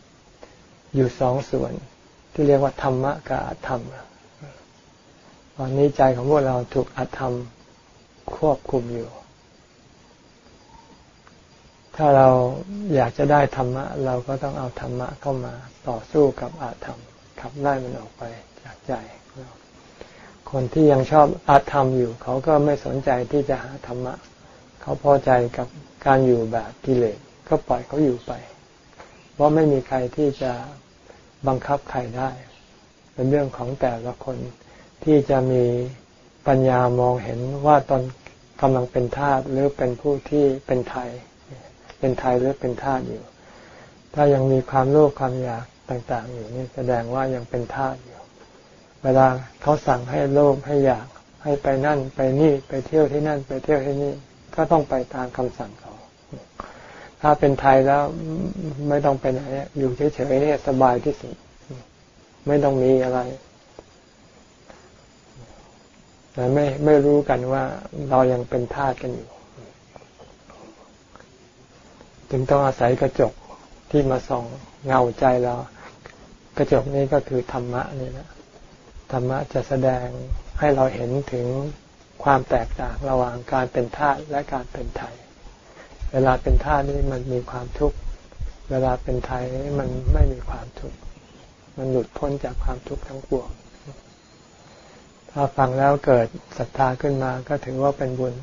อยู่สองส่วน ที่เรียกว่าธรรมะกับอธรรมตอนนี้ใจของพวกเราถูกอธรรม ควบคุมอยู่ ถ้าเราอยากจะได้ธรรมะ เราก็ต้องเอาธรรมะเข้ามาต่อสู้กับอาธรรมขับไล่มันออกไปจากใจคนที่ยังชอบอาธรรมอยู่ เขาก็ไม่สนใจที่จะหาธรรมะ เขาพอใจกับการอยู่แบบกิเลสก็ปล่อยเขาอยู่ไป เพราะไม่มีใครที่จะบังคับใครได้ เป็นเรื่องของแต่ละคนที่จะมีปัญญามองเห็นว่าตอน กำลังเป็นทาสหรือเป็นผู้ที่เป็นไทย เป็นไทยหรือเป็นทาสอยู่ ถ้ายังมีความโลภความอยากต่าง ๆ อยู่นี่แสดงว่ายังเป็นทาสอยู่ เวลาเขาสั่งให้โลภให้อยากให้ไปนั่นไปนี่ไปเที่ยวที่นั่นไปเที่ยวที่นี่ก็ต้องไปตามคำสั่งเขา ถ้าเป็นไทยแล้วไม่ต้องไปไหนอยู่เฉยๆนี่สบายที่สุด ไม่ต้องมีอะไร แต่ไม่ไม่รู้กันว่าเรายังเป็นทาสกันอยู่ จึงต้องอาศัยกระจกที่มาส่องเงาใจเรา กระจกนี้ก็คือธรรมะนี่นะธรรมะจะแสดงให้เราเห็นถึงความแตกต่างระหว่างการเป็นทาสและการเป็นไทย เวลาเป็นทาสนี่มันมีความทุกข์ เวลาเป็นไทยมันไม่มีความทุกข์ มันหลุดพ้นจากความทุกข์ทั้งปวง ถ้าฟังแล้วเกิดศรัทธาขึ้นมาก็ถือว่าเป็นบุญ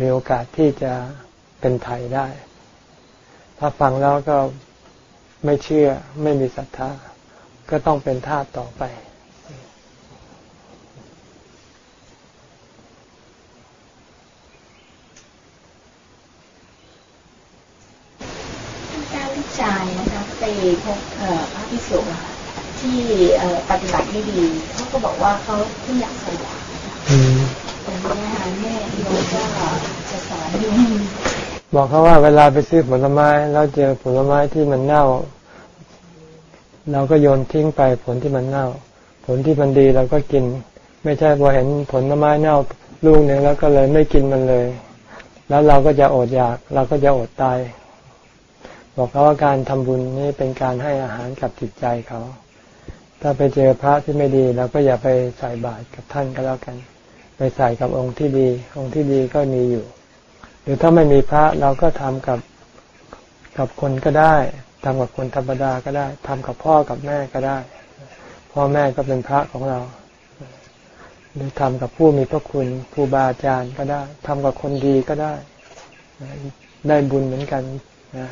มีโอกาสที่จะเป็นไทยได้ ถ้าฟังแล้วก็ไม่เชื่อไม่มีศรัทธา ก็ต้องเป็นทาสต่อไป การวิจารณ์นะคะไปพบพระพิสุค่ะ ที่ปฏิบัติไม่ดีเขาก็บอกว่าเขาเพิ่งอยากสวายตรงนี้นะคะแม่โยมก็จะสอนอยู่บอกเขาว่าเวลาไปซื้อผลไม้แล้วเจอผลไม้ที่มันเน่า เราก็โยนทิ้งไปผลที่มันเน่า ผลที่มันดีเราก็กิน ไม่ใช่พอเห็นผลไม้เน่าลูกหนึ่งแล้วก็เลยไม่กินมันเลย แล้วเราก็จะอดอยาก เราก็จะอดตายบอกเขาว่าการทำบุญนี่เป็นการให้อาหารกับจิตใจเขา ถ้าไปเจอพระที่ไม่ดีเราก็อย่าไปใส่บาตรกับท่านก็แล้วกัน ไปใส่กับองค์ที่ดี องค์ที่ดีก็มีอยู่ หรือถ้าไม่มีพระเราก็ทำกับกับคนก็ได้ทำกับคนธรรมดาก็ได้ทำกับพ่อกับแม่ก็ได้ พ่อแม่ก็เป็นพระของเรา หรือทำกับผู้มีพระคุณครูบาอาจารย์ก็ได้ทำกับคนดีก็ได้ ได้บุญเหมือนกันนะ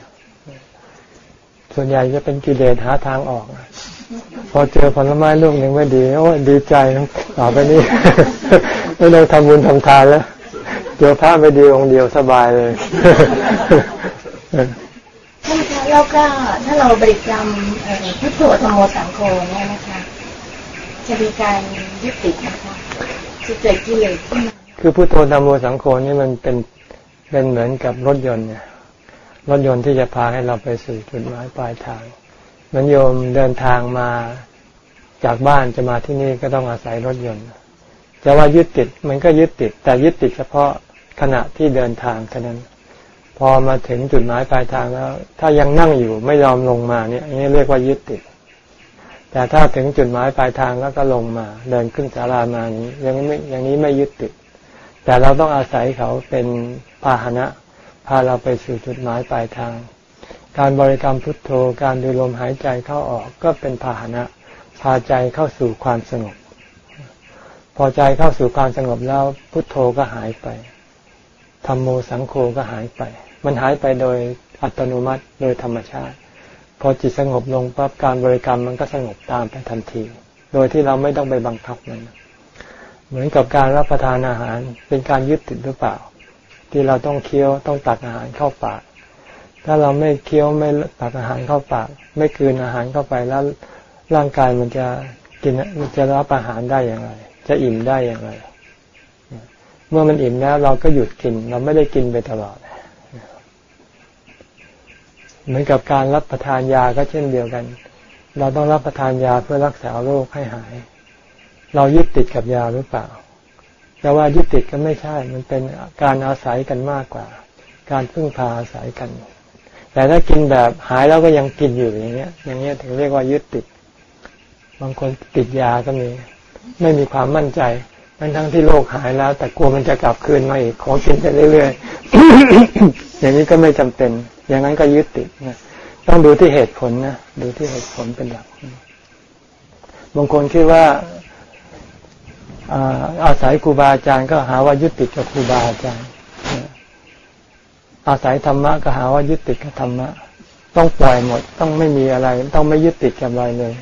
ส่วนใหญ่จะเป็นกิเลสหาทางออก พอเจอผลไม้ลูกหนึ่งไม่ดีโอ้ดีใจต่อไปนี้ ไม่ต้องทำบุญทำทานแล้วเจอพระไม่ดีองค์เดียวสบายเลยท่านคะแล้วก็ถ้าเราบริกรรมพุทโธธรรมโมสังโฆเนี่ยนะคะ จะมีการยึดติดนะคะจะเกิดกิเลสขึ้นมาคือพุทโธธรรมโมสังโฆนี่มันเป็นเป็นเหมือนกับรถยนต์เนี่ยรถยนต์ที่จะพาให้เราไปสู่จุดหมายปลายทาง เหมือนโยมเดินทางมาจากบ้านจะมาที่นี่ก็ต้องอาศัยรถยนต์จะว่ายึดติดมันก็ยึดติด แต่ยึดติดเฉพาะขณะที่เดินทางเท่านั้น พอมาถึงจุดหมายปลายทางแล้ว ถ้ายังนั่งอยู่ไม่ยอมลงมาเนี่ยนนี้เรียกว่ายึดติด แต่ถ้าถึงจุดหมายปลายทางแล้วก็ลงมา เดินขึ้นศาลามานี้ยังไม่อย่างนี้ไม่ยึดติด แต่เราต้องอาศัยเขาเป็นพาหนะ พาเราไปสู่จุดหมายปลายทาง การบริกรรมพุทโธ การดูลมหายใจเข้าออกก็เป็นพาหนะพาใจเข้าสู่ความสงบ พอใจเข้าสู่ความสงบแล้วพุทโธก็หายไปธรรมโมสังโฆก็หายไป มันหายไปโดยอัตโนมัติโดยธรรมชาติ พอจิตสงบลงปั๊บการบริกรรมมันก็สงบตามไปทันที โดยที่เราไม่ต้องไปบังคับมัน เหมือนกับการรับประทานอาหารเป็นการยึดติดหรือเปล่า ที่เราต้องเคี้ยวต้องตักอาหารเข้าปาก ถ้าเราไม่เคี้ยวไม่ตักอาหารเข้าปาก ไม่กืนอาหารเข้าไปแล้วร่างกายมันจะกินมันจะรับอาหารได้อย่างไร จะอิ่มได้อย่างไร เมื่อมันอิ่มแล้วเราก็หยุดกิน เราไม่ได้กินไปตลอด เหมือนกับการรับประทานยาก็เช่นเดียวกัน เราต้องรับประทานยาเพื่อรักษาโรคให้หาย เรายึดติดกับยาหรือเปล่าแต่ว่ายึดติดก็ไม่ใช่ มันเป็นการอาศัยกันมากกว่า การพึ่งพาอาศัยกัน แต่ถ้ากินแบบหายแล้วก็ยังกินอยู่อย่างเงี้ย อย่างเงี้ยถึงเรียกว่ายึดติด บางคนติดยาก็มี ไม่มีความมั่นใจทั้งทั้งที่โรคหายแล้ว แต่กลัวมันจะกลับคืนมาอีกขอกินไปเรื่อยๆอย่างนี้ก็ไม่จำเป็น อย่างนั้นก็ยึดติดนะต้องดูที่เหตุผลนะดูที่เหตุผลเป็นหลักบางคนคิดว่าอาศัยครูบาอาจารย์ก็หาว่ายึดติดกับครูบาอาจารย์ อาศัยธรรมะก็หาว่ายึดติดกับธรรมะ ต้องปล่อยหมด ต้องไม่มีอะไร ต้องไม่ยึดติดกับอะไรเลย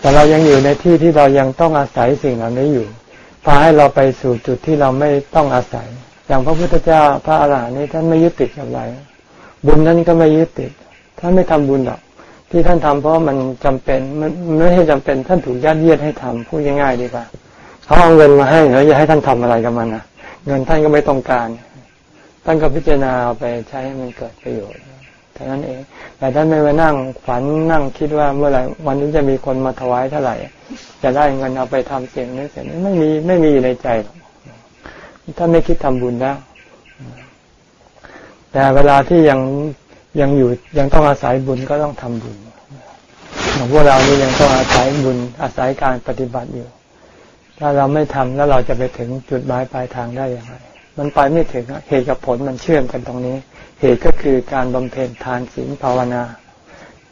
แต่เรายังอยู่ในที่ที่เรายังต้องอาศัยสิ่งเหล่านี้อยู่พาให้เราไปสู่จุดที่เราไม่ต้องอาศัย อย่างพระพุทธเจ้าพระอาหารหันต์นี่ท่านไม่ยึดติดกับอะไร บุญนั้นก็ไม่ยึดติด ท่านไม่ทำบุญหรอก ที่ท่านทำเพราะมันจำเป็นมันไม่ให้จำเป็น ท่านถูกยัดเยียดให้ทำพูดง่ายๆดีกว่าเขาเอาเงินมาให้แล้วจะให้ท่านทำอะไรกับมันนะเงินท่านก็ไม่ต้องการ ท่านก็พิจารณาเอาไปใช้ให้มันเกิดประโยชน์ท่านั้นเอง แต่ท่านไม่มานั่งฝันนั่งคิดว่าเมื่อไหร่วันนี้จะมีคนมาถวายเท่าไหร่ จะได้เงินเอาไปทำเสียงนี้เสียงนี้ไม่มีไม่มีในใจหรอกท่านไม่คิดทำบุญแล้วแต่เวลาที่ยังยังอยู่ยังต้องอาศัยบุญก็ต้องทำบุญของพวกเรานี่ยังต้องอาศัยบุญอาศัยการปฏิบัติอยู่ ถ้าเราไม่ทำแล้วเราจะไปถึงจุดหมายปลายทางได้อย่างไร มันไปไม่ถึงเหตุกับผลมันเชื่อมกันตรงนี้ เหตุก็คือการบำเพ็ญทานศีลภาวนา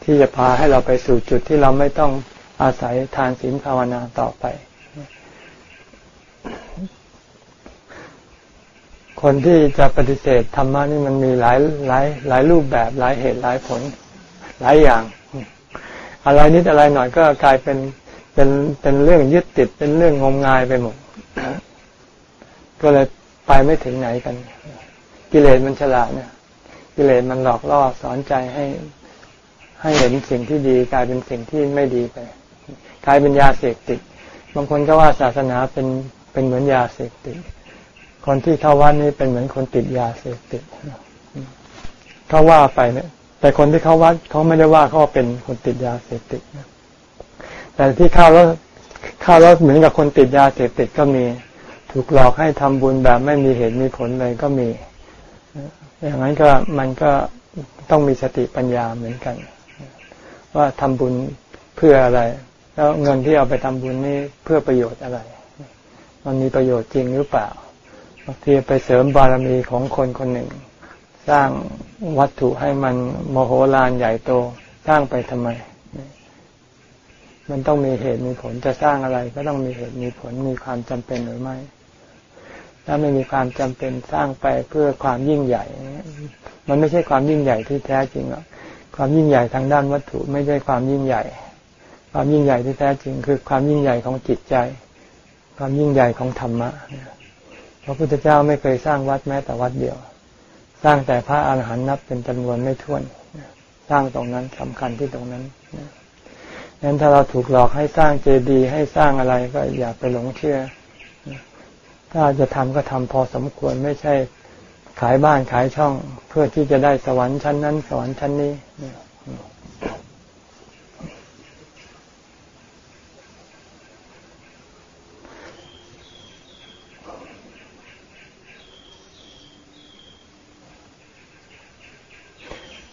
ที่จะพาให้เราไปสู่จุดที่เราไม่ต้องอาศัยทานศีลภาวนาต่อไป คนที่จะปฏิเสธธรรมะนี่มันมีหลายหลายหลายรูปแบบ หลายเหตุหลายผล หลายอย่าง อะไรนิดอะไรหน่อยก็กลายเป็นเป็นเป็นเรื่องยึดติดเป็นเรื่องงมงายไปหมดก็เลย ไปไม่ถึงไหนกัน กิเลสมันฉลาดเนี่ย กิเลสมันหลอกล่อสอนใจให้ให้เห็นสิ่งที่ดีกลายเป็นสิ่งที่ไม่ดีไปกลายเป็นยาเสพติด บางคนก็ว่าศาสนาเป็นเป็นเหมือนยาเสพติด คนที่เข้าวัดนี่เป็นเหมือนคนติดยาเสพติดเขาว่าไปเนี่ย แต่คนที่เข้าวัดเขาไม่ได้ว่าเขาเป็นคนติดยาเสพติดแต่ที่เข้าแล้วเข้าแล้วเหมือนกับคนติดยาเสพติดก็มี ถูกหลอกให้ทำบุญแบบไม่มีเหตุมีผลเลยก็มี อย่างนั้นก็มันก็ต้องมีสติปัญญาเหมือนกัน ว่าทำบุญเพื่ออะไร แล้วเงินที่เอาไปทำบุญนี่เพื่อประโยชน์อะไร มันมีประโยชน์จริงหรือเปล่าบางทีไปเสริมบารมีของคนคนหนึ่ง สร้างวัตถุให้มันโมโหลานใหญ่โตสร้างไปทำไม มันต้องมีเหตุมีผลจะสร้างอะไร ก็ต้องมีเหตุมีผลมีความจำเป็นหรือไม่ ถ้าไม่มีความจำเป็นสร้างไปเพื่อความยิ่งใหญ่ มันไม่ใช่ความยิ่งใหญ่ที่แท้จริงหรอกความยิ่งใหญ่ทางด้านวัตถุไม่ใช่ความยิ่งใหญ่ ความยิ่งใหญ่ที่แท้จริงคือความยิ่งใหญ่ของจิตใจ ความยิ่งใหญ่ของธรรมะพระพุทธเจ้าไม่เคยสร้างวัดแม้แต่วัดเดียว สร้างแต่พระอาหารหันต์นับเป็นจำนวนไม่ถ้วน สร้างตรงนั้นสำคัญที่ตรงนั้นงั้นถ้าเราถูกหลอกให้สร้างเจดีย์ให้สร้างอะไรก็อย่าไปหลงเชื่อ ถ้าจะทำก็ทำพอสมควรไม่ใช่ขายบ้านขายช่อง เพื่อที่จะได้สวรรค์ชั้นนั้น สวรรค์ชั้นนี้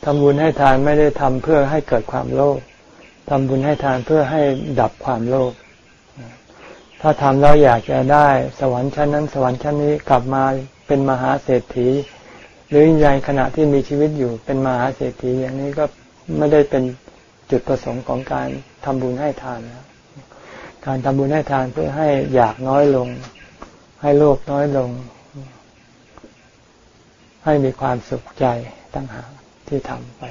ทำบุญให้ทานไม่ได้ทำเพื่อให้เกิดความโลภทำบุญให้ทานเพื่อให้ดับความโลภ ถ้าทำแล้วอยากจะได้สวรรค์ชั้นนั้น สวรรค์ชั้นนี้กลับมาเป็นมหาเศรษฐี หรือในขณะที่มีชีวิตอยู่เป็นมหาเศรษฐีอย่างนี้ก็ไม่ได้เป็นจุดประสงค์ของการทำบุญให้ทานแล้วการทำบุญให้ทานเพื่อให้อยากน้อยลง ให้โลภน้อยลง ให้มีความสุขใจตั้งหากที่ทำไป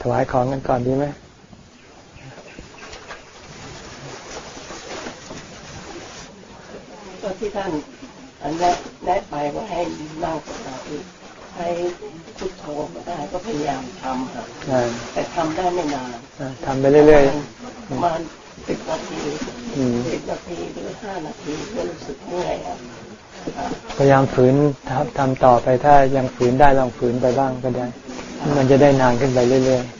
ถวายของกันก่อนดีไหมก็ที่ท่านอันแรกแนะไปว่าให้นั่งสมาธิให้พุทโธก็ได้ก็พยายามทำค่ะแต่ทำได้ไม่นานทำไปเรื่อยๆประมาณสิบนาทีสิบนาทีหรือห้านาทีก็รู้สึกเมื่อย พยายามฝืนทำต่อไปถ้ายังฝืนได้ลองฝืนไปบ้างก็ได้ มันจะได้นานขึ้นไปเรื่อยๆ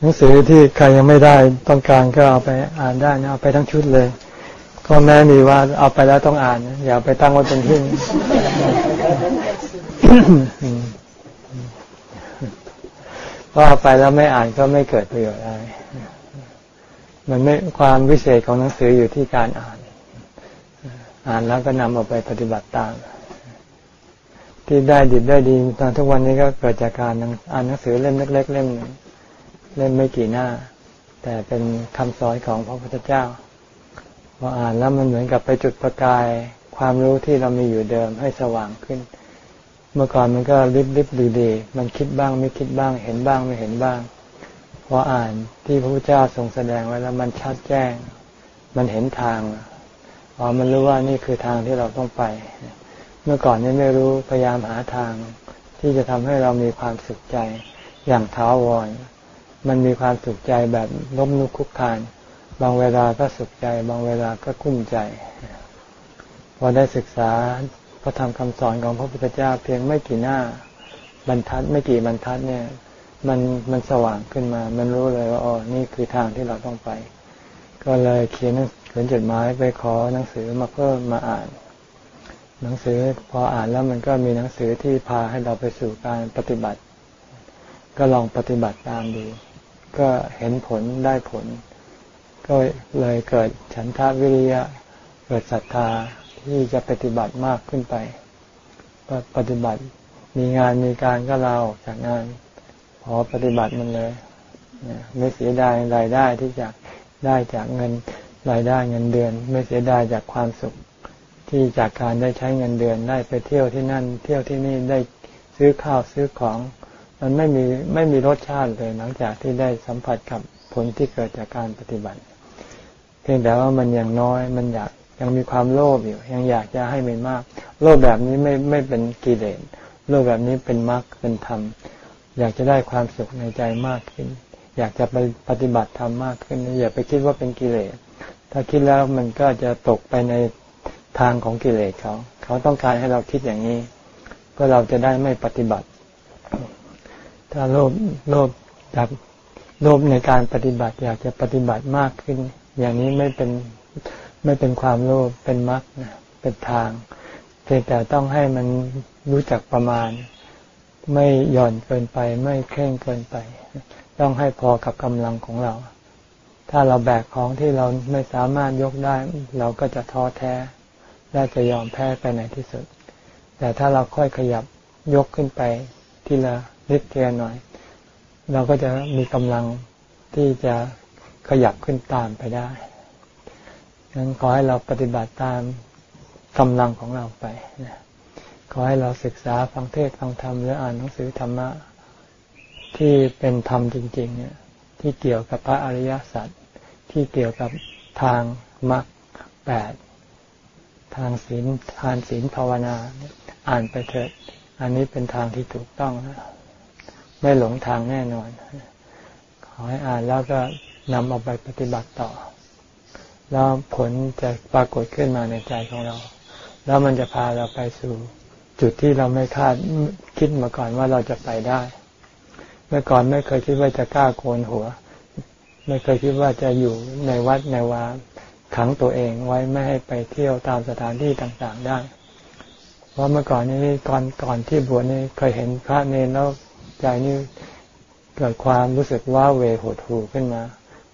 หนังสือที่ใครยังไม่ได้ต้องการก็เอาไปอ่านได้นะเอาไปทั้งชุดเลยก็แม้มีว่าเอาไปแล้วต้องอ่าน อย่าไปตั้งไว้เป็นหิ้งเพราะเอาไปแล้วไม่อ่านก็ไม่เกิดประโยชน์อะไรมันไม่ความวิเศษของหนังสืออยู่ที่การอ่าน อ่านแล้วก็นำเอาไปปฏิบัติตาม ที่ได้ดิบได้ดีตอนทุกวันนี้ก็เกิดจากการอ่านหนังสือเล่มเล็ก ๆ เล่มเล่มไม่กี่หน้า แต่เป็นคำสอนของพระพุทธเจ้าพออ่านแล้วมันเหมือนกับไปจุดประกายความรู้ที่เรามีอยู่เดิมให้สว่างขึ้น เมื่อก่อนมันก็ริบริบดีดีมันคิดบ้างไม่คิดบ้าง เห็นบ้างไม่เห็นบ้างพออ่านที่พระพุทธเจ้าทรงแสดงไว้แล้วมันชัดแจ้ง มันเห็นทาง อ๋อมันรู้ว่านี่คือทางที่เราต้องไป เมื่อก่อนนี้ไม่รู้พยายามหาทาง ที่จะทำให้เรามีความสุขใจอย่างท้าวร มันมีความสุขใจแบบล้มลุกคุกคาน บางเวลาก็สุขใจ บางเวลาก็กุ้มใจ พอได้ศึกษาพระธรรมคำสอนของพระพุทธเจ้าเพียงไม่กี่หน้าบรรทัดไม่กี่บรรทัดเนี่ย มันมันสว่างขึ้นมา มันรู้เลยว่าอ๋อนี่คือทางที่เราต้องไป ก็เลยเขียน ขียนจดหมายไปขอหนังสือมาเพิ่มมาอ่าน หนังสือพออ่านแล้วมันก็มีหนังสือที่พาให้เราไปสู่การปฏิบัติ ก็ลองปฏิบัติตามดู ก็เห็นผลได้ผล ก็เลยเกิดฉันทาวิริยะเกิดศรัทธาที่จะปฏิบัติมากขึ้นไปปฏิบัติมีงานมีการก็เราจากงาน พอปฏิบัติมันเลยไม่เสียดายรายได้ที่จะได้จากเงิน รายได้เงินเดือน ไม่เสียดายจากความสุข ที่จากการได้ใช้เงินเดือนได้ไปเที่ยวที่นั่น เที่ยวที่นี่ได้ซื้อข้าวซื้อของ มันไม่มีไม่มีรสชาติเลยหลังจากที่ได้สัมผัสกับผลที่เกิดจากการปฏิบัติ เพียงแต่ว่ามันยังน้อยมันอยากยังมีความโลภอยู่ ยังอยากจะให้มันมาก โลภแบบนี้ไม่ไม่เป็นกิเลสโลภแบบนี้เป็นมรรคเป็นธรรม อยากจะได้ความสุขในใจมากขึ้น อยากจะไปปฏิบัติธรรมมากขึ้นอย่าไปคิดว่าเป็นกิเลส ถ้าคิดแล้วมันก็จะตกไปในทางของกิเลสเขา เขาต้องการให้เราคิดอย่างนี้ ก็เราจะได้ไม่ปฏิบัติ ถ้าโลภโลภอยากโลภในการปฏิบัติ อยากจะปฏิบัติมากขึ้น อย่างนี้ไม่เป็นไม่เป็นความโลภเป็นมรรคเป็นทางเพียงแต่ต้องให้มันรู้จักประมาณ ไม่หย่อนเกินไป ไม่เคร่งเกินไป ต้องให้พอกับกำลังของเรา ถ้าเราแบกของที่เราไม่สามารถยกได้ เราก็จะท้อแท้และจะยอมแพ้ไปในที่สุด แต่ถ้าเราค่อยขยับยกขึ้นไปทีละนิดเทียหน่อย เราก็จะมีกำลังที่จะขยับขึ้นตามไปได้งั้นขอให้เราปฏิบัติตามกำลังของเราไปนะขอให้เราศึกษาฟังเทศฟังธรรมหรืออ่านหนังสือธรรมะที่เป็นธรรมจริง ๆ เนี่ย ที่เกี่ยวกับพระอริยสัจที่เกี่ยวกับทางมรรคแปดทางศีลทานศีลภาวนา อ่านไปเถิด อันนี้เป็นทางที่ถูกต้องนะไม่หลงทางแน่นอน ขอให้อ่านแล้วก็นำเอาไปปฏิบัติต่อ แล้วผลจะปรากฏขึ้นมาในใจของเรา แล้วมันจะพาเราไปสู่จุดที่เราไม่คาดคิดมาก่อนว่าเราจะไปได้ เมื่อก่อนไม่เคยคิดว่าจะกล้าโกนหัว ไม่เคยคิดว่าจะอยู่ในวัดในวาขังตัวเองไว้ไม่ให้ไปเที่ยวตามสถานที่ต่างๆได้ เพราะเมื่อก่อนนี้ก่อนก่อนที่บวชนี่เคยเห็นพระเนรแล้วใจนี่เกิดความรู้สึกว่าเวหดหูขึ้นมา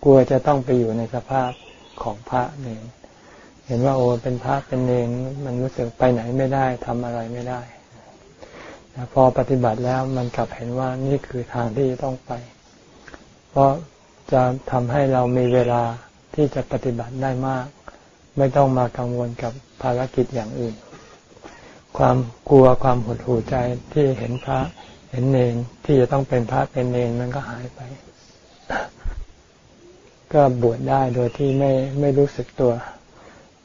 กลัวจะต้องไปอยู่ในสภาพของพระเนรเห็นว่าโอ้เป็นพระเป็นเนรมันรู้สึกไปไหนไม่ได้ทำอะไรไม่ได้ แต่พอปฏิบัติแล้วมันกลับเห็นว่านี่คือทางที่ต้องไป เพราะจะทำให้เรามีเวลาที่จะปฏิบัติได้มาก ไม่ต้องมากังวลกับภารกิจอย่างอื่น ความกลัวความหดหู่ใจที่เห็นพระเห็นเนนที่จะต้องเป็นพระเป็นเนนมันก็หายไป ก็บวชได้โดยที่ไม่ไม่รู้สึกตัว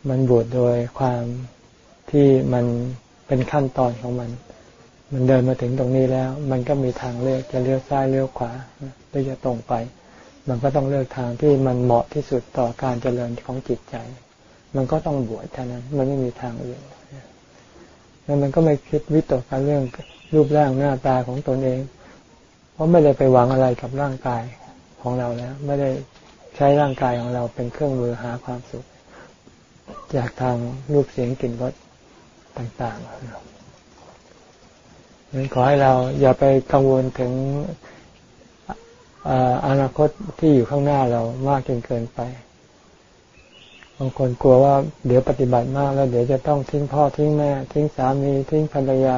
มันบวชโดยความที่มันเป็นขั้นตอนของมัน มันเดินมาถึงตรงนี้แล้ว มันก็มีทางเลือกจะเลี้ยวซ้ายเลี้ยวขวาหรือจะตรงไป มันก็ต้องเลือกทางที่มันเหมาะที่สุดต่อการเจริญของจิตใจ มันก็ต้องบวชเท่านั้น มันไม่มีทางอื่นแล้วมันก็ไม่คิดวิตกกับเรื่องรูปร่างหน้าตาของตนเอง เพราะไม่ได้ไปหวังอะไรกับร่างกายของเราแล้ว ไม่ได้ใช้ร่างกายของเราเป็นเครื่องมือหาความสุข จากทางรูปเสียงกลิ่นรสต่างๆ นั้นขอให้เราอย่าไปกังวลถึงอนาคตที่อยู่ข้างหน้าเรามากจนเกินไป บางคนกลัวว่าเดี๋ยวปฏิบัติมากแล้ว เดี๋ยวจะต้องทิ้งพ่อทิ้งแม่ ทิ้งสามีทิ้งภรรยา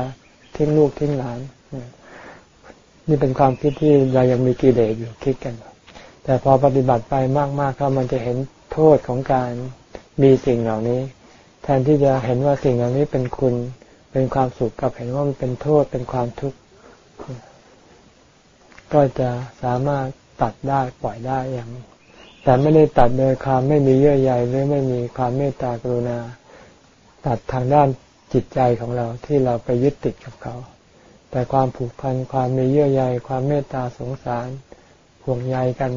ทิ้งลูกทิ้งหลาน นี่เป็นความคิดที่เรายังมีกิเลสอยู่คิดกัน แต่พอปฏิบัติไปมากๆเขามันจะเห็นโทษของการมีสิ่งเหล่านี้ แทนที่จะเห็นว่าสิ่งเหล่านี้เป็นคุณ เป็นความสุขกับเห็นว่ามันเป็นโทษเป็นความทุกข์ก็จะสามารถตัดได้ปล่อยได้อย่าง แต่ไม่ได้ตัดโดยความไม่มีเยื่อใยหรือไม่มีความเมตตากรุณา ตัดทางด้านจิตใจของเราที่เราไปยึดติดกับเขา แต่ความผูกพันความมีเยื่อใยความเมตตาสงสารห่วงใยกัน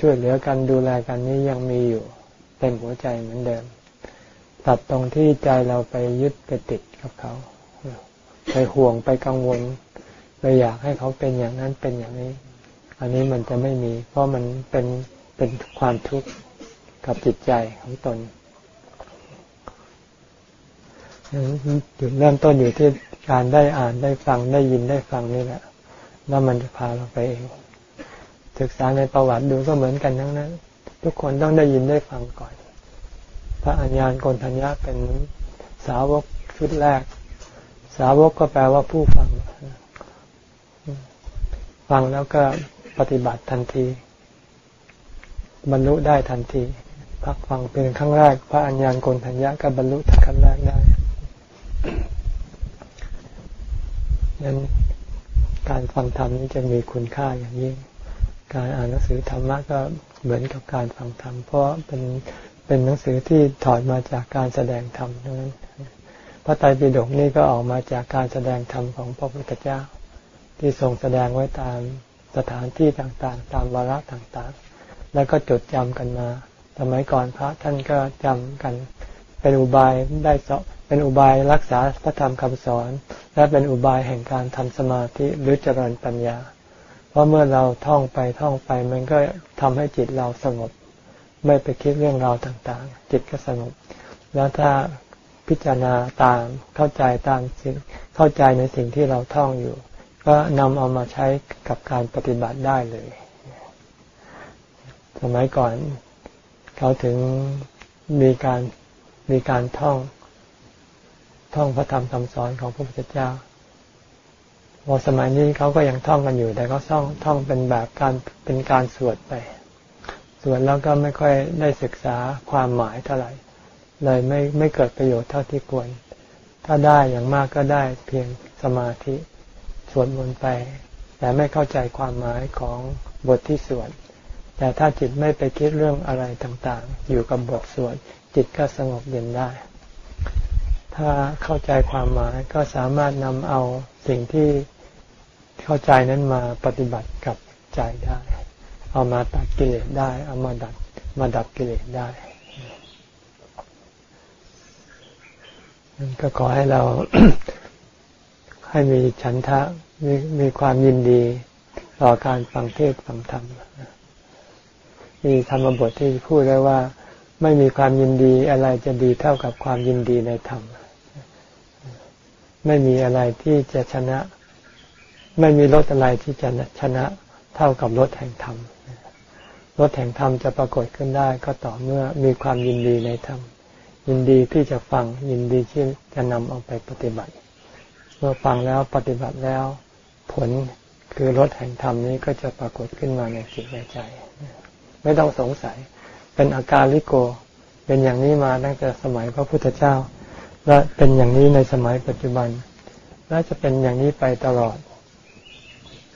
ช่วยเหลือกันดูแลกันนี้ยังมีอยู่เต็มหัวใจเหมือนเดิม ตัดตรงที่ใจเราไปยึดไปติดกับเขา ไปห่วงไปกังวลไปอยากให้เขาเป็นอย่างนั้นเป็นอย่างนี้ อันนี้มันจะไม่มี เพราะมันเป็นเป็นความทุกข์กับจิตใจของตนจุดเริ่มต้นอยู่ที่การได้อ่านได้ฟังได้ยินได้ฟังนี่แหละแล้วมันจะพาเราไปเอง ศึกษาในประวัติดูก็เหมือนกันทั้งนั้น ทุกคนต้องได้ยินได้ฟังก่อน พระอัญญาณโกนทัญญาเป็นสาวกชุดแรก สาวกก็แปลว่าผู้ฟัง ฟังแล้วก็ปฏิบัติทันที บรรลุได้ทันที พักฟังเป็นครั้งแรก พระอัญญาณโกนทัญญาก็บรรลุขั้นแรกได้นั้นการฟังธรรมนี้จะมีคุณค่าอย่างยิ่ง การอ่านหนังสือธรรมะก็เหมือนกับการฟังธรรม เพราะเป็นเป็นหนังสือที่ถอดมาจากการแสดงธรรมนั้น พระไตรปิฎกนี่ก็ออกมาจากการแสดงธรรมของพระพุทธเจ้า ที่ทรงแสดงไว้ตามสถานที่ต่างๆ ตามวาระต่างๆ แล้วก็จดจำกันมา สมัยก่อนพระท่านก็จำกันเป็นอุบายได้สเป็นอุบายรักษาพระธรรมคำสอน และเป็นอุบายแห่งการทำสมาธิหรือเจริญปัญญา เพราะเมื่อเราท่องไปท่องไปมันก็ทำให้จิตเราสงบ ไม่ไปคิดเรื่องราวต่างๆ จิตก็สงบแล้วถ้า พิจารณาตามเข้าใจตามสิ่งเข้าใจในสิ่งที่เราท่องอยู่ ก็นำเอามาใช้กับการปฏิบัติได้เลย สมัยก่อน เขาถึงมีการมีการท่อง ท่องพระธรรมคำสอนของพระพุทธเจ้าพอสมัยนี้เขาก็ยังท่องกันอยู่ แต่เขาท่องท่องเป็นแบบการเป็นการสวดไป สวดแล้วก็ไม่ค่อยได้ศึกษาความหมายเท่าไหร่ เลยไม่ไม่เกิดประโยชน์เท่าที่ควร ถ้าได้อย่างมากก็ได้เพียงสมาธิสวดมนต์ไป แต่ไม่เข้าใจความหมายของบทที่สวดแต่ถ้าจิตไม่ไปคิดเรื่องอะไรต่างๆ อยู่กับบทสวดจิตก็สงบเย็นได้ ถ้าเข้าใจความหมายก็สามารถนำเอาสิ่งที่เข้าใจนั้นมาปฏิบัติกับใจได้ เอามาตัดกิเลสได้ เอามาดับมาดับกิเลสได้ ก็ขอให้เราให้มีฉันทะมีมีความยินดีต่อการฟังเทศฟังธรรมมีธรรมบทที่พูดไว้ว่า ไม่มีความยินดีอะไรจะดีเท่ากับความยินดีในธรรม ไม่มีอะไรที่จะชนะ ไม่มีรถอะไรที่จะชนะเท่ากับรถแห่งธรรมรถแห่งธรรมจะปรากฏขึ้นได้ก็ต่อเมื่อมีความยินดีในธรรม ยินดีที่จะฟังยินดีที่จะนำเอาไปปฏิบัติ เมื่อฟังแล้วปฏิบัติแล้วผลคือรถแห่งธรรมนี้ก็จะปรากฏขึ้นมาในจิตในใจ ไม่ต้องสงสัย เป็นอาการลิโก เป็นอย่างนี้มาตั้งแต่สมัยพระพุทธเจ้า และเป็นอย่างนี้ในสมัยปัจจุบัน และจะเป็นอย่างนี้ไปตลอด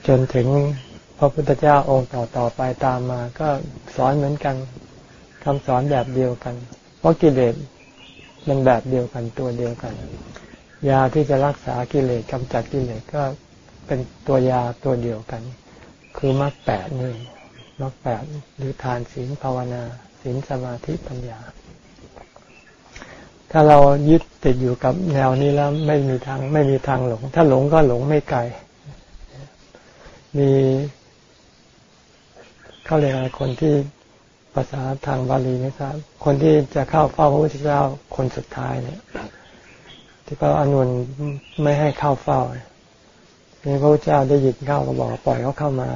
จนถึงพระพุทธเจ้าองค์ต่อต่อไปตามมา ก็สอนเหมือนกันคำสอนแบบเดียวกัน เพราะกิเลส มันแบบเดียวกันตัวเดียวกัน ยาที่จะรักษากิเลสกำจัดกิเลสก็เป็นตัวยาตัวเดียวกัน คือมรรคแปดนี่มรรคแปดหรือทานศีลภาวนาศีลสมาธิปัญญา ถ้าเรายึดติดอยู่กับแนวนี้แล้วไม่มีทางไม่มีทางหลง ถ้าหลงก็หลงไม่ไกล มีเขาเรียกอะไรคนที่ ภาษาทางบาลีไม่ทราบคนที่จะเข้าเฝ้าพระพุทธเจ้าคนสุดท้ายเนี่ย ที่พระอนุนไม่ให้เข้าเฝ้านี่พระพุทธเจ้าได้ยินเข้าก็บอกปล่อยเขาเข้ามา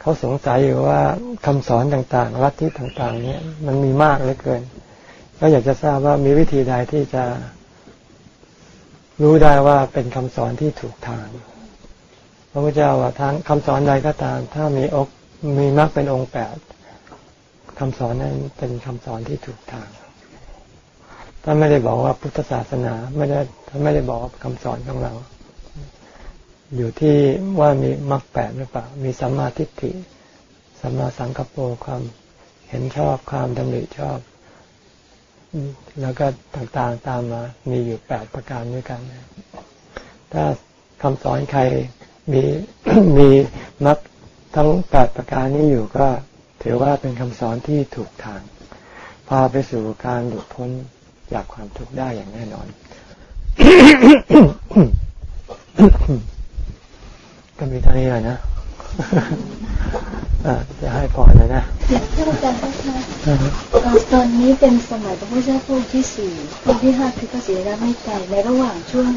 เขาสงสัยอยู่ว่าคำสอนต่างๆลัทธิต่าง ๆ เนี่ยมันมีมากเหลือเกินก็อยากจะทราบว่ามีวิธีใดที่จะรู้ได้ว่าเป็นคำสอนที่ถูกทางพระพุทธเจ้าว่าทางคำสอนใดก็ตาม ถ้ามีอกมีมรรคเป็นองค์แปด คำสอนนั้นเป็นคำสอนที่ถูกทางท่านไม่ได้บอกว่าพุทธศาสนาไม่ได้ท่านไม่ได้บอกคำสอนของเรา อยู่ที่ว่ามีมรรคแปดหรือเปล่า มีสัมมาทิฏฐิสัมมาสังกปรความเห็นชอบความดำริชอบ แล้วก็ต่างๆตามมา มีอยู่แปดประการด้วยกัน ถ้าคำสอนใครมีมีมรรคทั้งแปดประการนี้อยู่ก็ ถือว่าเป็นคำสอนที่ถูกทาง พาไปสู่การหลุดพ้นจากความทุกข์ได้อย่างแน่นอน ก็มีเท่านี้แหละนะ จะให้พรเลยนะท่านอาจารย์คะตอนนี้เป็นสมัยพระพุทธเจ้าพระที่สี่พระที่ห้าคือพระศรีรัตน์ไม่ไกลในระหว่างช่วง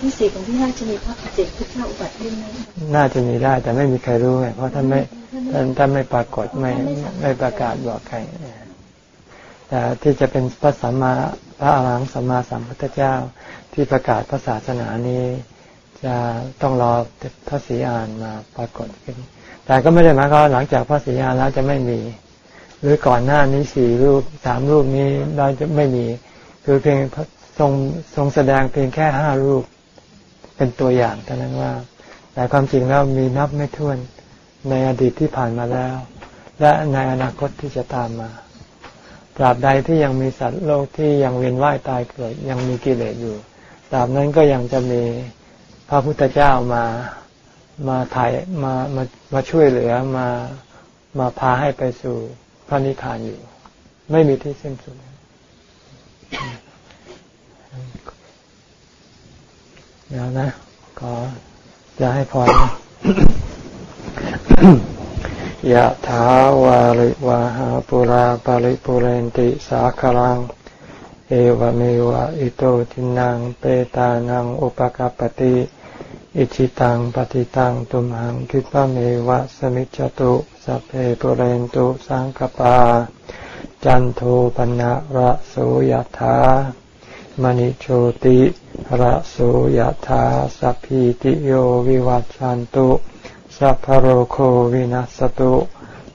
ที่สี่ของที่ห้าจะมีพระเจ็ดพุทธเจ้าอุบัติขึ้นไหมน่าจะมีได้แต่ไม่มีใครรู้ไงเพราะท่านไม่ท่านท่านไม่ปรากฏไม่ไม่ประกาศบอกใครแต่ที่จะเป็นพระสัมมาพระอรหังสัมมาสัมพุทธเจ้าที่ประกาศพระศาสนานี้ จะต้องรอพระศรีอานมาปรากฏขึ้น แต่ก็ไม่ได้หมายความว่าหลังจากพระศรีอานแล้วจะไม่มี หรือก่อนหน้านี้สี่รูปสามรูปนี้เราจะไม่มี คือเพียงทรงทรงแสดงเพียงแค่ห้ารูปเป็นตัวอย่างเท่านั้นว่า แต่ความจริงแล้วมีนับไม่ถ้วนในอดีตที่ผ่านมาแล้ว และในอนาคตที่จะตามมาตราบใดที่ยังมีสัตว์โลกที่ยังเวียนว่ายตายเกิดยังมีกิเลสอยู่ตราบนั้นก็ยังจะมี พระพุทธเจ้ามามาถ่ายมามามาช่วยเหลือมามาพาให้ไปสู่พระนิพพานอยู่ ไม่มีที่สิ้นสุดเดี๋ยวนะ ขอจะให้พรยะถาวาริวาหาปุราปาริปุเรนติสาครัง เอวเมวะอิโตทินังเปตานังอุปกปติ อิชิตังปฏิตังตุมหังคิปะเมวะสมิจจตุสัพเพปุเรนตุสังกปา จันโทปนะระโสยธามณิโชติระโสยธาสัพพิติโยวิวัจจันตุสัพพโรโควินัสตุ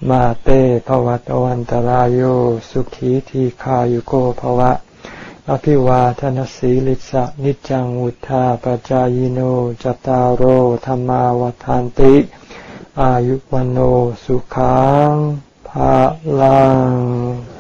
มาเตภวตวันตรายโยสุขีทีขายุโกภวะ อภิวาทนสีลิสะนิจังวุธาปจายโนจตารโอธรรมาวทานติ อายุวันโอสุขังภาลัง